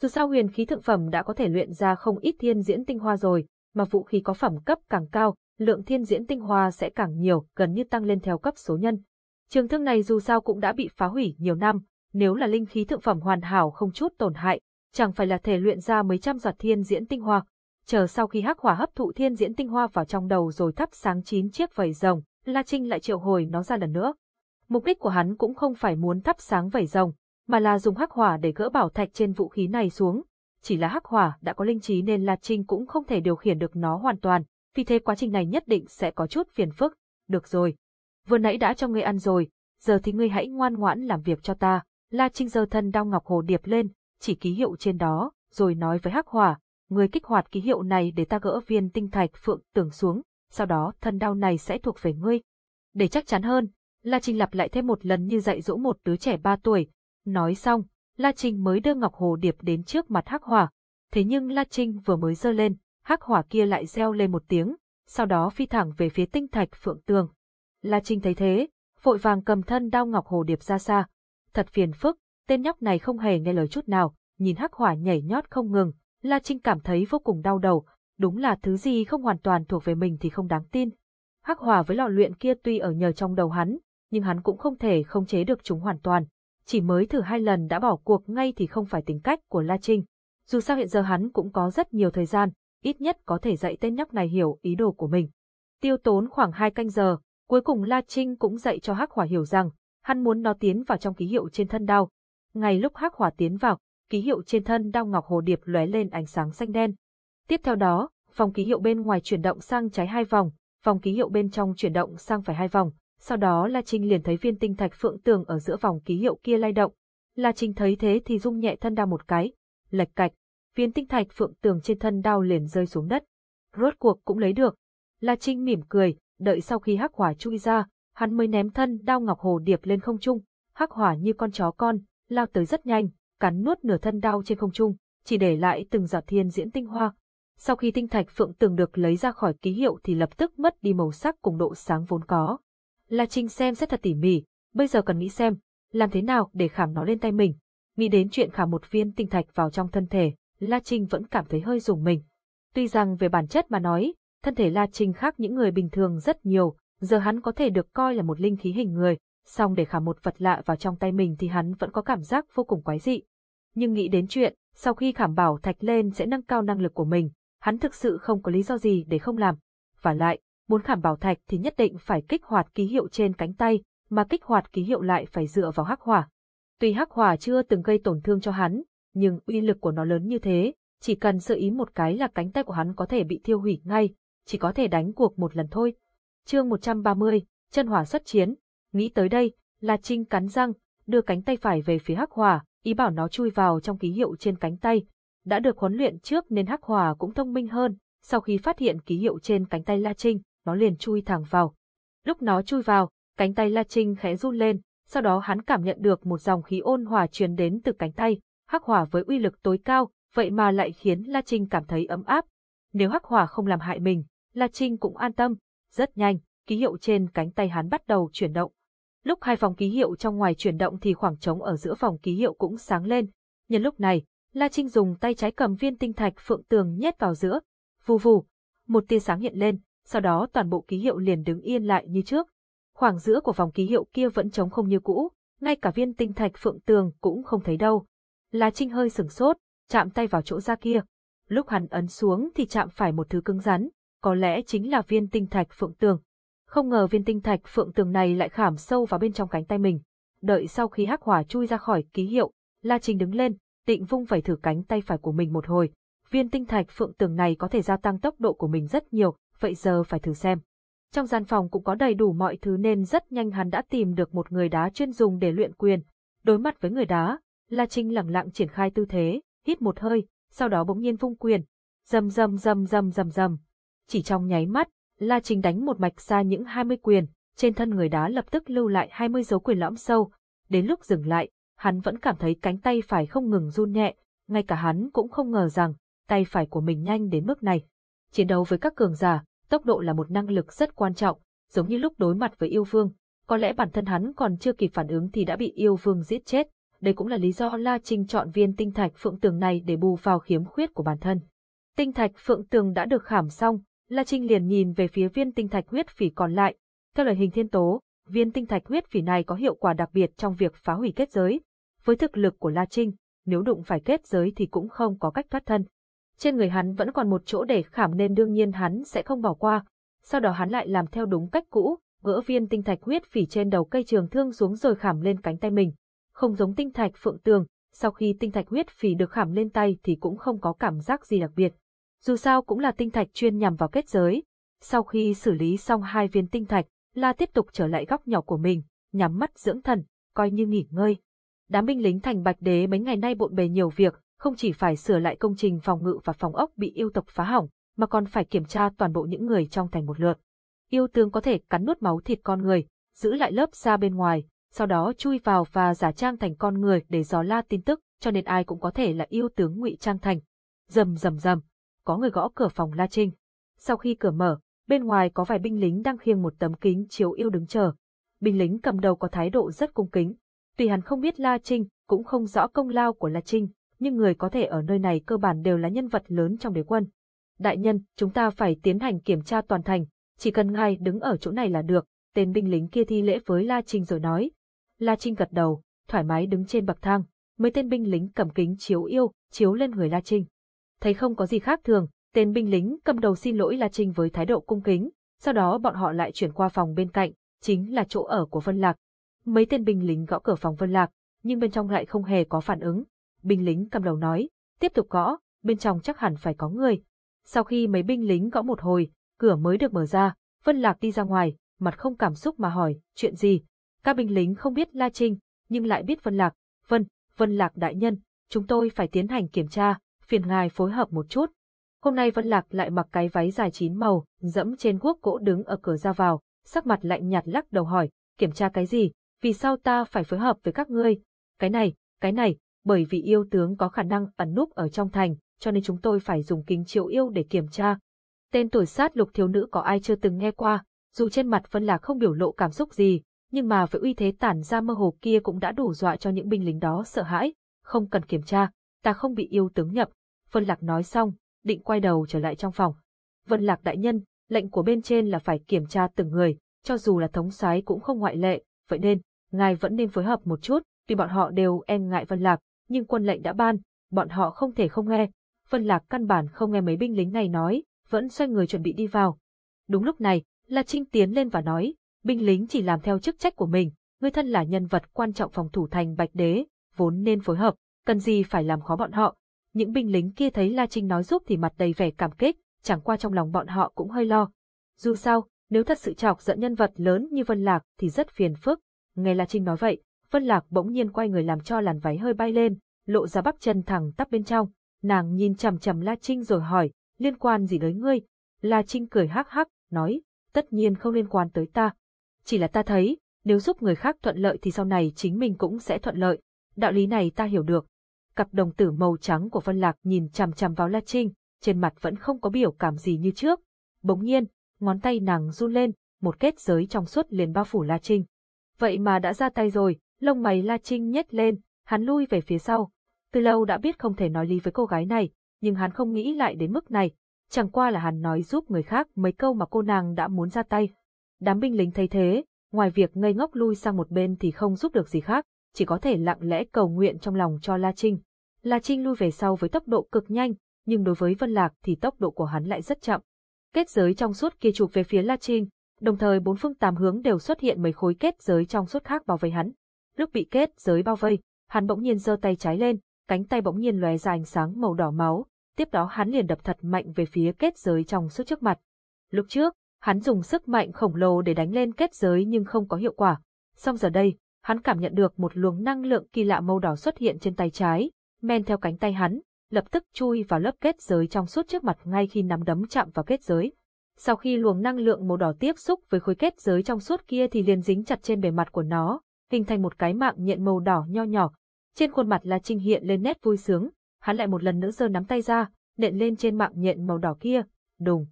Dù sao huyền khí thượng phẩm đã có thể luyện ra không ít thiên diễn tinh hoa rồi, mà vũ khí có phẩm cấp càng cao, lượng thiên diễn tinh hoa sẽ càng nhiều, gần như tăng lên theo cấp số nhân. Trường thương này dù sao cũng đã bị phá hủy nhiều năm, nếu là linh khí thượng phẩm hoàn hảo không chút tổn hại, chẳng phải là thể luyện ra mấy trăm giọt thiên diễn tinh hoa. Chờ sau khi hắc hỏa hấp thụ thiên diễn tinh hoa vào trong đầu rồi thắp sáng chín chiếc vẩy rồng, La Trinh lại triệu hồi nó ra lần nữa. Mục đích của hắn cũng không phải muốn thắp sáng vảy rồng, mà là dùng hắc hỏa để gỡ bảo thạch trên vũ khí này xuống. Chỉ là hắc hỏa đã có linh trí nên La Trinh cũng không thể điều khiển được nó hoàn toàn, vì thế quá trình này nhất định sẽ có chút phiền phức. Được rồi, vừa nãy đã cho ngươi ăn rồi, giờ thì ngươi hãy ngoan ngoãn làm việc cho ta, La Trinh giơ thân đao ngọc hồ điệp lên, chỉ ký hiệu trên đó, rồi nói với Hắc Hỏa, Ngươi kích hoạt ký hiệu này để ta gỡ viên tinh thạch phượng tưởng xuống, sau đó thân đao này sẽ thuộc về ngươi. Để chắc chắn hơn, La Trinh lặp lại thêm một lần như dạy dỗ một đứa trẻ ba tuổi. Nói xong, La Trinh mới đưa ngọc hồ điệp đến trước mặt Hắc Hỏa. Thế nhưng La Trinh vừa mới giơ lên, Hắc Hỏa kia lại reo lên một tiếng, sau đó phi thẳng về phía tinh thạch phượng tường. La Trinh thấy thế, vội vàng cầm thân đao ngọc hồ điệp ra xa. Thật phiền phức, tên nhóc này không hề nghe lời chút nào, nhìn hắc hỏa nhảy nhót không ngừng, La Trinh cảm thấy vô cùng đau đầu, đúng là thứ gì không hoàn toàn thuộc về mình thì không đáng tin. Hắc hỏa với lò luyện kia tuy ở nhờ trong đầu hắn, nhưng hắn cũng không thể không chế được chúng hoàn toàn. Chỉ mới thử hai lần đã bỏ cuộc ngay thì không phải tính cách của La Trinh. Dù sao hiện giờ hắn cũng có rất nhiều thời gian, ít nhất có thể dạy tên nhóc này hiểu ý đồ của mình. Tiêu tốn khoảng hai canh giờ, cuối cùng La Trinh cũng dạy cho Hắc Hỏa hiểu rằng, hắn muốn nó tiến vào trong ký hiệu trên thân đao. Ngay lúc Hắc Hỏa tiến vào, ký hiệu trên thân đao ngọc hồ điệp lóe lên ánh sáng xanh đen. Tiếp theo đó, vòng ký hiệu bên ngoài chuyển động sang trái hai vòng, vòng ký hiệu bên trong chuyển động sang phải hai vòng. Sau đó La Trinh liền thấy viên tinh thạch phượng tường ở giữa vòng ký hiệu kia lay động. La Trinh thấy thế thì rung nhẹ thân đao một cái, lệch cạch, viên tinh thạch phượng tường trên thân đao liền rơi xuống đất. Rốt cuộc cũng lấy được. La Trinh mỉm cười, đợi sau khi hắc hỏa chui ra, hắn mới ném thân đao ngọc hồ điệp lên không trung. Hắc hỏa như con chó con, lao tới rất nhanh, cắn nuốt nửa thân đao trên không trung, chỉ để lại từng giọt thiên diễn tinh hoa. Sau khi tinh thạch phượng tường được lấy ra khỏi ký hiệu thì lập tức mất đi màu sắc cùng độ sáng vốn có. La Trinh xem xét thật tỉ mỉ, bây giờ cần nghĩ xem, làm thế nào để khảm nó lên tay mình. Nghĩ đến chuyện khảm một viên tinh thạch vào trong thân thể, La Trinh vẫn cảm thấy hơi rùng mình. Tuy rằng về bản chất mà nói, thân thể La Trinh khác những người bình thường rất nhiều, giờ hắn có thể được coi là một linh khí hình người, song để khảm một vật lạ vào trong tay mình thì hắn vẫn có cảm giác vô cùng quái dị. Nhưng nghĩ đến chuyện, sau khi khảm bảo thạch lên sẽ nâng cao năng lực của mình, hắn thực sự không có lý do gì để không làm. Và lại, muốn khảm bảo thạch thì nhất định phải kích hoạt ký hiệu trên cánh tay, mà kích hoạt ký hiệu lại phải dựa vào hắc hỏa. Tuy hắc hỏa chưa từng gây tổn thương cho hắn, nhưng uy lực của nó lớn như thế, chỉ cần sơ ý một cái là cánh tay của hắn có thể bị thiêu hủy ngay, chỉ có thể đánh cuộc một lần thôi. Chương 130, chân hỏa xuất chiến. Nghĩ tới đây, La Trinh cắn răng, đưa cánh tay phải về phía Hắc Hỏa, ý bảo nó chui vào trong ký hiệu trên cánh tay. Đã được huấn luyện trước nên Hắc Hỏa cũng thông minh hơn, sau khi phát hiện ký hiệu trên cánh tay La Trinh, nó liền chui thẳng vào. Lúc nó chui vào, cánh tay La Trinh khẽ run lên, sau đó hắn cảm nhận được một dòng khí ôn hòa truyền đến từ cánh tay, hắc hỏa với uy lực tối cao, vậy mà lại khiến La Trinh cảm thấy ấm áp. Nếu hắc hỏa không làm hại mình, La Trinh cũng an tâm. Rất nhanh, ký hiệu trên cánh tay hắn bắt đầu chuyển động. Lúc hai vòng ký hiệu trong ngoài chuyển động thì khoảng trống ở giữa vòng ký hiệu cũng sáng lên. Nhân lúc này, La Trinh dùng tay trái cầm viên tinh thạch phượng tường nhét vào giữa. Vù vù, một tia sáng hiện lên, sau đó toàn bộ ký hiệu liền đứng yên lại như trước. Khoảng giữa của vòng ký hiệu kia vẫn trống không như cũ, ngay cả viên tinh thạch phượng tường cũng không thấy đâu. La Trinh hơi sửng sốt, chạm tay vào chỗ da kia. Lúc hắn ấn xuống thì chạm phải một thứ cứng rắn, có lẽ chính là viên tinh thạch phượng tường. Không ngờ viên tinh thạch phượng tường này lại khảm sâu vào bên trong cánh tay mình. Đợi sau khi hắc hỏa chui ra khỏi ký hiệu, La Trinh đứng lên, định vung vẩy thử cánh tay phải của mình một hồi. Viên tinh thạch phượng tường này có thể gia tăng tốc độ của mình rất nhiều, vậy giờ phải thử xem. Trong gian phòng cũng có đầy đủ mọi thứ nên rất nhanh hắn đã tìm được một người đá chuyên dùng để luyện quyền. Đối mặt với người đá, La Trinh lặng lặng triển khai tư thế, hít một hơi, sau đó bỗng nhiên vung quyền. Dầm dầm dầm dầm dầm dầm. Chỉ trong nháy mắt, La Trinh đánh một mạch xa những 20 quyền, trên thân người đá lập tức lưu lại 20 dấu quyền lõm sâu. Đến lúc dừng lại, hắn vẫn cảm thấy cánh tay phải không ngừng run nhẹ, ngay cả hắn cũng không ngờ rằng tay phải của mình nhanh đến mức này. Chiến đấu với các cường giả, tốc độ là một năng lực rất quan trọng, giống như lúc đối mặt với yêu vương. Có lẽ bản thân hắn còn chưa kịp phản ứng thì đã bị yêu vương giết chết, đây cũng là lý do La Trinh chọn viên tinh thạch phượng tường này để bù vào khiếm khuyết của bản thân. Tinh thạch phượng tường đã được khảm xong, La Trinh liền nhìn về phía viên tinh thạch huyết phỉ còn lại. Theo lời hình thiên tố, viên tinh thạch huyết phỉ này có hiệu quả đặc biệt trong việc phá hủy kết giới. Với thực lực của La Trinh, nếu đụng phải kết giới thì cũng không có cách thoát thân. Trên người hắn vẫn còn một chỗ để khảm nên đương nhiên hắn sẽ không bỏ qua. Sau đó hắn lại làm theo đúng cách cũ, gỡ viên tinh thạch huyết phỉ trên đầu cây trường thương xuống rồi khảm lên cánh tay mình không giống tinh thạch phượng tường, sau khi tinh thạch huyết phỉ được khảm lên tay thì cũng không có cảm giác gì đặc biệt. Dù sao cũng là tinh thạch chuyên nhằm vào kết giới. Sau khi xử lý xong hai viên tinh thạch, La tiếp tục trở lại góc nhỏ của mình, nhắm mắt dưỡng thần, coi như nghỉ ngơi. Đám binh lính thành Bạch Đế mấy ngày nay bộn bề nhiều việc, không chỉ phải sửa lại công trình phòng ngự và phòng ốc bị yêu tộc phá hỏng, mà còn phải kiểm tra toàn bộ những người trong thành một lượt. Yêu tướng có thể cắn nuốt máu thịt con người, giữ lại lớp da bên ngoài, sau đó chui vào và giả trang thành con người để dò la tin tức, cho nên ai cũng có thể là yêu tướng ngụy trang thành. Rầm rầm rầm, có người gõ cửa phòng La Trinh. Sau khi cửa mở, bên ngoài có vài binh lính đang khiêng một tấm kính chiếu yêu đứng chờ. Binh lính cầm đầu có thái độ rất cung kính. Tuy hắn không biết La Trinh, cũng không rõ công lao của La Trinh, nhưng người có thể ở nơi này cơ bản đều là nhân vật lớn trong đế quân. Đại nhân, chúng ta phải tiến hành kiểm tra toàn thành, chỉ cần ngài đứng ở chỗ này là được, tên binh lính kia thi lễ với La Trinh rồi nói. La Trinh gật đầu, thoải mái đứng trên bậc thang, mấy tên binh lính cầm kính chiếu yêu, chiếu lên người La Trinh. Thấy không có gì khác thường, tên binh lính cầm đầu xin lỗi La Trinh với thái độ cung kính, sau đó bọn họ lại chuyển qua phòng bên cạnh, chính là chỗ ở của Vân Lạc. Mấy tên binh lính gõ cửa phòng Vân Lạc, nhưng bên trong lại không hề có phản ứng. Binh lính cầm đầu nói, tiếp tục gõ, bên trong chắc hẳn phải có người. Sau khi mấy binh lính gõ một hồi, cửa mới được mở ra, Vân Lạc đi ra ngoài, mặt không cảm xúc mà hỏi, chuyện gì? Các binh lính không biết La Trinh, nhưng lại biết Vân Lạc. Vân, Vân Lạc đại nhân, chúng tôi phải tiến hành kiểm tra, phiền ngài phối hợp một chút. Hôm nay Vân Lạc lại mặc cái váy dài chín màu, dẫm trên guốc gỗ đứng ở cửa ra vào, sắc mặt lạnh nhạt lắc đầu hỏi, kiểm tra cái gì, vì sao ta phải phối hợp với các ngươi? Cái này, cái này, bởi vì yêu tướng có khả năng ẩn núp ở trong thành, cho nên chúng tôi phải dùng kính chiếu yêu để kiểm tra. Tên tuổi sát lục thiếu nữ có ai chưa từng nghe qua, dù trên mặt Vân Lạc không biểu lộ cảm xúc gì, nhưng mà với uy thế tản ra mơ hồ kia cũng đã đủ dọa cho những binh lính đó sợ hãi, không cần kiểm tra, ta không bị yêu tướng nhập. Vân Lạc nói xong, định quay đầu trở lại trong phòng. Vân Lạc đại nhân, lệnh của bên trên là phải kiểm tra từng người, cho dù là thống soái cũng không ngoại lệ, vậy nên, ngài vẫn nên phối hợp một chút, tuy bọn họ đều e ngại Vân Lạc, nhưng quân lệnh đã ban, bọn họ không thể không nghe. Vân Lạc căn bản không nghe mấy binh lính này nói, vẫn xoay người chuẩn bị đi vào. Đúng lúc này, La Trinh tiến lên và nói, binh lính chỉ làm theo chức trách của mình, ngươi thân là nhân vật quan trọng phòng thủ thành Bạch Đế, vốn nên phối hợp, cần gì phải làm khó bọn họ. Những binh lính kia thấy La Trinh nói giúp thì mặt đầy vẻ cảm kích, chẳng qua trong lòng bọn họ cũng hơi lo. Dù sao, nếu thật sự chọc giận nhân vật lớn như Vân Lạc thì rất phiền phức. Nghe La Trinh nói vậy, Vân Lạc bỗng nhiên quay người làm cho làn váy hơi bay lên, lộ ra bắp chân thẳng tắp bên trong. Nàng nhìn chằm chằm La Trinh rồi hỏi, liên quan gì tới ngươi? La Trinh cười hắc hắc, nói, tất nhiên không liên quan tới ta. Chỉ là ta thấy, nếu giúp người khác thuận lợi thì sau này chính mình cũng sẽ thuận lợi. Đạo lý này ta hiểu được. Cặp đồng tử màu trắng của Vân Lạc nhìn chằm chằm vào La Trinh, trên mặt vẫn không có biểu cảm gì như trước. Bỗng nhiên, ngón tay nàng run lên, một kết giới trong suốt liền bao phủ La Trinh. Vậy mà đã ra tay rồi, lông mày La Trinh nhếch lên, hắn lui về phía sau. Từ lâu đã biết không thể nói lý với cô gái này, nhưng hắn không nghĩ lại đến mức này. Chẳng qua là hắn nói giúp người khác mấy câu mà cô nàng đã muốn ra tay. Đám binh lính thấy thế, ngoài việc ngây ngốc lui sang một bên thì không giúp được gì khác, chỉ có thể lặng lẽ cầu nguyện trong lòng cho La Trinh. La Trinh lui về sau với tốc độ cực nhanh, nhưng đối với Vân Lạc thì tốc độ của hắn lại rất chậm. Kết giới trong suốt kia chụp về phía La Trinh, đồng thời bốn phương tám hướng đều xuất hiện mấy khối kết giới trong suốt khác bao vây hắn. Lúc bị kết giới bao vây, hắn bỗng nhiên giơ tay trái lên, cánh tay bỗng nhiên lóe ra ánh sáng màu đỏ máu, tiếp đó hắn liền đập thật mạnh về phía kết giới trong suốt trước mặt. Lúc trước, hắn dùng sức mạnh khổng lồ để đánh lên kết giới nhưng không có hiệu quả. Song giờ đây, hắn cảm nhận được một luồng năng lượng kỳ lạ màu đỏ xuất hiện trên tay trái, men theo cánh tay hắn, lập tức chui vào lớp kết giới trong suốt trước mặt ngay khi nắm đấm chạm vào kết giới. Sau khi luồng năng lượng màu đỏ tiếp xúc với khối kết giới trong suốt kia thì liền dính chặt trên bề mặt của nó, hình thành một cái mạng nhện màu đỏ nho nhỏ. Trên khuôn mặt là Trinh hiện lên nét vui sướng, hắn lại một lần nữa giơ nắm tay ra, nện lên trên mạng nhện màu đỏ kia, đùng.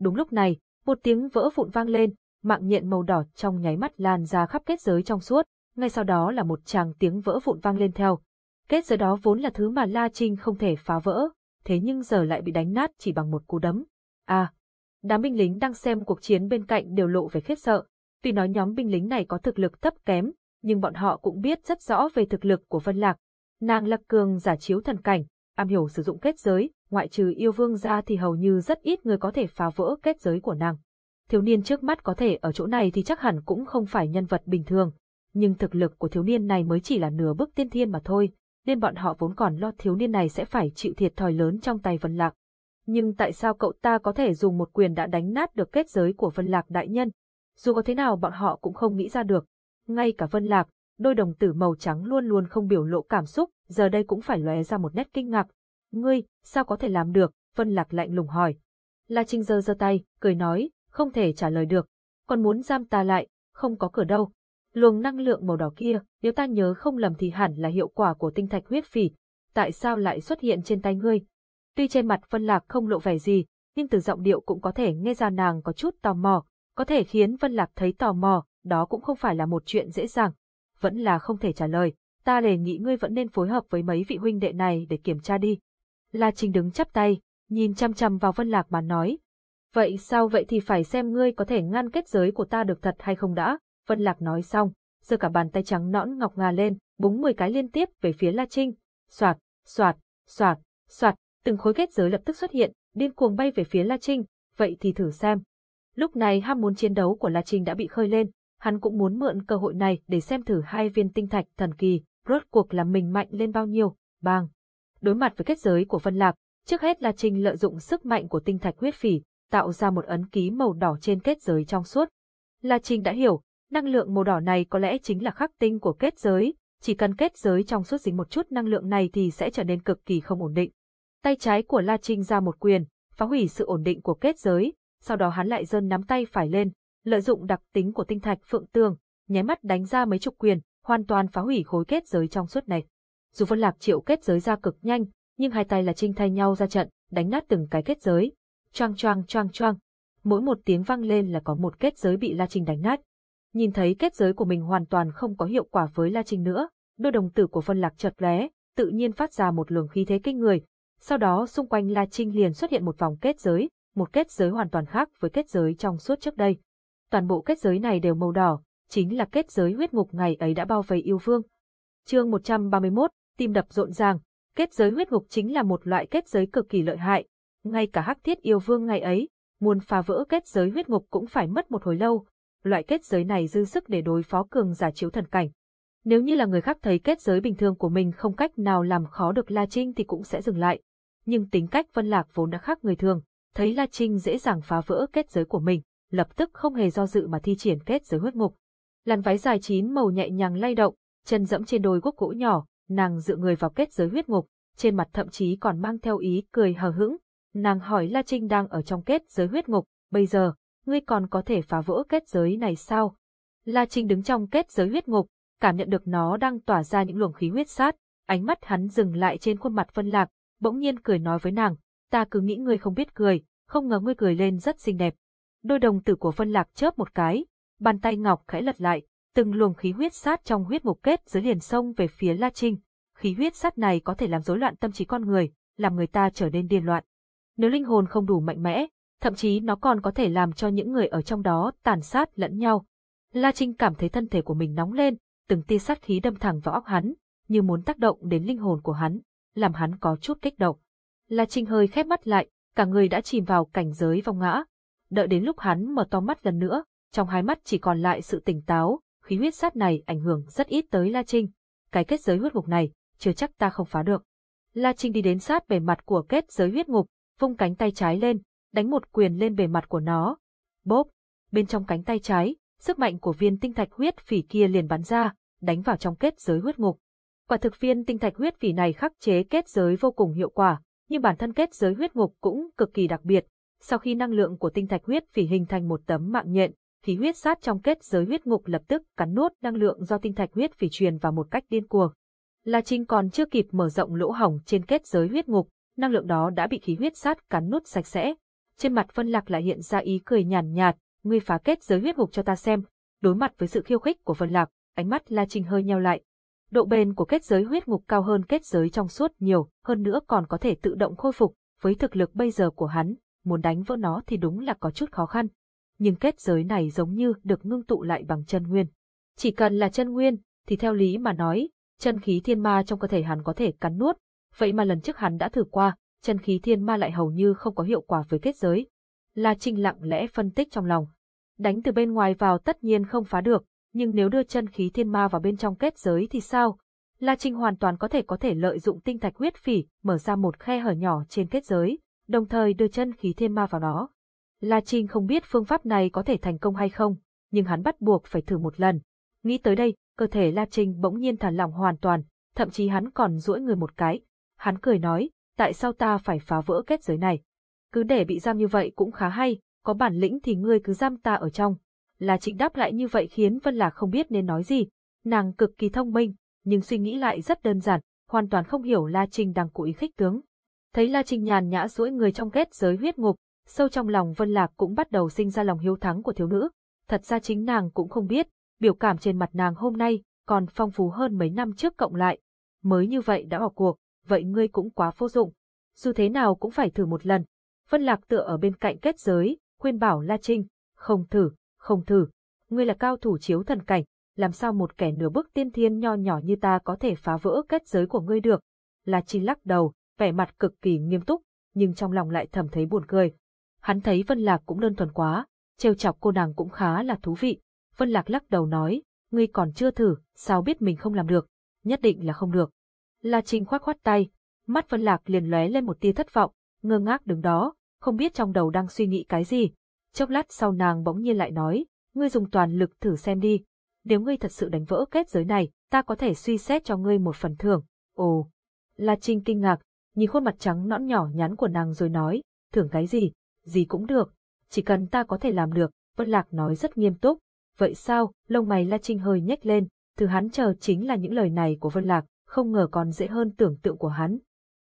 Đúng lúc này, một tiếng vỡ vụn vang lên, mạng nhện màu đỏ trong nháy mắt lan ra khắp kết giới trong suốt, ngay sau đó là một tràng tiếng vỡ vụn vang lên theo. Kết giới đó vốn là thứ mà La Trinh không thể phá vỡ, thế nhưng giờ lại bị đánh nát chỉ bằng một cú đấm. À, đám binh lính đang xem cuộc chiến bên cạnh đều lộ vẻ khiếp sợ. Tuy nói nhóm binh lính này có thực lực thấp kém, nhưng bọn họ cũng biết rất rõ về thực lực của Vân Lạc. Nàng Lạc Cường giả chiếu thần cảnh, am hiểu sử dụng kết giới, ngoại trừ yêu vương ra thì hầu như rất ít người có thể phá vỡ kết giới của nàng. Thiếu niên trước mắt có thể ở chỗ này thì chắc hẳn cũng không phải nhân vật bình thường, nhưng thực lực của thiếu niên này mới chỉ là nửa bước tiên thiên mà thôi, nên bọn họ vốn còn lo thiếu niên này sẽ phải chịu thiệt thòi lớn trong tay Vân Lạc. Nhưng tại sao cậu ta có thể dùng một quyền đã đánh nát được kết giới của Vân Lạc đại nhân? Dù có thế nào bọn họ cũng không nghĩ ra được. Ngay cả Vân Lạc, đôi đồng tử màu trắng luôn luôn không biểu lộ cảm xúc, giờ đây cũng phải lóe ra một nét kinh ngạc. Ngươi, sao có thể làm được? Vân Lạc lạnh lùng hỏi. La Trinh giơ giơ tay, cười nói, không thể trả lời được. Còn muốn giam ta lại, không có cửa đâu. Luồng năng lượng màu đỏ kia, nếu ta nhớ không lầm thì hẳn là hiệu quả của tinh thạch huyết phỉ. Tại sao lại xuất hiện trên tay ngươi? Tuy trên mặt Vân Lạc không lộ vẻ gì, nhưng từ giọng điệu cũng có thể nghe ra nàng có chút tò mò, có thể khiến Vân Lạc thấy tò mò, đó cũng không phải là một chuyện dễ dàng. Vẫn là không thể trả lời, ta đề nghị ngươi vẫn nên phối hợp với mấy vị huynh đệ này để kiểm tra đi. La Trình đứng chắp tay, nhìn chăm chăm vào Vân Lạc mà nói. Vậy sao vậy thì phải xem ngươi có thể ngăn kết giới của ta được thật hay không đã. Vân Lạc nói xong, giơ cả bàn tay trắng nõn ngọc ngà lên, búng 10 cái liên tiếp về phía La Trinh. Soạt, soạt, soạt, soạt, từng khối kết giới lập tức xuất hiện, điên cuồng bay về phía La Trinh, vậy thì thử xem. Lúc này ham muốn chiến đấu của La Trinh đã bị khơi lên, hắn cũng muốn mượn cơ hội này để xem thử hai viên tinh thạch thần kỳ, rốt cuộc là mình mạnh lên bao nhiêu, bang. Đối mặt với kết giới của Vân Lạc, trước hết là Trình lợi dụng sức mạnh của tinh thạch huyết phỉ, tạo ra một ấn ký màu đỏ trên kết giới trong suốt. La Trình đã hiểu, năng lượng màu đỏ này có lẽ chính là khắc tinh của kết giới, chỉ cần kết giới trong suốt dính một chút năng lượng này thì sẽ trở nên cực kỳ không ổn định. Tay trái của La Trinh ra một quyền, phá hủy sự ổn định của kết giới, sau đó hắn lại giơ nắm tay phải lên, lợi dụng đặc tính của tinh thạch phượng tường, nháy mắt đánh ra mấy chục quyền, hoàn toàn phá hủy khối kết giới trong suốt này. Dù Vân Lạc triệu kết giới ra cực nhanh, nhưng hai tay là Trinh thay nhau ra trận, đánh nát từng cái kết giới. Choang choang choang choang. Mỗi một tiếng vang lên là có một kết giới bị La Trinh đánh nát. Nhìn thấy kết giới của mình hoàn toàn không có hiệu quả với La Trinh nữa, đôi đồng tử của Vân Lạc chợt lóe, tự nhiên phát ra một luồng khí thế kinh người. Sau đó xung quanh La Trinh liền xuất hiện một vòng kết giới, một kết giới hoàn toàn khác với kết giới trong suốt trước đây. Toàn bộ kết giới này đều màu đỏ, chính là kết giới huyết ngục ngày ấy đã bao vây yêu vương. Chương 131, tim đập rộn ràng, kết giới huyết ngục chính là một loại kết giới cực kỳ lợi hại, ngay cả Hắc Thiết yêu vương ngày ấy, muốn phá vỡ kết giới huyết ngục cũng phải mất một hồi lâu. Loại kết giới này dư sức để đối phó cường giả chiếu thần cảnh. Nếu như là người khác thấy kết giới bình thường của mình không cách nào làm khó được La Trinh thì cũng sẽ dừng lại. Nhưng tính cách Vân Lạc vốn đã khác người thường, thấy La Trinh dễ dàng phá vỡ kết giới của mình, lập tức không hề do dự mà thi triển kết giới huyết ngục. Làn váy dài chín màu nhẹ nhàng lay động, chân dẫm trên đôi guốc gỗ nhỏ, nàng dựa người vào kết giới huyết ngục, trên mặt thậm chí còn mang theo ý cười hờ hững. Nàng hỏi La Trinh đang ở trong kết giới huyết ngục, bây giờ, ngươi còn có thể phá vỡ kết giới này sao? La Trinh đứng trong kết giới huyết ngục, cảm nhận được nó đang tỏa ra những luồng khí huyết sát, ánh mắt hắn dừng lại trên khuôn mặt phân lạc, bỗng nhiên cười nói với nàng, ta cứ nghĩ ngươi không biết cười, không ngờ ngươi cười lên rất xinh đẹp. Đôi đồng tử của phân lạc chớp một cái, bàn tay ngọc khẽ lật lại, từng luồng khí huyết sát trong huyết mục kết dưới liền sông về phía La Trinh. Khí huyết sát này có thể làm rối loạn tâm trí con người, làm người ta trở nên điên loạn. Nếu linh hồn không đủ mạnh mẽ, thậm chí nó còn có thể làm cho những người ở trong đó tàn sát lẫn nhau. La Trinh cảm thấy thân thể của mình nóng lên, từng tia sát khí đâm thẳng vào óc hắn, như muốn tác động đến linh hồn của hắn, làm hắn có chút kích động. La Trinh hơi khép mắt lại, cả người đã chìm vào cảnh giới vong ngã. Đợi đến lúc hắn mở to mắt lần nữa, trong hai mắt chỉ còn lại sự tỉnh táo, khí huyết sát này ảnh hưởng rất ít tới La Trinh. Cái kết giới huyết ngục này, chưa chắc ta không phá được. La Trinh đi đến sát bề mặt của kết giới huyết ngục, vung cánh tay trái lên, đánh một quyền lên bề mặt của nó. Bốp, bên trong cánh tay trái, sức mạnh của viên tinh thạch huyết phỉ kia liền bắn ra, đánh vào trong kết giới huyết ngục. Quả thực viên tinh thạch huyết phỉ này khắc chế kết giới vô cùng hiệu quả, nhưng bản thân kết giới huyết ngục cũng cực kỳ đặc biệt. Sau khi năng lượng của tinh thạch huyết phỉ hình thành một tấm mạng nhện, thì huyết sát trong kết giới huyết ngục lập tức cắn nuốt năng lượng do tinh thạch huyết phỉ truyền vào một cách điên cuồng. La Trinh còn chưa kịp mở rộng lỗ hổng trên kết giới huyết ngục, năng lượng đó đã bị khí huyết sát cắn nuốt sạch sẽ. Trên mặt Vân Lạc lại hiện ra ý cười nhàn nhạt, ngươi phá kết giới huyết ngục cho ta xem. Đối mặt với sự khiêu khích của Vân Lạc, ánh mắt La Trinh hơi nheo lại. Độ bền của kết giới huyết ngục cao hơn kết giới trong suốt nhiều, hơn nữa còn có thể tự động khôi phục, với thực lực bây giờ của hắn, muốn đánh vỡ nó thì đúng là có chút khó khăn. Nhưng kết giới này giống như được ngưng tụ lại bằng chân nguyên. Chỉ cần là chân nguyên, thì theo lý mà nói, chân khí thiên ma trong cơ thể hắn có thể cắn nuốt, vậy mà lần trước hắn đã thử qua, chân khí thiên ma lại hầu như không có hiệu quả với kết giới. La Trinh lặng lẽ phân tích trong lòng. Đánh từ bên ngoài vào tất nhiên không phá được, nhưng nếu đưa chân khí thiên ma vào bên trong kết giới thì sao? La Trinh hoàn toàn có thể có thể lợi dụng tinh thạch huyết phỉ, mở ra một khe hở nhỏ trên kết giới, đồng thời đưa chân khí thiên ma vào đó. La Trinh không biết phương pháp này có thể thành công hay không, nhưng hắn bắt buộc phải thử một lần. Nghĩ tới đây, cơ thể La Trinh bỗng nhiên thả lỏng hoàn toàn, thậm chí hắn còn duỗi người một cái. Hắn cười nói, tại sao ta phải phá vỡ kết giới này? Cứ để bị giam như vậy cũng khá hay, có bản lĩnh thì ngươi cứ giam ta ở trong. La Trinh đáp lại như vậy khiến Vân Lạc không biết nên nói gì. Nàng cực kỳ thông minh, nhưng suy nghĩ lại rất đơn giản, hoàn toàn không hiểu La Trinh đang cố ý khích tướng. Thấy La Trinh nhàn nhã duỗi người trong kết giới huyết ngục, sâu trong lòng Vân Lạc cũng bắt đầu sinh ra lòng hiếu thắng của thiếu nữ. Thật ra chính nàng cũng không biết, biểu cảm trên mặt nàng hôm nay còn phong phú hơn mấy năm trước cộng lại. Mới như vậy đã bỏ cuộc, vậy ngươi cũng quá vô dụng. Dù thế nào cũng phải thử một lần. Vân Lạc tựa ở bên cạnh kết giới, khuyên bảo La Trinh, không thử, không thử. Ngươi là cao thủ chiếu thần cảnh, làm sao một kẻ nửa bước tiên thiên nho nhỏ như ta có thể phá vỡ kết giới của ngươi được. La Trinh lắc đầu, vẻ mặt cực kỳ nghiêm túc, nhưng trong lòng lại thầm thấy buồn cười. Hắn thấy Vân Lạc cũng đơn thuần quá, trêu chọc cô nàng cũng khá là thú vị. Vân Lạc lắc đầu nói, ngươi còn chưa thử, sao biết mình không làm được, nhất định là không được. La Trinh khoát khoát tay, mắt Vân Lạc liền lóe lên một tia thất vọng, ngơ ngác đứng đó, không biết trong đầu đang suy nghĩ cái gì. Chốc lát sau nàng bỗng nhiên lại nói, ngươi dùng toàn lực thử xem đi. Nếu ngươi thật sự đánh vỡ kết giới này, ta có thể suy xét cho ngươi một phần thưởng. Ồ! La Trinh kinh ngạc, nhìn khuôn mặt trắng nõn nhỏ nhắn của nàng rồi nói, thưởng cái gì? Gì cũng được. Chỉ cần ta có thể làm được, Vân Lạc nói rất nghiêm túc. Vậy sao? Lông mày La Trinh hơi nhếch lên, thứ hắn chờ chính là những lời này của Vân Lạc, không ngờ còn dễ hơn tưởng tượng của hắn.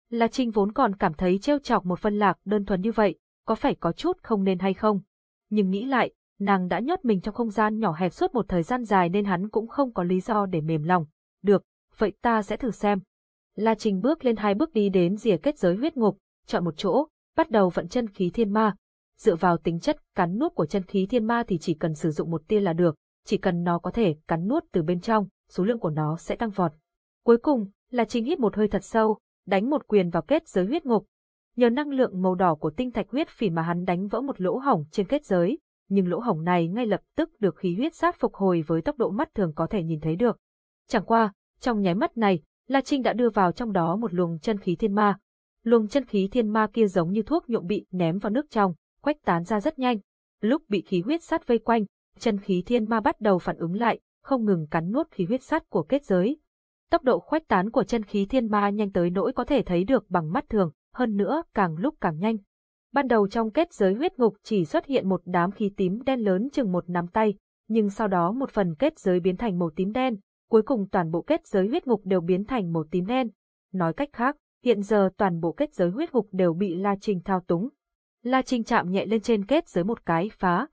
La Trinh vốn còn cảm thấy trêu chọc một Vân Lạc đơn thuần như vậy, có phải có chút không nên hay không? Nhưng nghĩ lại, nàng đã nhốt mình trong không gian nhỏ hẹp suốt một thời gian dài nên hắn cũng không có lý do để mềm lòng. Được, vậy ta sẽ thử xem. La trình bước lên hai bước đi đến rìa kết giới huyết ngục, chọn một chỗ, bắt đầu vận chân khí thiên ma. Dựa vào tính chất cắn nuốt của chân khí thiên ma thì chỉ cần sử dụng một tia là được, chỉ cần nó có thể cắn nuốt từ bên trong, số lượng của nó sẽ tăng vọt. Cuối cùng, là trình hít một hơi thật sâu, đánh một quyền vào kết giới huyết ngục. Nhờ năng lượng màu đỏ của tinh thạch huyết phỉ mà hắn đánh vỡ một lỗ hổng trên kết giới, nhưng lỗ hổng này ngay lập tức được khí huyết sát phục hồi với tốc độ mắt thường có thể nhìn thấy được. Chẳng qua, trong nháy mắt này, La Trinh đã đưa vào trong đó một luồng chân khí thiên ma. Luồng chân khí thiên ma kia giống như thuốc nhuộm bị ném vào nước trong, quách tán ra rất nhanh. Lúc bị khí huyết sát vây quanh, chân khí thiên ma bắt đầu phản ứng lại, không ngừng cắn nuốt khí huyết sát của kết giới. Tốc độ khuếch tán của chân khí thiên ma nhanh tới nỗi có thể thấy được bằng mắt thường, hơn nữa càng lúc càng nhanh. Ban đầu trong kết giới huyết ngục chỉ xuất hiện một đám khí tím đen lớn chừng một nắm tay, nhưng sau đó một phần kết giới biến thành màu tím đen, cuối cùng toàn bộ kết giới huyết ngục đều biến thành màu tím đen. Nói cách khác, hiện giờ toàn bộ kết giới huyết ngục đều bị La Trinh thao túng. La Trinh chạm nhẹ lên trên kết giới một cái phá.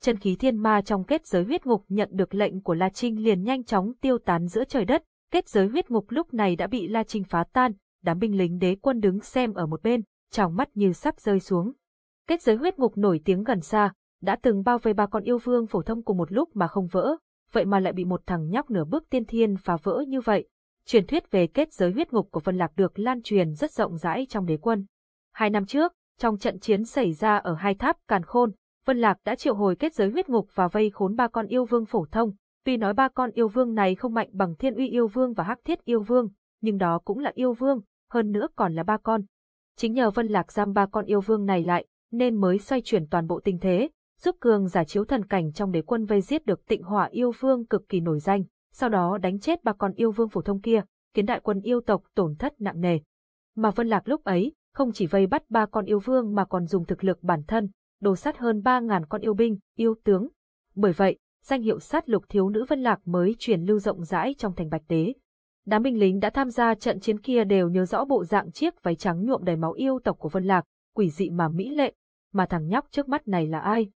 Chân khí thiên ma trong kết giới huyết ngục nhận được lệnh của La Trinh liền nhanh chóng tiêu tán giữa trời đất, kết giới huyết ngục lúc này đã bị La Trinh phá tan, đám binh lính đế quân đứng xem ở một bên, trong mắt như sắp rơi xuống. Kết giới huyết ngục nổi tiếng gần xa, đã từng bao vây ba con yêu vương phổ thông cùng một lúc mà không vỡ, vậy mà lại bị một thằng nhóc nửa bước tiên thiên phá vỡ như vậy. Truyền thuyết về kết giới huyết ngục của Vân Lạc được lan truyền rất rộng rãi trong đế quân. Hai năm trước, trong trận chiến xảy ra ở hai tháp Càn Khôn, Vân Lạc đã triệu hồi kết giới huyết ngục và vây khốn ba con yêu vương phổ thông. Tuy nói ba con yêu vương này không mạnh bằng Thiên Uy yêu vương và Hắc Thiết yêu vương, nhưng đó cũng là yêu vương, hơn nữa còn là ba con. Chính nhờ Vân Lạc giam ba con yêu vương này lại, nên mới xoay chuyển toàn bộ tình thế, giúp cường giả chiếu thần cảnh trong đế quân vây giết được tịnh hỏa yêu vương cực kỳ nổi danh, sau đó đánh chết ba con yêu vương phổ thông kia, khiến đại quân yêu tộc tổn thất nặng nề. Mà Vân Lạc lúc ấy, không chỉ vây bắt ba con yêu vương mà còn dùng thực lực bản thân, đồ sát hơn ba ngàn con yêu binh, yêu tướng. Bởi vậy, danh hiệu sát lục thiếu nữ Vân Lạc mới truyền lưu rộng rãi trong thành Bạch đế Đám binh lính đã tham gia trận chiến kia đều nhớ rõ bộ dạng chiếc váy trắng nhuộm đầy máu yêu tộc của Vân Lạc, quỷ dị mà mỹ lệ, mà thằng nhóc trước mắt này là ai?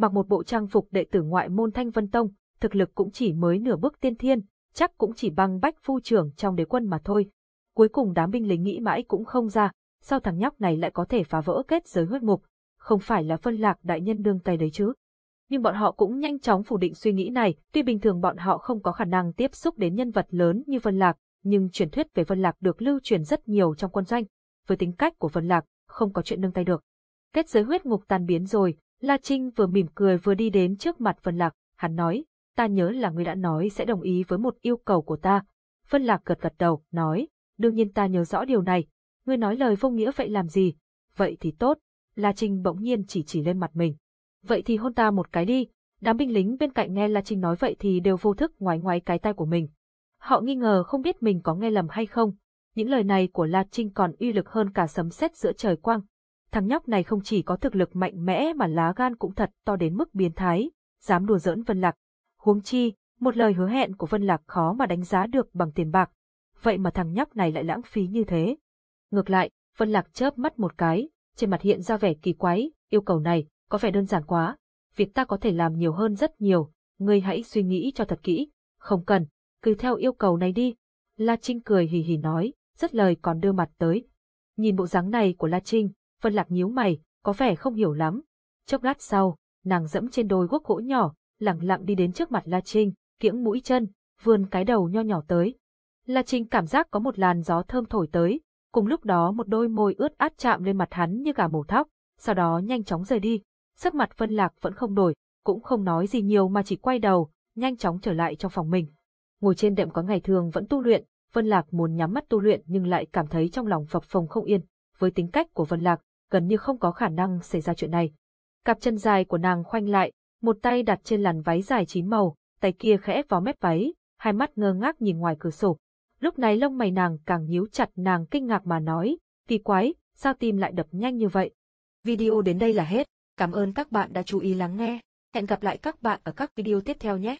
Mặc một bộ trang phục đệ tử ngoại môn Thanh Vân Tông, thực lực cũng chỉ mới nửa bước tiên thiên, chắc cũng chỉ bằng bách phu trưởng trong đế quân mà thôi. Cuối cùng đám binh lính nghĩ mãi cũng không ra, sao thằng nhóc này lại có thể phá vỡ kết giới huyết ngục, không phải là phân lạc đại nhân đương tay đấy chứ. Nhưng bọn họ cũng nhanh chóng phủ định suy nghĩ này, tuy bình thường bọn họ không có khả năng tiếp xúc đến nhân vật lớn như Vân Lạc, nhưng truyền thuyết về Vân Lạc được lưu truyền rất nhiều trong quân doanh. Với tính cách của Vân Lạc, không có chuyện nâng tay được. Kết giới huyết ngục tan biến rồi, La Trinh vừa mỉm cười vừa đi đến trước mặt Vân Lạc, hắn nói, ta nhớ là ngươi đã nói sẽ đồng ý với một yêu cầu của ta. Vân Lạc gật gật đầu, nói, đương nhiên ta nhớ rõ điều này, ngươi nói lời vô nghĩa vậy làm gì? Vậy thì tốt, La Trinh bỗng nhiên chỉ chỉ lên mặt mình. Vậy thì hôn ta một cái đi, Đám binh lính bên cạnh nghe La Trinh nói vậy thì đều vô thức ngoái ngoái cái tai của mình. Họ nghi ngờ không biết mình có nghe lầm hay không. Những lời này của La Trinh còn uy lực hơn cả sấm sét giữa trời quang. Thằng nhóc này không chỉ có thực lực mạnh mẽ mà lá gan cũng thật to đến mức biến thái, dám đùa giỡn Vân Lạc. Huống chi, một lời hứa hẹn của Vân Lạc khó mà đánh giá được bằng tiền bạc. Vậy mà thằng nhóc này lại lãng phí như thế. Ngược lại, Vân Lạc chớp mắt một cái, trên mặt hiện ra vẻ kỳ quái, yêu cầu này, có vẻ đơn giản quá. Việc ta có thể làm nhiều hơn rất nhiều, ngươi hãy suy nghĩ cho thật kỹ. Không cần, cứ theo yêu cầu này đi. La Trinh cười hì hì nói, rất lời còn đưa mặt tới. Nhìn bộ dáng này của La Trinh, Vân Lạc nhíu mày, có vẻ không hiểu lắm. Chốc lát sau, nàng dẫm trên đôi guốc gỗ nhỏ, lặng lặng đi đến trước mặt La Trinh, kiễng mũi chân, vươn cái đầu nho nhỏ tới. La Trinh cảm giác có một làn gió thơm thổi tới, cùng lúc đó một đôi môi ướt át chạm lên mặt hắn như gà mổ thóc, sau đó nhanh chóng rời đi. Sắc mặt Vân Lạc vẫn không đổi, cũng không nói gì nhiều mà chỉ quay đầu, nhanh chóng trở lại trong phòng mình. Ngồi trên đệm có ngày thường vẫn tu luyện, Vân Lạc muốn nhắm mắt tu luyện nhưng lại cảm thấy trong lòng phập phồng không yên. Với tính cách của Vân Lạc, gần như không có khả năng xảy ra chuyện này. Cặp chân dài của nàng khoanh lại, một tay đặt trên làn váy dài chín màu, tay kia khẽ vào mép váy, hai mắt ngơ ngác nhìn ngoài cửa sổ. Lúc này lông mày nàng càng nhíu chặt nàng kinh ngạc mà nói, kỳ quái, sao tim lại đập nhanh như vậy? Video đến đây là hết, cảm ơn các bạn đã chú ý lắng nghe, hẹn gặp lại các bạn ở các video tiếp theo nhé.